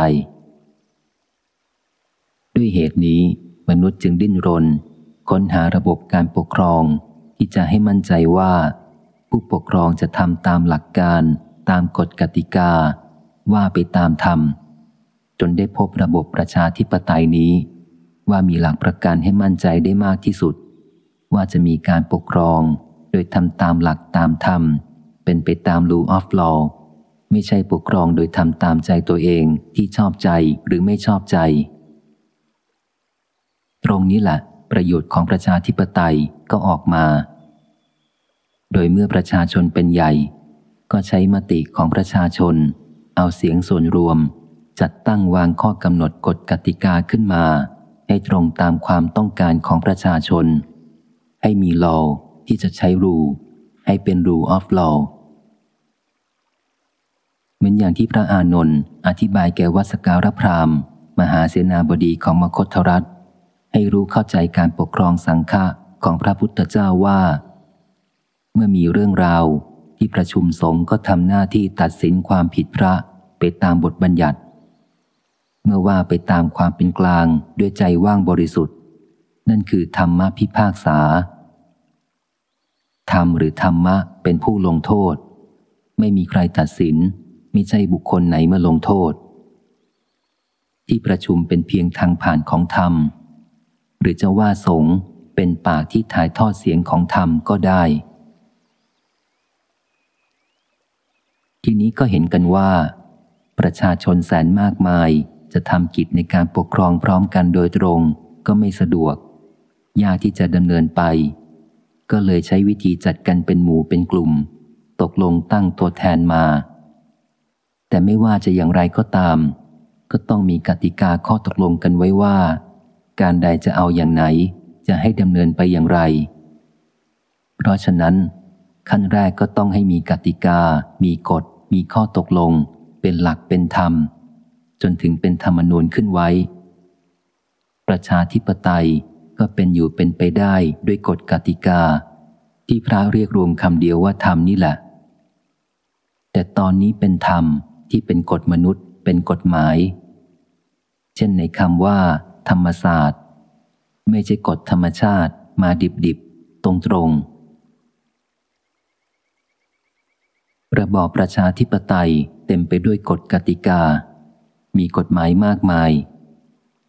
ด้วยเหตุนี้มนุษย์จึงดิ้นรน ค้นหาระบบการปกครอง ที่จะให้มั่นใจว่า ผู้ปกครองจะทำตามหลักการ ตามกฎกติกา ว่าไปตามธรรม จนได้พบระบบประชาธิปไตยนี้ ว่ามีหลักประกันให้มั่นใจได้มากที่สุด ว่าจะมีการปกครอง โดยทำตามหลักตามธรรม เป็นไปตาม rule of law ไม่ใช่ปกครองโดยทำตามใจตัวเองที่ชอบใจหรือไม่ชอบใจ ตรงนี้แหละ ประโยชน์ของประชาธิปไตยก็ออกมา โดยเมื่อประชาชนเป็นใหญ่ ก็ใช้มติของประชาชน เอาเสียงส่วนรวม จัดตั้งวางข้อกำหนดกฎกติกาขึ้นมา ให้ตรงตามความต้องการของประชาชน ให้มี law ที่จะใช้รูให้เป็น rule of law เหมือนอย่างที่พระอานนท์อธิบายแก่วัสการพรามมหาเสนาบดีของมคธรัฐ ให้รู้เข้าใจการปกครองสังฆะของพระพุทธเจ้าว่า เมื่อมีเรื่องราวที่ประชุมสงฆ์ก็ทำหน้าที่ตัดสินความผิดพระไปตามบทบัญญัติ เมื่อว่าไปตามความเป็นกลางด้วยใจว่างบริสุทธิ์ นั่นคือธรรมะพิพากษา ธรรมหรือธรรมะเป็นผู้ลงโทษ ไม่มีใครตัดสินไม่ใช่บุคคลไหนมาลงโทษ ที่ประชุมเป็นเพียงทางผ่านของธรรม หรือจะว่าสงเป็นปากที่ถ่ายทอดเสียงของธรรมก็ได้ ทีนี้ก็เห็นกันว่า ประชาชนแสนมากมายจะทำกิจในการปกครองพร้อมกันโดยตรงก็ไม่สะดวก ยากที่จะดำเนินไป ก็เลยใช้วิธีจัดกันเป็นหมู่เป็นกลุ่ม ตกลงตั้งตัวแทนมา แต่ไม่ว่าจะอย่างไรก็ตาม ก็ต้องมีกติกาข้อตกลงกันไว้ว่า การใดจะเอาอย่างไหน จะให้ดำเนินไปอย่างไร เพราะฉะนั้น ขั้นแรกก็ต้องให้มีกติกา มีกฎ มีข้อตกลง เป็นหลักเป็นธรรม จนถึงเป็นธรรมนูญขึ้นไว้ ประชาธิปไตยก็เป็นอยู่เป็นไปได้ด้วยกฎกติกา ที่พระเรียกรวมคำเดียวว่าธรรมนี่แหละ แต่ตอนนี้เป็นธรรมที่เป็นกฎมนุษย์ เป็นกฎหมาย เช่นในคำว่า ธรรมศาสตร์ ไม่ใช่กฎธรรมชาติมาดิบดิบตรงตรงระบอบประชาธิปไตยเต็มไปด้วยกฎกติกา มีกฎหมายมากมาย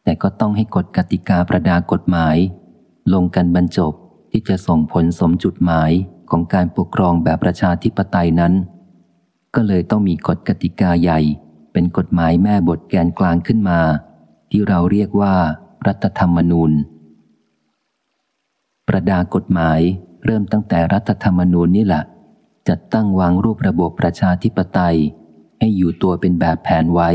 แต่ก็ต้องให้กฎกติกาประดากฎหมาย ลงกันบรรจบที่จะส่งผลสมจุดหมายของการปกครองแบบประชาธิปไตยนั้น ก็เลยต้องมีกฎกติกาใหญ่ เป็นกฎหมายแม่บทแกนกลางขึ้นมา ที่เราเรียกว่า รัฐธรรมนูญ ประดากฎหมายเริ่มตั้งแต่รัฐธรรมนูญนี่แหละจัดตั้งวางรูประบบประชาธิปไตย ให้อยู่ตัวเป็นแบบแผนไว้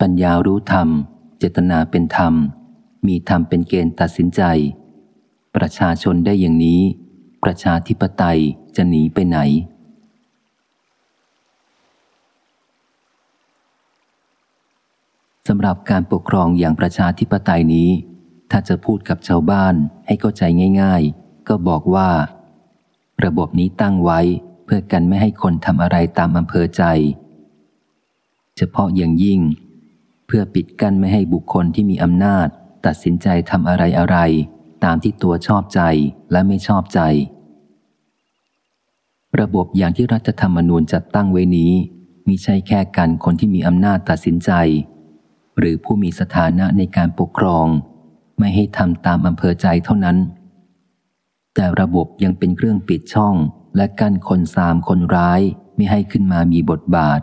ปัญญารู้ธรรม เจตนาเป็นธรรม มีธรรมเป็นเกณฑ์ตัดสินใจ ประชาชนได้อย่างนี้ ประชาธิปไตยจะหนีไปไหน สำหรับการปกครองอย่างประชาธิปไตยนี้ ถ้าจะพูดกับชาวบ้านให้เข้าใจง่าย ๆ ก็บอกว่า ระบบนี้ตั้งไว้เพื่อกันไม่ให้คนทำอะไรตามอำเภอใจ เฉพาะอย่างยิ่ง เพื่อปิดกั้นไม่ให้บุคคลที่มีอำนาจ ตัดสินใจทำอะไรอะไร ตามที่ตัวชอบใจและไม่ชอบใจ ระบบอย่างที่รัฐธรรมนูญจัดตั้งไว้นี้มิใช่แค่กันคนที่มีอำนาจตัดสินใจ หรือผู้มีสถานะในการปกครอง ไม่ให้ทำตามอำเภอใจเท่านั้น แต่ระบบยังเป็นเครื่องปิดช่องและกั้นคนสามคนร้ายไม่ให้ขึ้นมามีบทบาท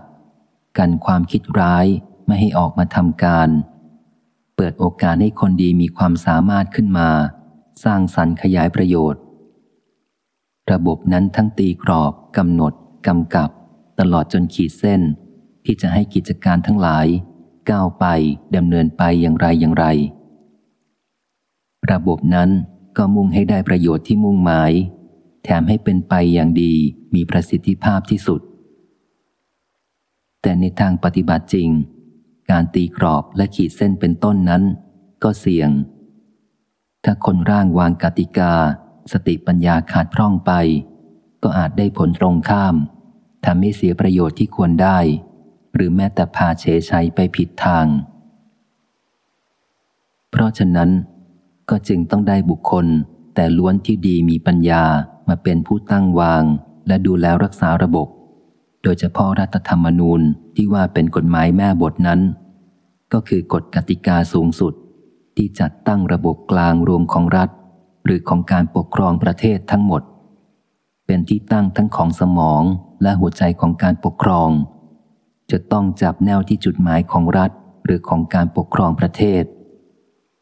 กันความคิดร้ายไม่ให้ออกมาทำการ เปิดโอกาสให้คนดีมีความสามารถขึ้นมา สร้างสรรค์ขยายประโยชน์ ระบบนั้นทั้งตีกรอบกำหนดกำกับ ตลอดจนขีดเส้น ที่จะให้กิจการทั้งหลาย ก้าวไปดำเนินไปอย่างไรอย่างไร ระบบนั้นก็มุ่งให้ได้ประโยชน์ที่มุ่งหมาย แถมให้เป็นไปอย่างดีมีประสิทธิภาพที่สุด แต่ในทางปฏิบัติจริง การตีกรอบและขีดเส้นเป็นต้นนั้น ก็เสี่ยง ถ้าคนร่างวางกติกา สติปัญญาขาดพร่องไป ก็อาจได้ผลตรงข้ามทำให้เสียประโยชน์ที่ควรได้ หรือแม้แต่พาเฉชัยไปผิดทาง เพราะฉะนั้น ก็จึงต้องได้บุคคล แต่ล้วนที่ดีมีปัญญามาเป็นผู้ตั้งวาง และดูแลรักษาระบบ โดยเฉพาะรัฐธรรมนูญที่ว่าเป็นกฎหมายแม่บทนั้น ก็คือกฎกติกาสูงสุด ที่จัดตั้งระบบกลางรวมของรัฐ หรือของการปกครองประเทศทั้งหมด เป็นที่ตั้งทั้งของสมองและหัวใจของการปกครอง จะต้องจับแนวที่จุดหมายของรัฐ หรือของการปกครองประเทศ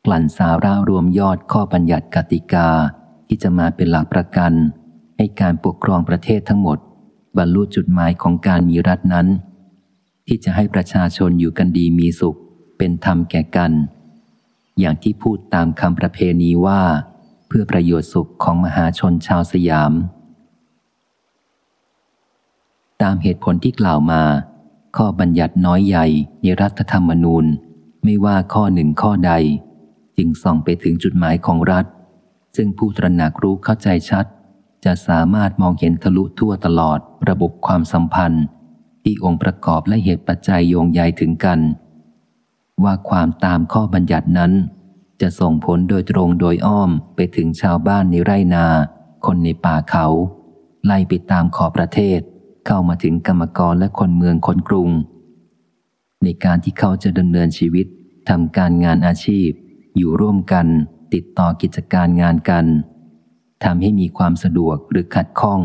กลั่นสาระรวมยอดข้อบัญญัติกติกาที่จะมาเป็นหลักประกัน ให้การปกครองประเทศทั้งหมด บรรลุจุดหมายของการมีรัฐนั้น ที่จะให้ประชาชนอยู่กันดีมีสุข เป็นธรรมแก่กัน อย่างที่พูดตามคำประเพณีว่า เพื่อประโยชน์สุขของมหาชนชาวสยาม ตามเหตุผลที่กล่าวมา ข้อบัญญัติน้อยใหญ่ในรัฐธรรมนูญ ไม่ว่าข้อหนึ่งข้อใด จึงส่องไปถึงจุดหมายของรัฐ ซึ่งผู้ตระหนักรู้เข้าใจชัด จะสามารถมองเห็นทะลุทั่วตลอดระบบความสัมพันธ์ ที่องค์ประกอบและเหตุปัจจัยโยงใยถึงกัน ว่าความตามข้อบัญญัตินั้น จะส่งผลโดยตรงโดยอ้อมไปถึงชาวบ้านในไร่นา คนในป่าเขา ไล่ไปตามขอบประเทศ เข้ามาถึงกรรมกรและคนเมืองคนกรุง ในการที่เขาจะดำเนินชีวิตทำการงานอาชีพ อยู่ร่วมกัน ติดต่อกิจการงานกันทำให้มีความสะดวกหรือขัดข้อง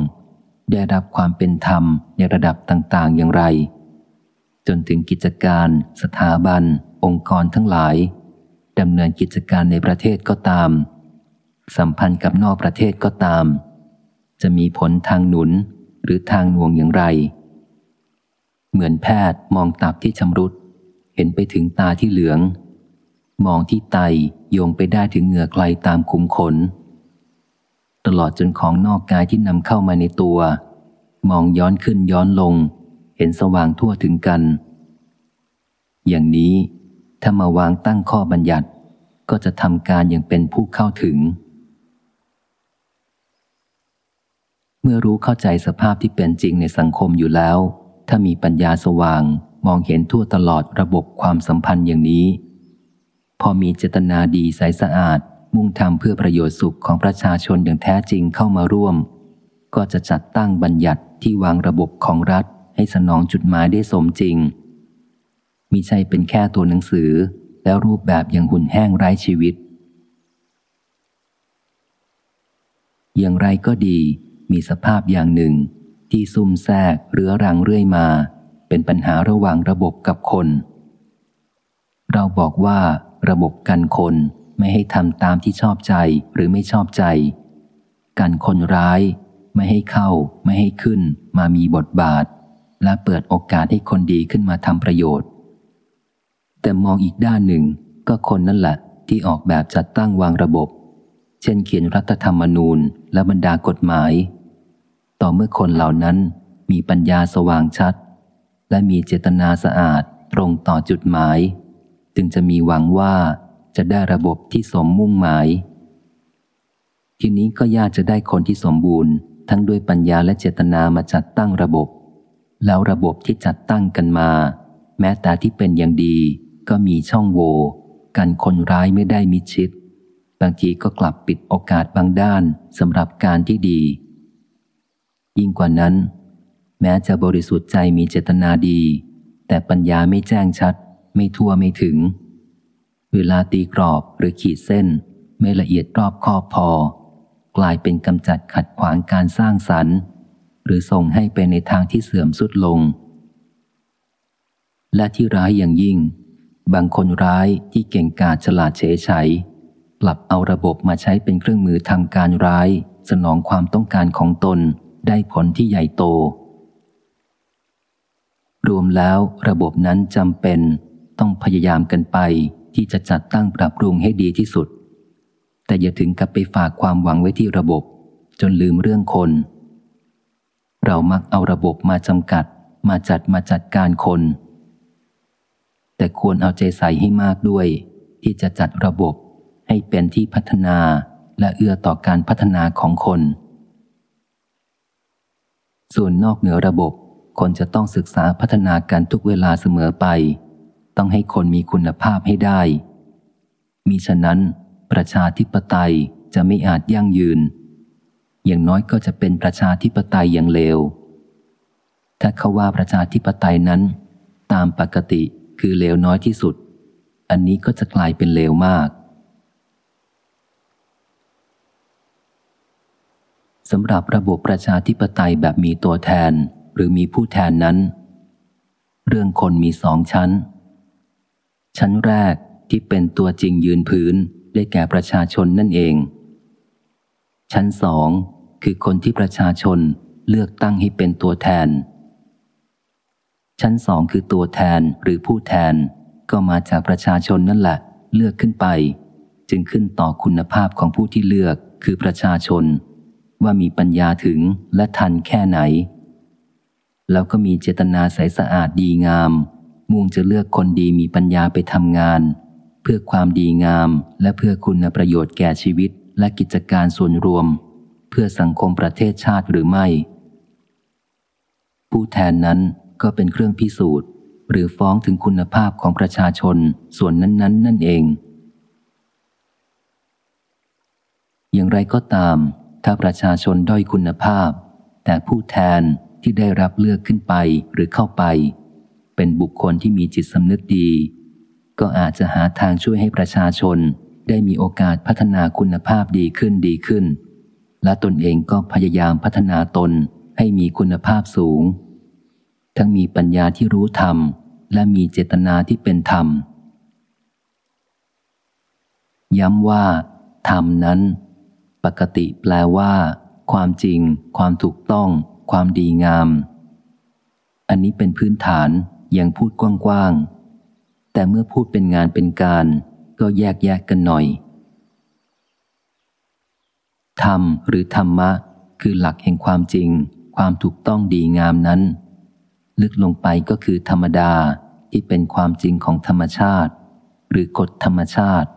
ได้รับความเป็นธรรมในระดับต่าง ๆ อย่างไร จนถึงกิจการ สถาบัน องค์กรทั้งหลายดำเนินกิจการในประเทศก็ตาม สัมพันธ์กับนอกประเทศก็ตาม จะมีผลทางหนุนหรือทางหน่วงอย่างไร เหมือนแพทย์มองตับที่ชำรุด เห็นไปถึงตาที่เหลือง มองที่ไตโยงไปได้ถึงเหงื่อไกลตามคุมขน ตลอดจนของนอกกายที่นำเข้ามาในตัว มองย้อนขึ้นย้อนลง เห็นสว่างทั่วถึงกัน อย่างนี้ ถ้ามาวางตั้งข้อบัญญัติ ก็จะทำการอย่างเป็นผู้เข้าถึง เมื่อรู้เข้าใจสภาพที่เป็นจริงในสังคมอยู่แล้ว ถ้ามีปัญญาสว่างมองเห็นทั่วตลอดระบบความสัมพันธ์อย่างนี้ พอมีเจตนาดีใสสะอาด มุ่งทำเพื่อประโยชน์สุขของประชาชนอย่างแท้จริงเข้ามาร่วม ก็จะจัดตั้งบัญญัติที่วางระบบของรัฐให้สนองจุดหมายได้สมจริง มิใช่เป็นแค่ตัวหนังสือ แล้วรูปแบบอย่างหุ่นแห้งไร้ชีวิต อย่างไรก็ดี มีสภาพอย่างหนึ่ง ที่ซุ่มแทรกเรื้อรังเรื่อยมา เป็นปัญหาระหว่างระบบกับคน เราบอกว่า ระบบกันคนไม่ให้ทำตามที่ชอบใจหรือไม่ชอบใจ กันคนร้าย ไม่ให้เข้า ไม่ให้ขึ้น มามีบทบาท และเปิดโอกาสให้คนดีขึ้นมาทำประโยชน์ แต่มองอีกด้านหนึ่งก็คนนั่นแหละที่ออกแบบจัดตั้งวางระบบ เช่นเขียนรัฐธรรมนูญและบรรดากฎหมาย ต่อเมื่อคนเหล่านั้นมีปัญญาสว่างชัด และมีเจตนาสะอาดตรงต่อจุดหมาย จึงจะมีหวังว่าจะได้ระบบที่สมมุ่งหมาย ทีนี้ก็ยากจะได้คนที่สมบูรณ์ ทั้งด้วยปัญญาและเจตนามาจัดตั้งระบบ แล้วระบบที่จัดตั้งกันมา แม้แต่ที่เป็นอย่างดี ก็มีช่องโหว่กันคนร้ายไม่ได้มิชิด บางทีก็กลับปิดโอกาสบางด้านสำหรับการที่ดี ยิ่งกว่านั้น แม้จะบริสุทธิ์ใจมีเจตนาดี แต่ปัญญาไม่แจ้งชัด ไม่ทั่วไม่ถึง เวลาตีกรอบหรือขีดเส้น ไม่ละเอียดรอบคอบพอ กลายเป็นกำจัดขัดขวางการสร้างสรรค์หรือส่งให้ไปในทางที่เสื่อมสุดลง และที่ร้ายอย่างยิ่ง บางคนร้ายที่เก่งกาจฉลาดเฉยชัยกลับเอาระบบมาใช้เป็นเครื่องมือทำการร้าย สนองความต้องการของตนได้ผลที่ใหญ่โต รวมแล้วระบบนั้นจำเป็น ต้องพยายามกันไปที่จะจัดตั้งปรับปรุงให้ดีที่สุด แต่อย่าถึงกับไปฝากความหวังไว้ที่ระบบ จนลืมเรื่องคน เรามักเอาระบบมาจำกัด มาจัดมาจัดการคน แต่ควรเอาใจใส่ให้มากด้วย ที่จะจัดระบบให้เป็นที่พัฒนาและเอื้อต่อการพัฒนาของคน ส่วนนอกเหนือระบบ คนจะต้องศึกษาพัฒนาการทุกเวลาเสมอไป ต้องให้คนมีคุณภาพให้ได้ มีฉะนั้น ประชาธิปไตยจะไม่อาจยั่งยืน อย่างน้อยก็จะเป็นประชาธิปไตยอย่างเลว ถ้าเขาว่าประชาธิปไตยนั้น ตามปกติ คือเลวน้อยที่สุด อันนี้ก็จะกลายเป็นเลวมากสำหรับระบบประชาธิปไตยแบบมีตัวแทนหรือมีผู้แทนนั้น เรื่องคนมีสองชั้น ชั้นแรกที่เป็นตัวจริงยืนพื้นได้แก่ประชาชนนั่นเอง ชั้นสองคือคนที่ประชาชนเลือกตั้งให้เป็นตัวแทน ชั้นสองคือตัวแทนหรือผู้แทน ก็มาจากประชาชนนั่นแหละ เลือกขึ้นไป จึงขึ้นต่อคุณภาพของผู้ที่เลือกคือประชาชน ว่ามีปัญญาถึงและทันแค่ไหน แล้วก็มีเจตนาใสสะอาดดีงาม มุ่งจะเลือกคนดีมีปัญญาไปทำงาน เพื่อความดีงามและเพื่อคุณประโยชน์แก่ชีวิตและกิจการส่วนรวม เพื่อสังคมประเทศชาติหรือไม่ ผู้แทนนั้น ก็เป็นเครื่องพิสูจน์ หรือฟ้องถึงคุณภาพของประชาชนส่วนนั้นๆนนนั่นเอง อย่างไรก็ตาม ถ้าประชาชนด้อยคุณภาพ แต่ผู้แทนที่ได้รับเลือกขึ้นไปหรือเข้าไป เป็นบุคคลที่มีจิตสำนึกดี ก็อาจจะหาทางช่วยให้ประชาชนได้มีโอกาสพัฒนาคุณภาพดีขึ้นดีขึ้น และตนเองก็พยายามพัฒนาตนให้มีคุณภาพสูง ทั้งมีปัญญาที่รู้ธรรม และมีเจตนาที่เป็นธรรม ย้ำว่า ธรรมนั้น ปกติแปลว่า ความจริง ความถูกต้อง ความดีงาม อันนี้เป็นพื้นฐานยังพูดกว้างๆ แต่เมื่อพูดเป็นงานเป็นการ ก็แยกแยกกันหน่อย ธรรมหรือธรรมะ คือหลักแห่งความจริง ความถูกต้องดีงามนั้น ลึกลงไปก็คือธรรมดาที่เป็นความจริงของธรรมชาติ หรือกฎธรรมชาติ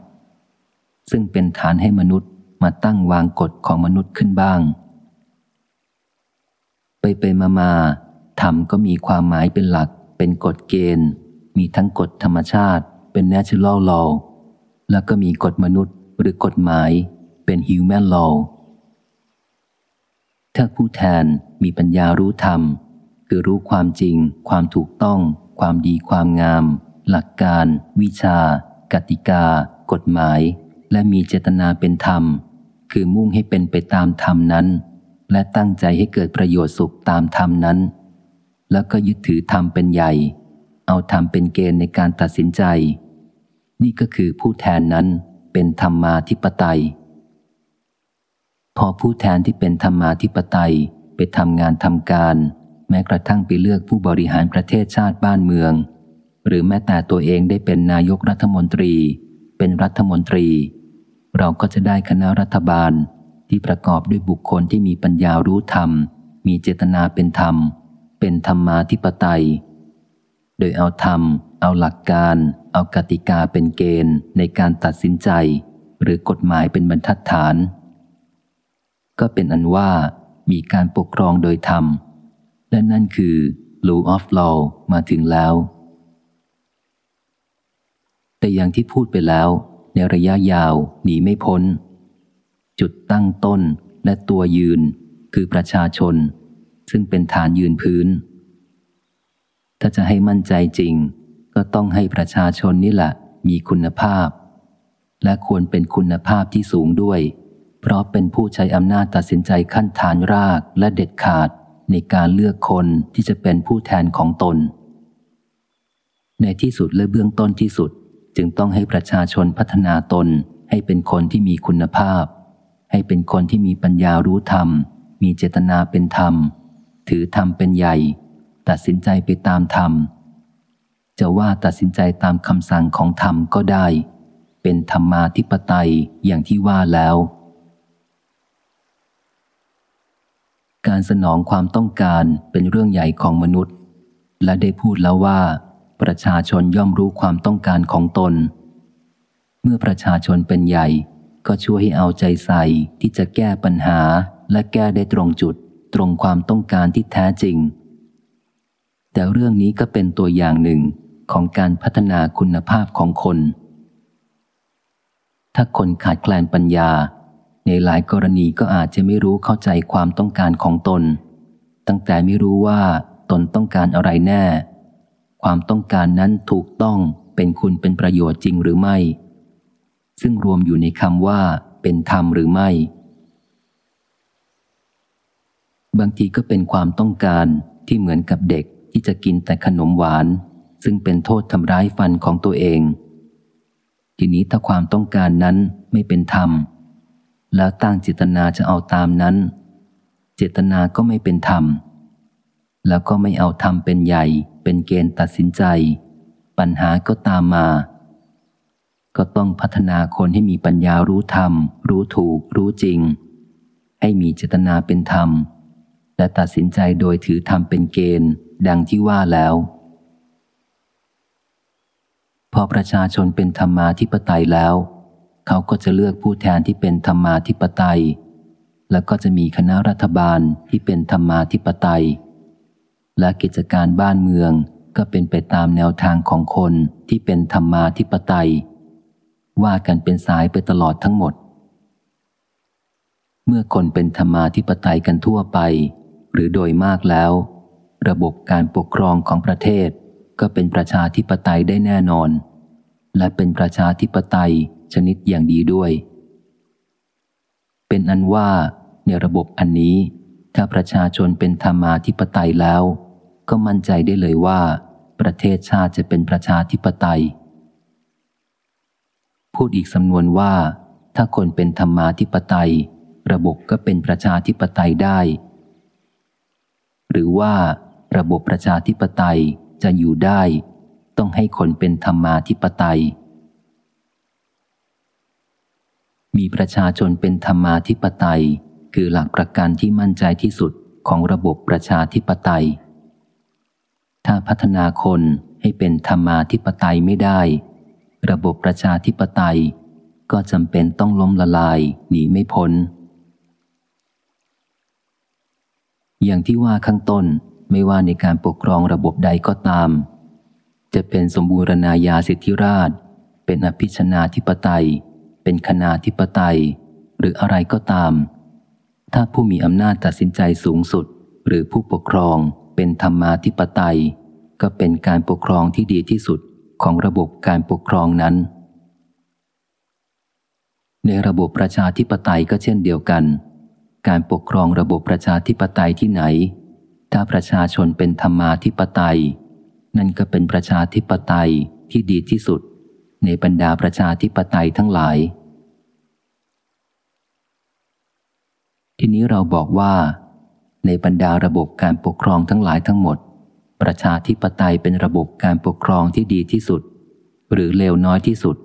ซึ่งเป็นฐานให้มนุษย์มาตั้งวางกฎของมนุษย์ขึ้นบ้าง ไปไปมามาธรรมก็มีความหมายเป็นหลัก เป็นกฎเกณฑ์ มีทั้งกฎธรรมชาติ เป็น natural law แล้วก็มีกฎมนุษย์หรือกฎหมายเป็น human law ถ้าผู้แทนมีปัญญารู้ธรรม คือรู้ความจริง ความถูกต้อง ความดีความงาม หลักการ วิชา กติกา กฎหมาย และมีเจตนาเป็นธรรม คือมุ่งให้เป็นไปตามธรรมนั้น และตั้งใจให้เกิดประโยชน์สุขตามธรรมนั้น แล้วก็ยึดถือธรรมเป็นใหญ่ เอาธรรมเป็นเกณฑ์ในการตัดสินใจ นี่ก็คือผู้แทนนั้นเป็นธรรมาธิปไตย พอผู้แทนที่เป็นธรรมาธิปไตยไปทำงานทำการ แม้กระทั่งไปเลือกผู้บริหารประเทศชาติบ้านเมือง หรือแม้แต่ตัวเองได้เป็นนายกรัฐมนตรี เป็นรัฐมนตรี เราก็จะได้คณะรัฐบาลที่ประกอบด้วยบุคคลที่มีปัญญารู้ธรรม มีเจตนาเป็นธรรม เป็นธรรมาธิปไตย โดยเอาธรรม เอาหลักการ เอากติกาเป็นเกณฑ์ในการตัดสินใจ หรือกฎหมายเป็นบรรทัดฐาน ก็เป็นอันว่ามีการปกครองโดยธรรม และนั่นคือ law of law มาถึงแล้ว แต่อย่างที่พูดไปแล้ว ในระยะยาวหนีไม่พ้น จุดตั้งต้นและตัวยืนคือประชาชน ซึ่งเป็นฐานยืนพื้น ถ้าจะให้มั่นใจจริง ก็ต้องให้ประชาชนนี่แหละมีคุณภาพ และควรเป็นคุณภาพที่สูงด้วย เพราะเป็นผู้ใช้อำนาจตัดสินใจขั้นฐานรากและเด็ดขาด ในการเลือกคนที่จะเป็นผู้แทนของตน ในที่สุดและเบื้องต้นที่สุดจึงต้องให้ประชาชนพัฒนาตนให้เป็นคนที่มีคุณภาพ ให้เป็นคนที่มีปัญญารู้ธรรม มีเจตนาเป็นธรรม ถือธรรมเป็นใหญ่ ตัดสินใจไปตามธรรม จะว่าตัดสินใจตามคำสั่งของธรรมก็ได้ เป็นธรรมาธิปไตยอย่างที่ว่าแล้ว การสนองความต้องการเป็นเรื่องใหญ่ของมนุษย์ และได้พูดแล้วว่า ประชาชนย่อมรู้ความต้องการของตน เมื่อประชาชนเป็นใหญ่ ก็ช่วยให้เอาใจใส่ที่จะแก้ปัญหาและแก้ได้ตรงจุด ตรงความต้องการที่แท้จริง แต่เรื่องนี้ก็เป็นตัวอย่างหนึ่งของการพัฒนาคุณภาพของคน ถ้าคนขาดแคลนปัญญา ในหลายกรณีก็อาจจะไม่รู้เข้าใจความต้องการของตน ตั้งแต่ไม่รู้ว่าตนต้องการอะไรแน่ ความต้องการนั้นถูกต้องเป็นคุณเป็นประโยชน์จริงหรือไม่ ซึ่งรวมอยู่ในคำว่าเป็นธรรมหรือไม่ บางทีก็เป็นความต้องการที่เหมือนกับเด็กที่จะกินแต่ขนมหวาน ซึ่งเป็นโทษทำร้ายฟันของตัวเอง ทีนี้ถ้าความต้องการนั้นไม่เป็นธรรม แล้วตั้งเจตนาจะเอาตามนั้น เจตนาก็ไม่เป็นธรรม แล้วก็ไม่เอาธรรมเป็นใหญ่ เป็นเกณฑ์ตัดสินใจ ปัญหาก็ตามมา ก็ต้องพัฒนาคนให้มีปัญญารู้ธรรม รู้ถูก รู้จริง ให้มีเจตนาเป็นธรรม และตัดสินใจโดยถือธรรมเป็นเกณฑ์ ดังที่ว่าแล้ว พอประชาชนเป็นธรรมาธิปไตยแล้ว เขาก็จะเลือกผู้แทนที่เป็นธรรมาธิปไตย แล้วก็จะมีคณะรัฐบาลที่เป็นธรรมาธิปไตย และกิจการบ้านเมืองก็เป็นไปตามแนวทางของคนที่เป็นธรรมาธิปไตย ว่ากันเป็นสายไปตลอดทั้งหมด เมื่อคนเป็นธรรมาธิปไตยกันทั่วไป หรือโดยมากแล้ว ระบบการปกครองของประเทศ ก็เป็นประชาธิปไตยได้แน่นอน และเป็นประชาธิปไตย ชนิดอย่างดีด้วย เป็นอันว่าในระบบอันนี้ ถ้าประชาชนเป็นธรรมาธิปไตยแล้ว ก็มั่นใจได้เลยว่า ประเทศชาติจะเป็นประชาธิปไตย พูดอีกสำนวนว่า ถ้าคนเป็นธรรมาธิปไตย ระบบก็เป็นประชาธิปไตยได้ หรือว่าระบบประชาธิปไตยจะอยู่ได้ ต้องให้คนเป็นธรรมาธิปไตย มีประชาชนเป็นธรรมาธิปไตย คือหลักประกันที่มั่นใจที่สุดของระบบประชาธิปไตย ถ้าพัฒนาคนให้เป็นธรรมาธิปไตยไม่ได้ ระบบประชาธิปไตย ก็จำเป็นต้องล้มละลายหนีไม่พ้น อย่างที่ว่าข้างต้นไม่ว่าในการปกครองระบบใดก็ตาม จะเป็นสมบูรณาญาสิทธิราช เป็นอภิชนาธิปไตย เป็นคณาธิปไตย หรืออะไรก็ตาม ถ้าผู้มีอำนาจตัดสินใจสูงสุด หรือผู้ปกครองเป็นธรรมาธิปไตย ก็เป็นการปกครองที่ดีที่สุดของระบบการปกครองนั้น ในระบบประชาธิปไตยก็เช่นเดียวกัน การปกครองระบบประชาธิปไตยที่ไหน ถ้าประชาชนเป็นธรรมาธิปไตย นั่นก็เป็นประชาธิปไตยที่ดีที่สุด ในบรรดาประชาธิปไตยทั้งหลาย ทีนี้เราบอกว่า ในบรรดาระบบการปกครองทั้งหลายทั้งหมด ประชาธิปไตยเป็นระบบการปกครองที่ดีที่สุด หรือเลวน้อยที่สุด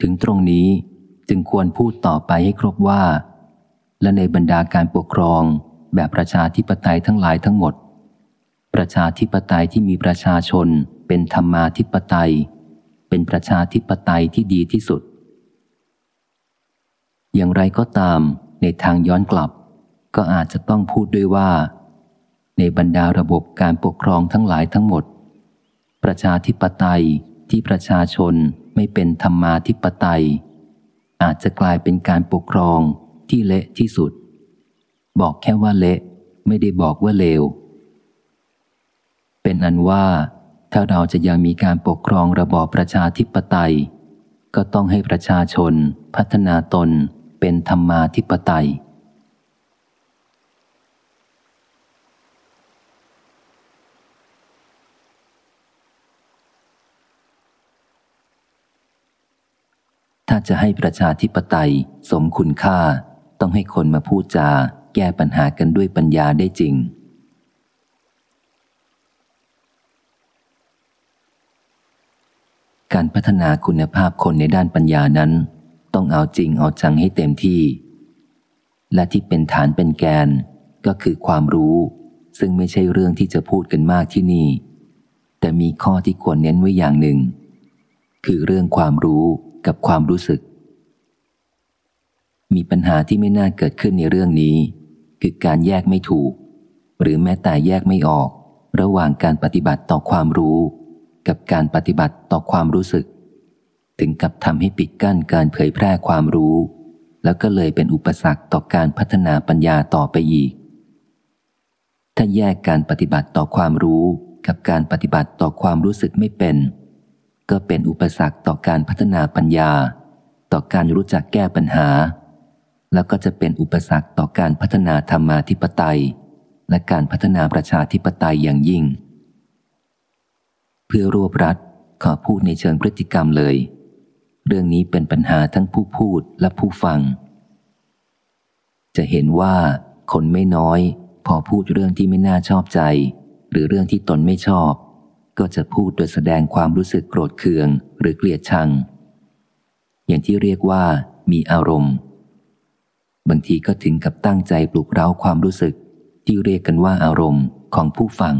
ถึงตรงนี้จึงควรพูดต่อไปให้ครบว่า และในบรรดาการปกครองแบบประชาธิปไตยทั้งหลายทั้งหมด ประชาธิปไตยที่มีประชาชนเป็นธรรมาธิปไตย เป็นประชาธิปไตยที่ดีที่สุด อย่างไรก็ตาม ในทางย้อนกลับ ก็อาจจะต้องพูดด้วยว่า ในบรรดาระบบการปกครองทั้งหลายทั้งหมด ประชาธิปไตยที่ประชาชนไม่เป็นธรรมาธิปไตย อาจจะกลายเป็นการปกครองที่เละที่สุด บอกแค่ว่าเละไม่ได้บอกว่าเลว เป็นอันว่า ถ้าเราจะยังมีการปกครองระบอบประชาธิปไตย ก็ต้องให้ประชาชน พัฒนาตน เป็นธรรมาธิปไตย ถ้าจะให้ประชาธิปไตยสมคุณค่า ต้องให้คนมาพูดจา แก้ปัญหากันด้วยปัญญาได้จริงการพัฒนาคุณภาพคนในด้านปัญญานั้น ต้องเอาจริงเอาจังให้เต็มที่ และที่เป็นฐานเป็นแกนก็คือความรู้ ซึ่งไม่ใช่เรื่องที่จะพูดกันมากที่นี่ แต่มีข้อที่ควรเน้นไว้อย่างหนึ่ง คือเรื่องความรู้กับความรู้สึก มีปัญหาที่ไม่น่าเกิดขึ้นในเรื่องนี้ คือการแยกไม่ถูก หรือแม้แต่แยกไม่ออก ระหว่างการปฏิบัติต่อความรู้ กับการปฏิบัติต่อความรู้สึก ถึงกับทำให้ปิดกั้นการเผยแพร่ความรู้ แล้วก็เลยเป็นอุปสรรคต่อการพัฒนาปัญญาต่อไปอีก ถ้าแยกการปฏิบัติต่อความรู้กับการปฏิบัติต่อความรู้สึกไม่เป็น ก็เป็นอุปสรรคต่อการพัฒนาปัญญา ต่อการรู้จักแก้ปัญหา แล้วก็จะเป็นอุปสรรคต่อการพัฒนาธรรมาธิปไตย และการพัฒนาประชาธิปไตยอย่างยิ่ง เพื่อรวบรัดขอพูดในเชิงพฤติกรรมเลย เรื่องนี้เป็นปัญหาทั้งผู้พูดและผู้ฟัง จะเห็นว่าคนไม่น้อย พอพูดเรื่องที่ไม่น่าชอบใจ หรือเรื่องที่ตนไม่ชอบ ก็จะพูดโดยแสดงความรู้สึกโกรธเคือง หรือเกลียดชัง อย่างที่เรียกว่า มีอารมณ์ บางทีก็ถึงกับตั้งใจปลุกเร้าความรู้สึก ที่เรียกกันว่าอารมณ์ของผู้ฟัง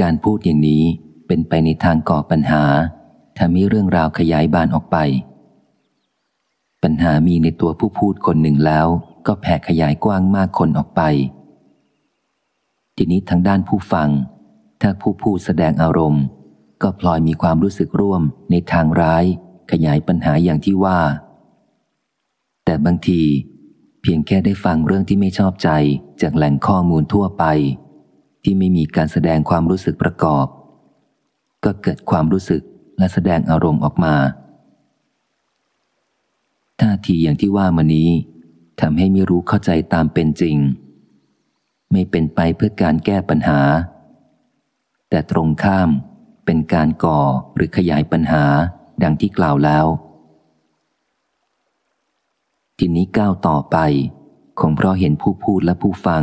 การพูดอย่างนี้เป็นไปในทางก่อปัญหา ทำให้เรื่องราวขยายบานออกไป ปัญหามีในตัวผู้พูดคนหนึ่งแล้วก็แผ่ขยายกว้างมากคนออกไป ทีนี้ทางด้านผู้ฟัง ถ้าผู้พูดแสดงอารมณ์ ก็พลอยมีความรู้สึกร่วมในทางร้าย ขยายปัญหาอย่างที่ว่า แต่บางที เพียงแค่ได้ฟังเรื่องที่ไม่ชอบใจจากแหล่งข้อมูลทั่วไป ที่ไม่มีการแสดงความรู้สึกประกอบ ก็เกิดความรู้สึก และแสดงอารมณ์ออกมา ท่าทีอย่างที่ว่ามานี้ทำให้ไม่รู้เข้าใจตามเป็นจริง ไม่เป็นไปเพื่อการแก้ปัญหา แต่ตรงข้ามเป็นการก่อหรือขยายปัญหาดังที่กล่าวแล้ว ทีนี้ก้าวต่อไปคงเพราะเห็นผู้พูดและผู้ฟัง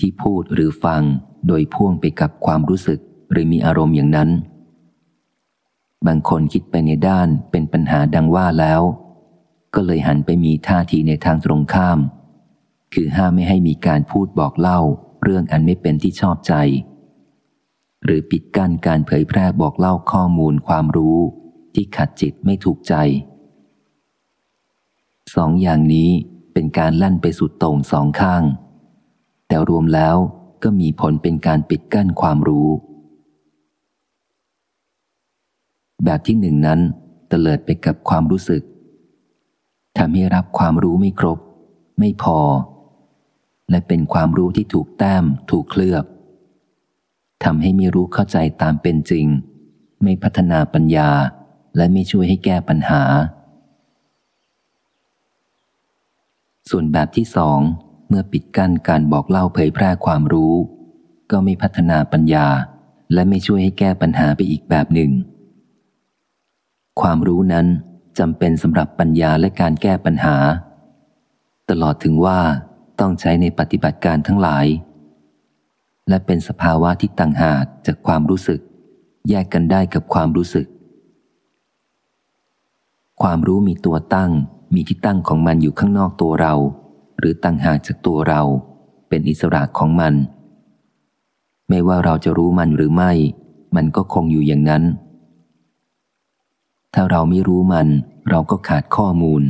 ที่พูดหรือฟังโดยพ่วงไปกับความรู้สึกหรือมีอารมณ์อย่างนั้น บางคนคิดไปในด้านเป็นปัญหาดังว่าแล้ว ก็เลยหันไปมีท่าทีในทางตรงข้าม คือห้ามไม่ให้มีการพูดบอกเล่า เรื่องอันไม่เป็นที่ชอบใจ หรือปิดกั้นการเผยแพร่บอกเล่าข้อมูลความรู้ที่ขัดจิตไม่ถูกใจสองอย่างนี้เป็นการลั่นไปสุดตรงสองข้าง แต่รวมแล้วก็มีผลเป็นการปิดกั้นความรู้ แบบที่หนึ่งนั้นเตลิดไปกับความรู้สึกทำให้รับความรู้ไม่ครบ ไม่พอ และเป็นความรู้ที่ถูกแต้ม ถูกเคลือบทำให้ไม่รู้เข้าใจตามเป็นจริง ไม่พัฒนาปัญญาและไม่ช่วยให้แก้ปัญหา ส่วนแบบที่สองเมื่อปิดกั้นการบอกเล่าเผยแพร่ความรู้ ก็ไม่พัฒนาปัญญา และไม่ช่วยให้แก้ปัญหาไปอีกแบบหนึ่ง ความรู้นั้นจำเป็นสำหรับปัญญาและการแก้ปัญหา ตลอดถึงว่าต้องใช้ในปฏิบัติการทั้งหลาย และเป็นสภาวะที่ต่างหากจากความรู้สึก แยกกันได้กับความรู้สึก ความรู้มีตัวตั้งมีที่ตั้งของมันอยู่ข้างนอกตัวเรา หรือต่างหากจากตัวเรา เป็นอิสระของมัน ไม่ว่าเราจะรู้มันหรือไม่ มันก็คงอยู่อย่างนั้น ถ้าเราไม่รู้มัน เราก็ขาดข้อมูล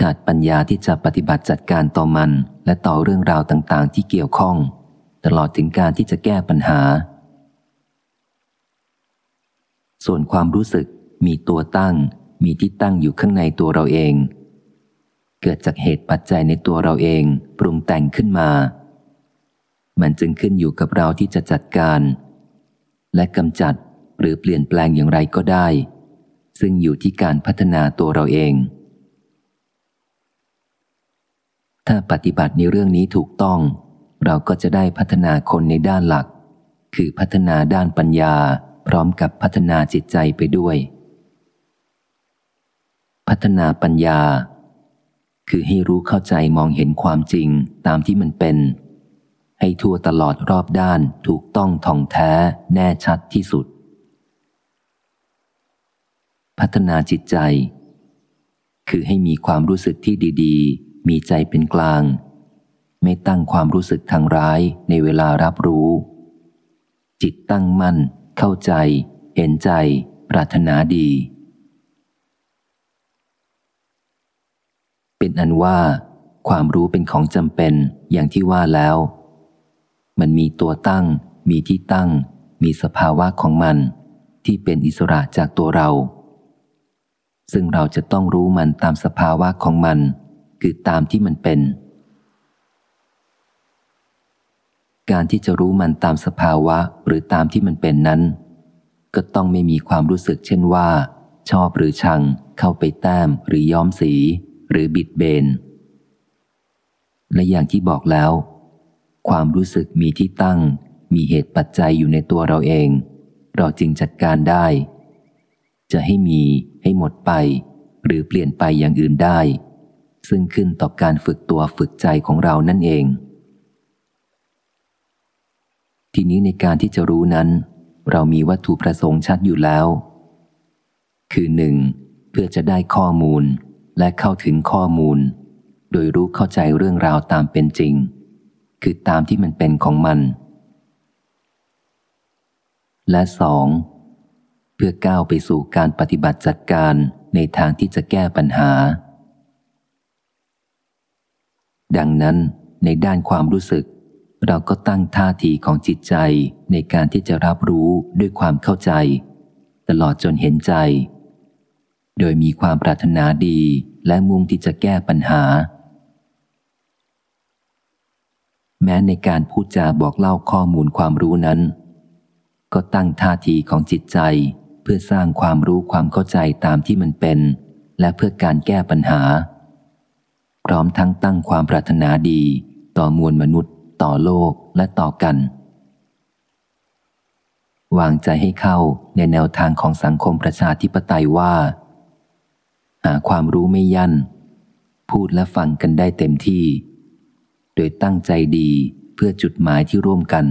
ขาดปัญญาที่จะปฏิบัติจัดการต่อมัน และต่อเรื่องราวต่างๆ ที่เกี่ยวข้อง ตลอดถึงการที่จะแก้ปัญหา ส่วนความรู้สึกมีตัวตั้ง มีที่ตั้งอยู่ข้างในตัวเราเอง เกิดจากเหตุปัจจัยในตัวเราเอง ปรุงแต่งขึ้นมา มันจึงขึ้นอยู่กับเราที่จะจัดการ และกำจัดหรือเปลี่ยนแปลงอย่างไรก็ได้ ซึ่งอยู่ที่การพัฒนาตัวเราเอง ถ้าปฏิบัติในเรื่องนี้ถูกต้อง เราก็จะได้พัฒนาคนในด้านหลัก คือพัฒนาด้านปัญญา พร้อมกับพัฒนาจิตใจไปด้วย พัฒนาปัญญา คือให้รู้เข้าใจมองเห็นความจริงตามที่มันเป็น ให้ทั่วตลอดรอบด้านถูกต้องท่องแท้แน่ชัดที่สุด พัฒนาจิตใจ คือให้มีความรู้สึกที่ดีๆ มีใจเป็นกลาง ไม่ตั้งความรู้สึกทางร้ายในเวลารับรู้ จิตตั้งมั่น เข้าใจ เห็นใจ ปรารถนาดี เป็นอันว่าความรู้เป็นของจำเป็นอย่างที่ว่าแล้ว มันมีตัวตั้ง มีที่ตั้ง มีสภาวะของมัน ที่เป็นอิสระจากตัวเรา ซึ่งเราจะต้องรู้มันตามสภาวะของมัน คือตามที่มันเป็น การที่จะรู้มันตามสภาวะหรือตามที่มันเป็นนั้น ก็ต้องไม่มีความรู้สึกเช่นว่า ชอบหรือชัง เข้าไปแต้มหรือย้อมสี หรือบิดเบน และอย่างที่บอกแล้ว ความรู้สึกมีที่ตั้ง มีเหตุปัจจัยอยู่ในตัวเราเอง เราจึงจัดการได้ จะให้มี ให้หมดไป หรือเปลี่ยนไปอย่างอื่นได้ ซึ่งขึ้นต่อการฝึกตัวฝึกใจของเรานั่นเอง ทีนี้ในการที่จะรู้นั้น เรามีวัตถุประสงค์ชัดอยู่แล้ว คือหนึ่งเพื่อจะได้ข้อมูลและเข้าถึงข้อมูล โดยรู้เข้าใจเรื่องราวตามเป็นจริง คือตามที่มันเป็นของมัน และสอง เพื่อก้าวไปสู่การปฏิบัติจัดการในทางที่จะแก้ปัญหา ดังนั้นในด้านความรู้สึก เราก็ตั้งท่าทีของจิตใจในการที่จะรับรู้ด้วยความเข้าใจ ตลอดจนเห็นใจ โดยมีความปรารถนาดีและมุ่งที่จะแก้ปัญหา แม้ในการพูดจาบอกเล่าข้อมูลความรู้นั้น ก็ตั้งท่าทีของจิตใจ เพื่อสร้างความรู้ความเข้าใจตามที่มันเป็น และเพื่อการแก้ปัญหา พร้อมทั้งตั้งความปรารถนาดี ต่อมวลมนุษย์ ต่อโลกและต่อกัน วางใจให้เข้าในแนวทางของสังคมประชาธิปไตยว่า หาความรู้ไม่ยั่น พูดและฟังกันได้เต็มที่ โดยตั้งใจดีเพื่อจุดหมายที่ร่วมกัน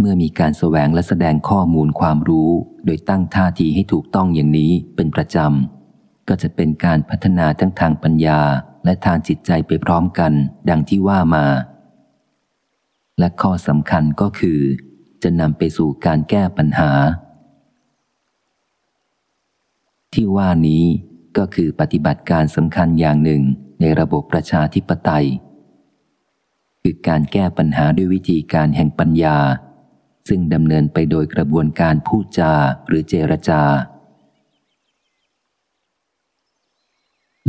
เมื่อมีการแสวงและแสดงข้อมูลความรู้ โดยตั้งท่าทีให้ถูกต้องอย่างนี้เป็นประจำ ก็จะเป็นการพัฒนาทั้งทางปัญญาและทางจิตใจไปพร้อมกัน ดังที่ว่ามา และข้อสำคัญก็คือ จะนำไปสู่การแก้ปัญหา ที่ว่านี้ก็คือปฏิบัติการสำคัญอย่างหนึ่งในระบบประชาธิปไตย คือการแก้ปัญหาด้วยวิธีการแห่งปัญญา ซึ่งดำเนินไปโดยกระบวนการพูดจาหรือเจรจา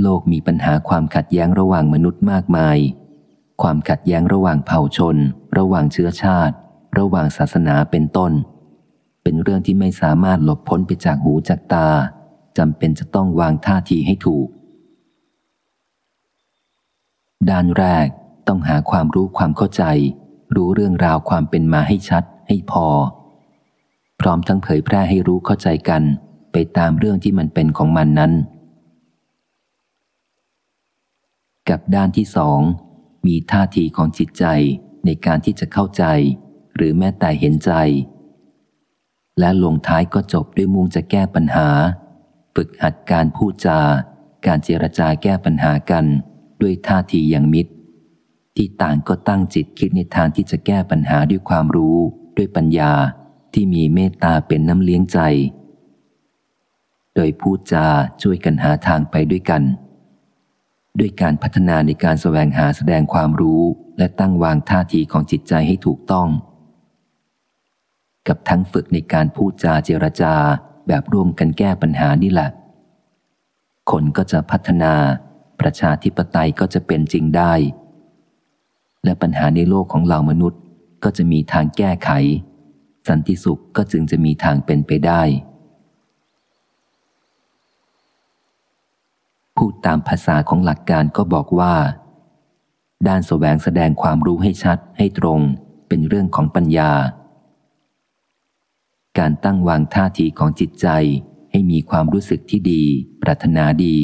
โลกมีปัญหาความขัดแย้งระหว่างมนุษย์มากมาย ความขัดแย้งระหว่างเผ่าชน ระหว่างเชื้อชาติ ระหว่างศาสนาเป็นต้น เป็นเรื่องที่ไม่สามารถหลบพ้นไปจากหูจากตาจำเป็นจะต้องวางท่าทีให้ถูก ด้านแรกต้องหาความรู้ความเข้าใจ รู้เรื่องราวความเป็นมาให้ชัด ให้พอ พร้อมทั้งเผยแพร่ให้รู้เข้าใจกันไปตามเรื่องที่มันเป็นของมันนั้น กับด้านที่สอง มีท่าทีของจิตใจในการที่จะเข้าใจ หรือแม้แต่เห็นใจ และลงท้ายก็จบด้วยมุ่งจะแก้ปัญหา ฝึกหัดการพูดจาการเจรจาแก้ปัญหากัน ด้วยท่าทีอย่างมิตร ที่ต่างก็ตั้งจิตคิดในทางที่จะแก้ปัญหาด้วยความรู้ ด้วยปัญญาที่มีเมตตาเป็นน้ำเลี้ยงใจ โดยพูดจาช่วยกันหาทางไปด้วยกัน ด้วยการพัฒนาในการแสวงหาแสดงความรู้และตั้งวางท่าทีของจิตใจให้ถูกต้อง กับทั้งฝึกในการพูดจาเจรจาแบบร่วมกันแก้ปัญหานี่แหละ คนก็จะพัฒนา ประชาธิปไตยก็จะเป็นจริงได้ และปัญหาในโลกของเหล่ามนุษย์ ก็จะมีทางแก้ไข สันติสุขก็จึงจะมีทางเป็นไปได้ พูดตามภาษาของหลักการก็บอกว่า ด้านแสวงแสดงความรู้ให้ชัดให้ตรงเป็นเรื่องของปัญญา การตั้งวางท่าทีของจิตใจให้มีความรู้สึกที่ดี ปรารถนาดี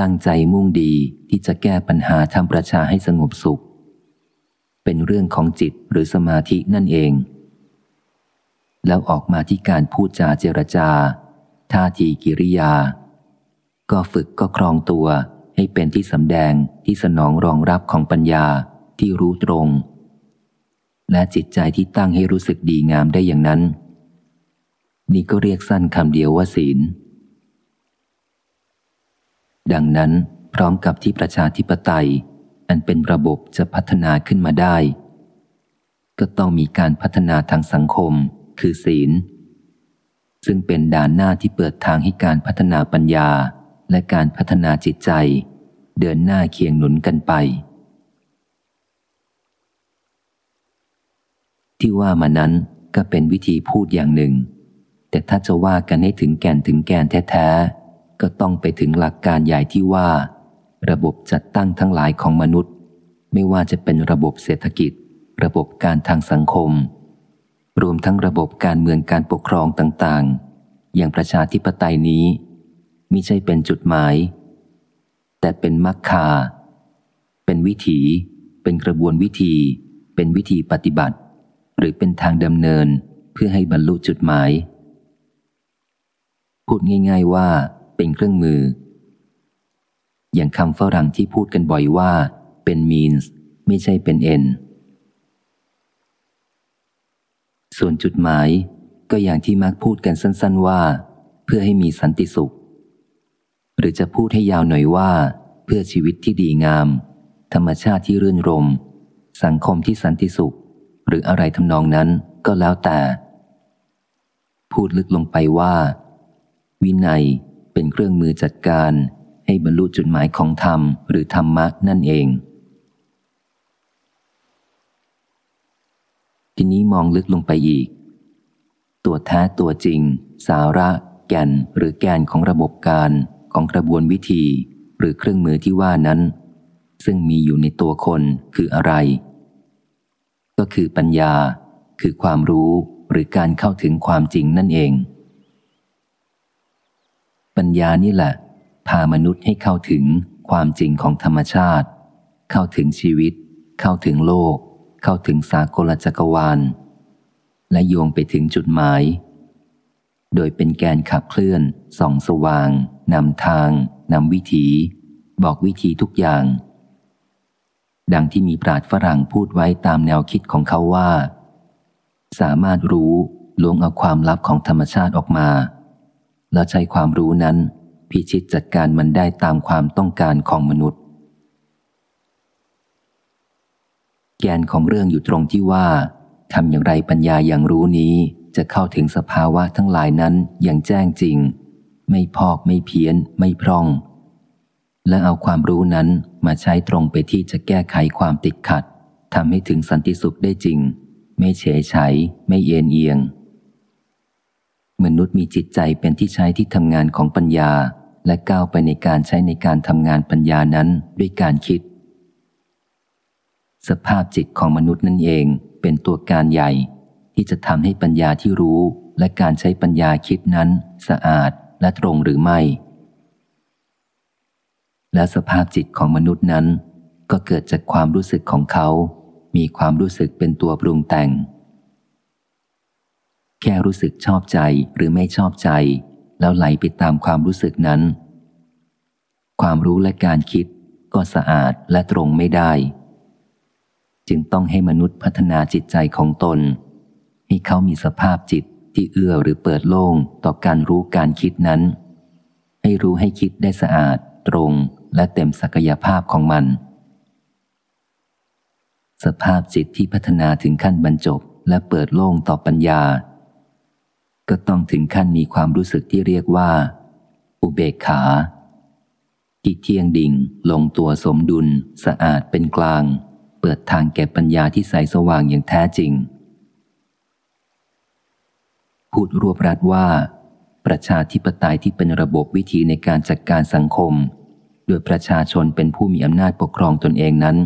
ตั้งใจมุ่งดีที่จะแก้ปัญหาทำประชาให้สงบสุข เป็นเรื่องของจิตหรือสมาธินั่นเอง แล้วออกมาที่การพูดจาเจรจา ท่าทีกิริยา ก็ฝึกก็ครองตัวให้เป็นที่สำแดงที่สนองรองรับของปัญญาที่รู้ตรง และจิตใจที่ตั้งให้รู้สึกดีงามได้อย่างนั้น นี่ก็เรียกสั้นคำเดียวว่าศีล ดังนั้นพร้อมกับที่ประชาธิปไตย อันเป็นระบบจะพัฒนาขึ้นมาได้ ก็ต้องมีการพัฒนาทางสังคม คือศีล ซึ่งเป็นด่านหน้าที่เปิดทางให้การพัฒนาปัญญาและการพัฒนาจิตใจ เดินหน้าเคียงหนุนกันไป ที่ว่ามานั้นก็เป็นวิธีพูดอย่างหนึ่ง แต่ถ้าจะว่ากันให้ถึงแก่นถึงแกนแท้ๆก็ต้องไปถึงหลักการใหญ่ที่ว่า ระบบจัดตั้งทั้งหลายของมนุษย์ ไม่ว่าจะเป็นระบบเศรษฐกิจ ระบบการทางสังคม รวมทั้งระบบการเมืองการปกครองต่างๆ อย่างประชาธิปไตยนี้มิใช่เป็นจุดหมาย แต่เป็นมรรคา เป็นวิถี เป็นกระบวนวิธี เป็นวิธีปฏิบัติ หรือเป็นทางดำเนินเพื่อให้บรรลุจุดหมาย พูดง่าย ๆว่าเป็นเครื่องมือ อย่างคำฝรั่งที่พูดกันบ่อยว่า เป็น means ไม่ใช่เป็น end ส่วนจุดหมายก็อย่างที่มักพูดกันสั้น ๆว่า เพื่อให้มีสันติสุข หรือจะพูดให้ยาวหน่อยว่า เพื่อชีวิตที่ดีงาม ธรรมชาติที่รื่นรม สังคมที่สันติสุข หรืออะไรทำนองนั้นก็แล้วแต่ พูดลึกลงไปว่า วินัยเป็นเครื่องมือจัดการ ให้บรรลุจุดหมายของธรรมหรือธรรมะนั่นเอง ทีนี้มองลึกลงไปอีก ตัวแท้ตัวจริง สาระ แก่นหรือแกนของระบบการของกระบวนวิธี หรือเครื่องมือที่ว่านั้น ซึ่งมีอยู่ในตัวคนคืออะไร ก็คือปัญญา คือความรู้หรือการเข้าถึงความจริงนั่นเอง ปัญญานี่แหละ พามนุษย์ให้เข้าถึงความจริงของธรรมชาติ เข้าถึงชีวิต เข้าถึงโลก เข้าถึงสากลจักรวาล และโยงไปถึงจุดหมาย โดยเป็นแกนขับเคลื่อน ส่องสว่าง นำทาง นำวิถี บอกวิธีทุกอย่าง ดังที่มีปราดฝรั่งพูดไว้ตามแนวคิดของเขาว่า สามารถรู้ลวงเอาความลับของธรรมชาติออกมา แล้วใช้ความรู้นั้น พิชิตจัดการมันได้ตามความต้องการของมนุษย์ แกนของเรื่องอยู่ตรงที่ว่าทำอย่างไรปัญญาอย่างรู้นี้จะเข้าถึงสภาวะทั้งหลายนั้นอย่างแจ้งจริง ไม่พอกไม่เพี้ยน ไม่พร่อง และเอาความรู้นั้นมาใช้ตรงไปที่จะแก้ไขความติดขัดทำให้ถึงสันติสุขได้จริง ไม่เฉยฉไม่เอียนเอียง มนุษย์มีจิตใจเป็นที่ใช้ที่ทำงานของปัญญา และก้าวไปในการใช้ในการทำงานปัญญานั้นด้วยการคิด สภาพจิตของมนุษย์นั่นเองเป็นตัวการใหญ่ ที่จะทำให้ปัญญาที่รู้และการใช้ปัญญาคิดนั้นสะอาดและตรงหรือไม่ และสภาพจิตของมนุษย์นั้น ก็เกิดจากความรู้สึกของเขา มีความรู้สึกเป็นตัวปรุงแต่ง แค่รู้สึกชอบใจหรือไม่ชอบใจ แล้วไหลไปตามความรู้สึกนั้น ความรู้และการคิดก็สะอาดและตรงไม่ได้ จึงต้องให้มนุษย์พัฒนาจิตใจของตน ให้เขามีสภาพจิตที่เอื้อหรือเปิดโล่งต่อการรู้การคิดนั้น ให้รู้ให้คิดได้สะอาด ตรงและเต็มศักยภาพของมัน สภาพจิตที่พัฒนาถึงขั้นบรรจบและเปิดโล่งต่อปัญญา ก็ต้องถึงขั้นมีความรู้สึกที่เรียกว่า อุเบกขา ที่เที่ยงดิ่งลงตัวสมดุล สะอาดเป็นกลาง เปิดทางแก่ปัญญาที่ใสสว่างอย่างแท้จริง พูดรวบรัดว่า ประชาธิปไตยที่เป็นระบบวิธีในการจัดการสังคม โดยประชาชนเป็นผู้มีอำนาจปกครองตนเองนั้น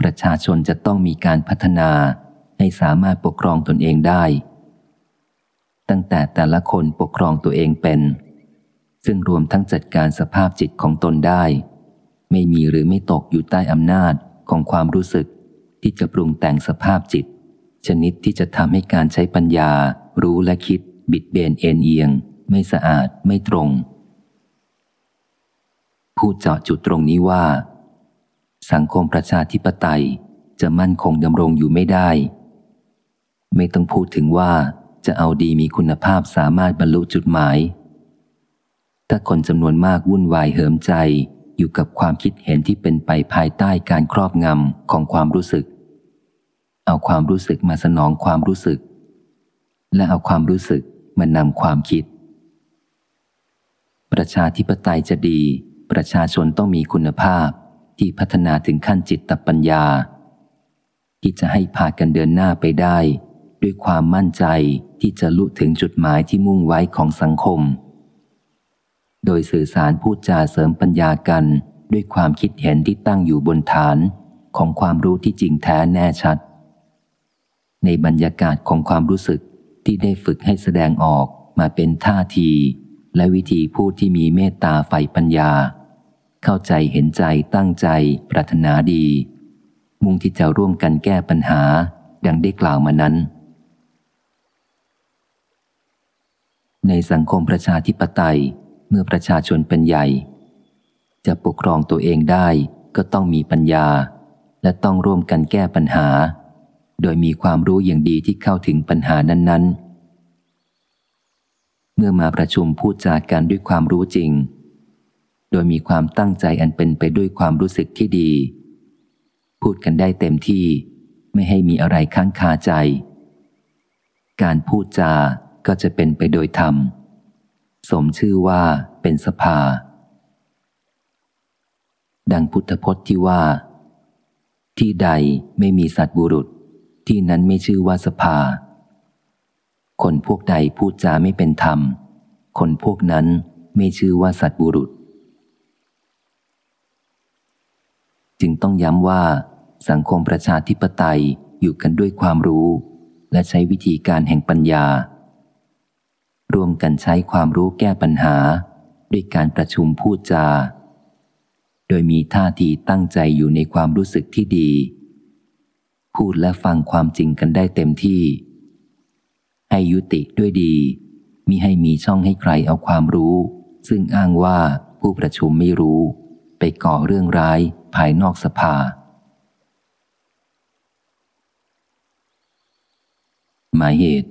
ประชาชนจะต้องมีการพัฒนาให้สามารถปกครองตนเองได้ ตั้งแต่แต่ละคนปกครองตัวเองเป็น ซึ่งรวมทั้งจัดการสภาพจิตของตนได้ ไม่มีหรือไม่ตกอยู่ใต้อำนาจของความรู้สึก ที่จะปรุงแต่งสภาพจิต ชนิดที่จะทำให้การใช้ปัญญา รู้และคิด บิดเบนเอ็นเอียง ไม่สะอาดไม่ตรงพูดเจาะจุดตรงนี้ว่า สังคมประชาธิปไตยจะมั่นคงดำรงอยู่ไม่ได้ ไม่ต้องพูดถึงว่า จะเอาดีมีคุณภาพสามารถบรรลุจุดหมาย ถ้าคนจำนวนมากวุ่นวายเหิมใจอยู่กับความคิดเห็นที่เป็นไปภายใต้การครอบงำของความรู้สึก เอาความรู้สึกมาสนองความรู้สึก และเอาความรู้สึกมานำความคิด ประชาธิปไตยจะดี ประชาชนต้องมีคุณภาพที่พัฒนาถึงขั้นจิตตปัญญา ที่จะให้พากันเดินหน้าไปได้ ด้วยความมั่นใจที่จะลุถึงจุดหมายที่มุ่งไว้ของสังคม โดยสื่อสารพูดจาเสริมปัญญากันด้วยความคิดเห็นที่ตั้งอยู่บนฐานของความรู้ที่จริงแท้แน่ชัด ในบรรยากาศของความรู้สึกที่ได้ฝึกให้แสดงออกมาเป็นท่าที และวิธีพูดที่มีเมตตาใฝ่ปัญญา เข้าใจเห็นใจตั้งใจ ปรารถนาดี มุ่งที่จะร่วมกันแก้ปัญหาดังได้กล่าวมานั้น ในสังคมประชาธิปไตยเมื่อประชาชนเป็นใหญ่ จะปกครองตัวเองได้ก็ต้องมีปัญญา และต้องร่วมกันแก้ปัญหา โดยมีความรู้อย่างดีที่เข้าถึงปัญหานั้น ๆ เมื่อมาประชุมพูดจากันด้วยความรู้จริง โดยมีความตั้งใจอันเป็นไปด้วยความรู้สึกที่ดี พูดกันได้เต็มที่ไม่ให้มีอะไรค้างคาใจ การพูดจา ก็จะเป็นไปโดยธรรม สมชื่อว่าเป็นสภา ดังพุทธพจน์ที่ว่า ที่ใดไม่มีสัตว์บุรุษ ที่นั้นไม่ชื่อว่าสภา คนพวกใดพูดจาไม่เป็นธรรม คนพวกนั้นไม่ชื่อว่าสัตว์บุรุษ จึงต้องย้ำว่า สังคมประชาธิปไตยอยู่กันด้วยความรู้ และใช้วิธีการแห่งปัญญา ร่วมกันใช้ความรู้แก้ปัญหา ด้วยการประชุมพูดจา โดยมีท่าทีตั้งใจอยู่ในความรู้สึกที่ดี พูดและฟังความจริงกันได้เต็มที่ ให้ยุติด้วยดีมิให้มีช่องให้ใครเอาความรู้ ซึ่งอ้างว่าผู้ประชุมไม่รู้ ไปก่อเรื่องร้ายภายนอกสภา หมายเหตุ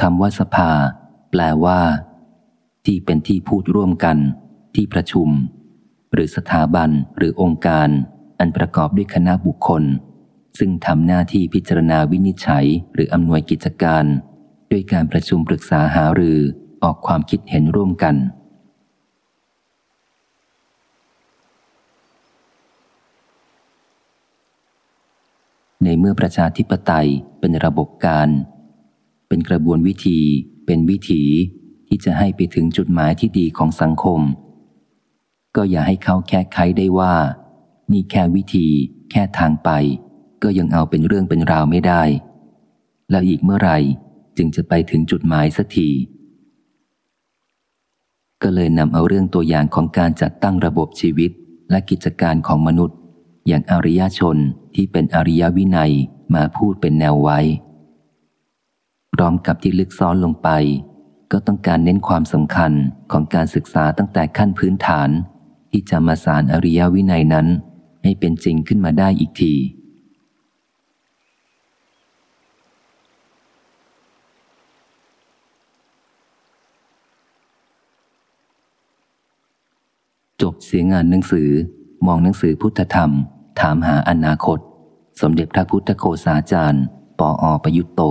คำว่าสภา แปลว่า ที่เป็นที่พูดร่วมกัน ที่ประชุม หรือสถาบันหรือองค์การ อันประกอบด้วยคณะบุคคล ซึ่งทำหน้าที่พิจารณาวินิจฉัย หรืออำนวยกิจการ ด้วยการประชุมปรึกษาหารือออกความคิดเห็นร่วมกัน ในเมื่อประชาธิปไตยเป็นระบบการ เป็นกระบวนวิธี เป็นวิถีที่จะให้ไปถึงจุดหมายที่ดีของสังคม ก็อย่าให้เขาแค่ไขได้ว่า นี่แค่วิธีแค่ทางไป ก็ยังเอาเป็นเรื่องเป็นราวไม่ได้ แล้วอีกเมื่อไหร่จึงจะไปถึงจุดหมายสักทีก็เลยนำเอาเรื่องตัวอย่างของการจัดตั้งระบบชีวิตและกิจการของมนุษย์ อย่างอริยชนที่เป็นอริยวินัยมาพูดเป็นแนวไว้ พร้อมกับที่ลึกซ้อนลงไป ก็ต้องการเน้นความสำคัญของการศึกษาตั้งแต่ขั้นพื้นฐาน ที่จะมาสารอริยวินัยนั้น ให้เป็นจริงขึ้นมาได้อีกทีจบเสียงานหนังสือ มองหนังสือพุทธธรรม ถามหาอนาคต สมเด็จพระพุทธโคสาจารย์ ปออประยุตโต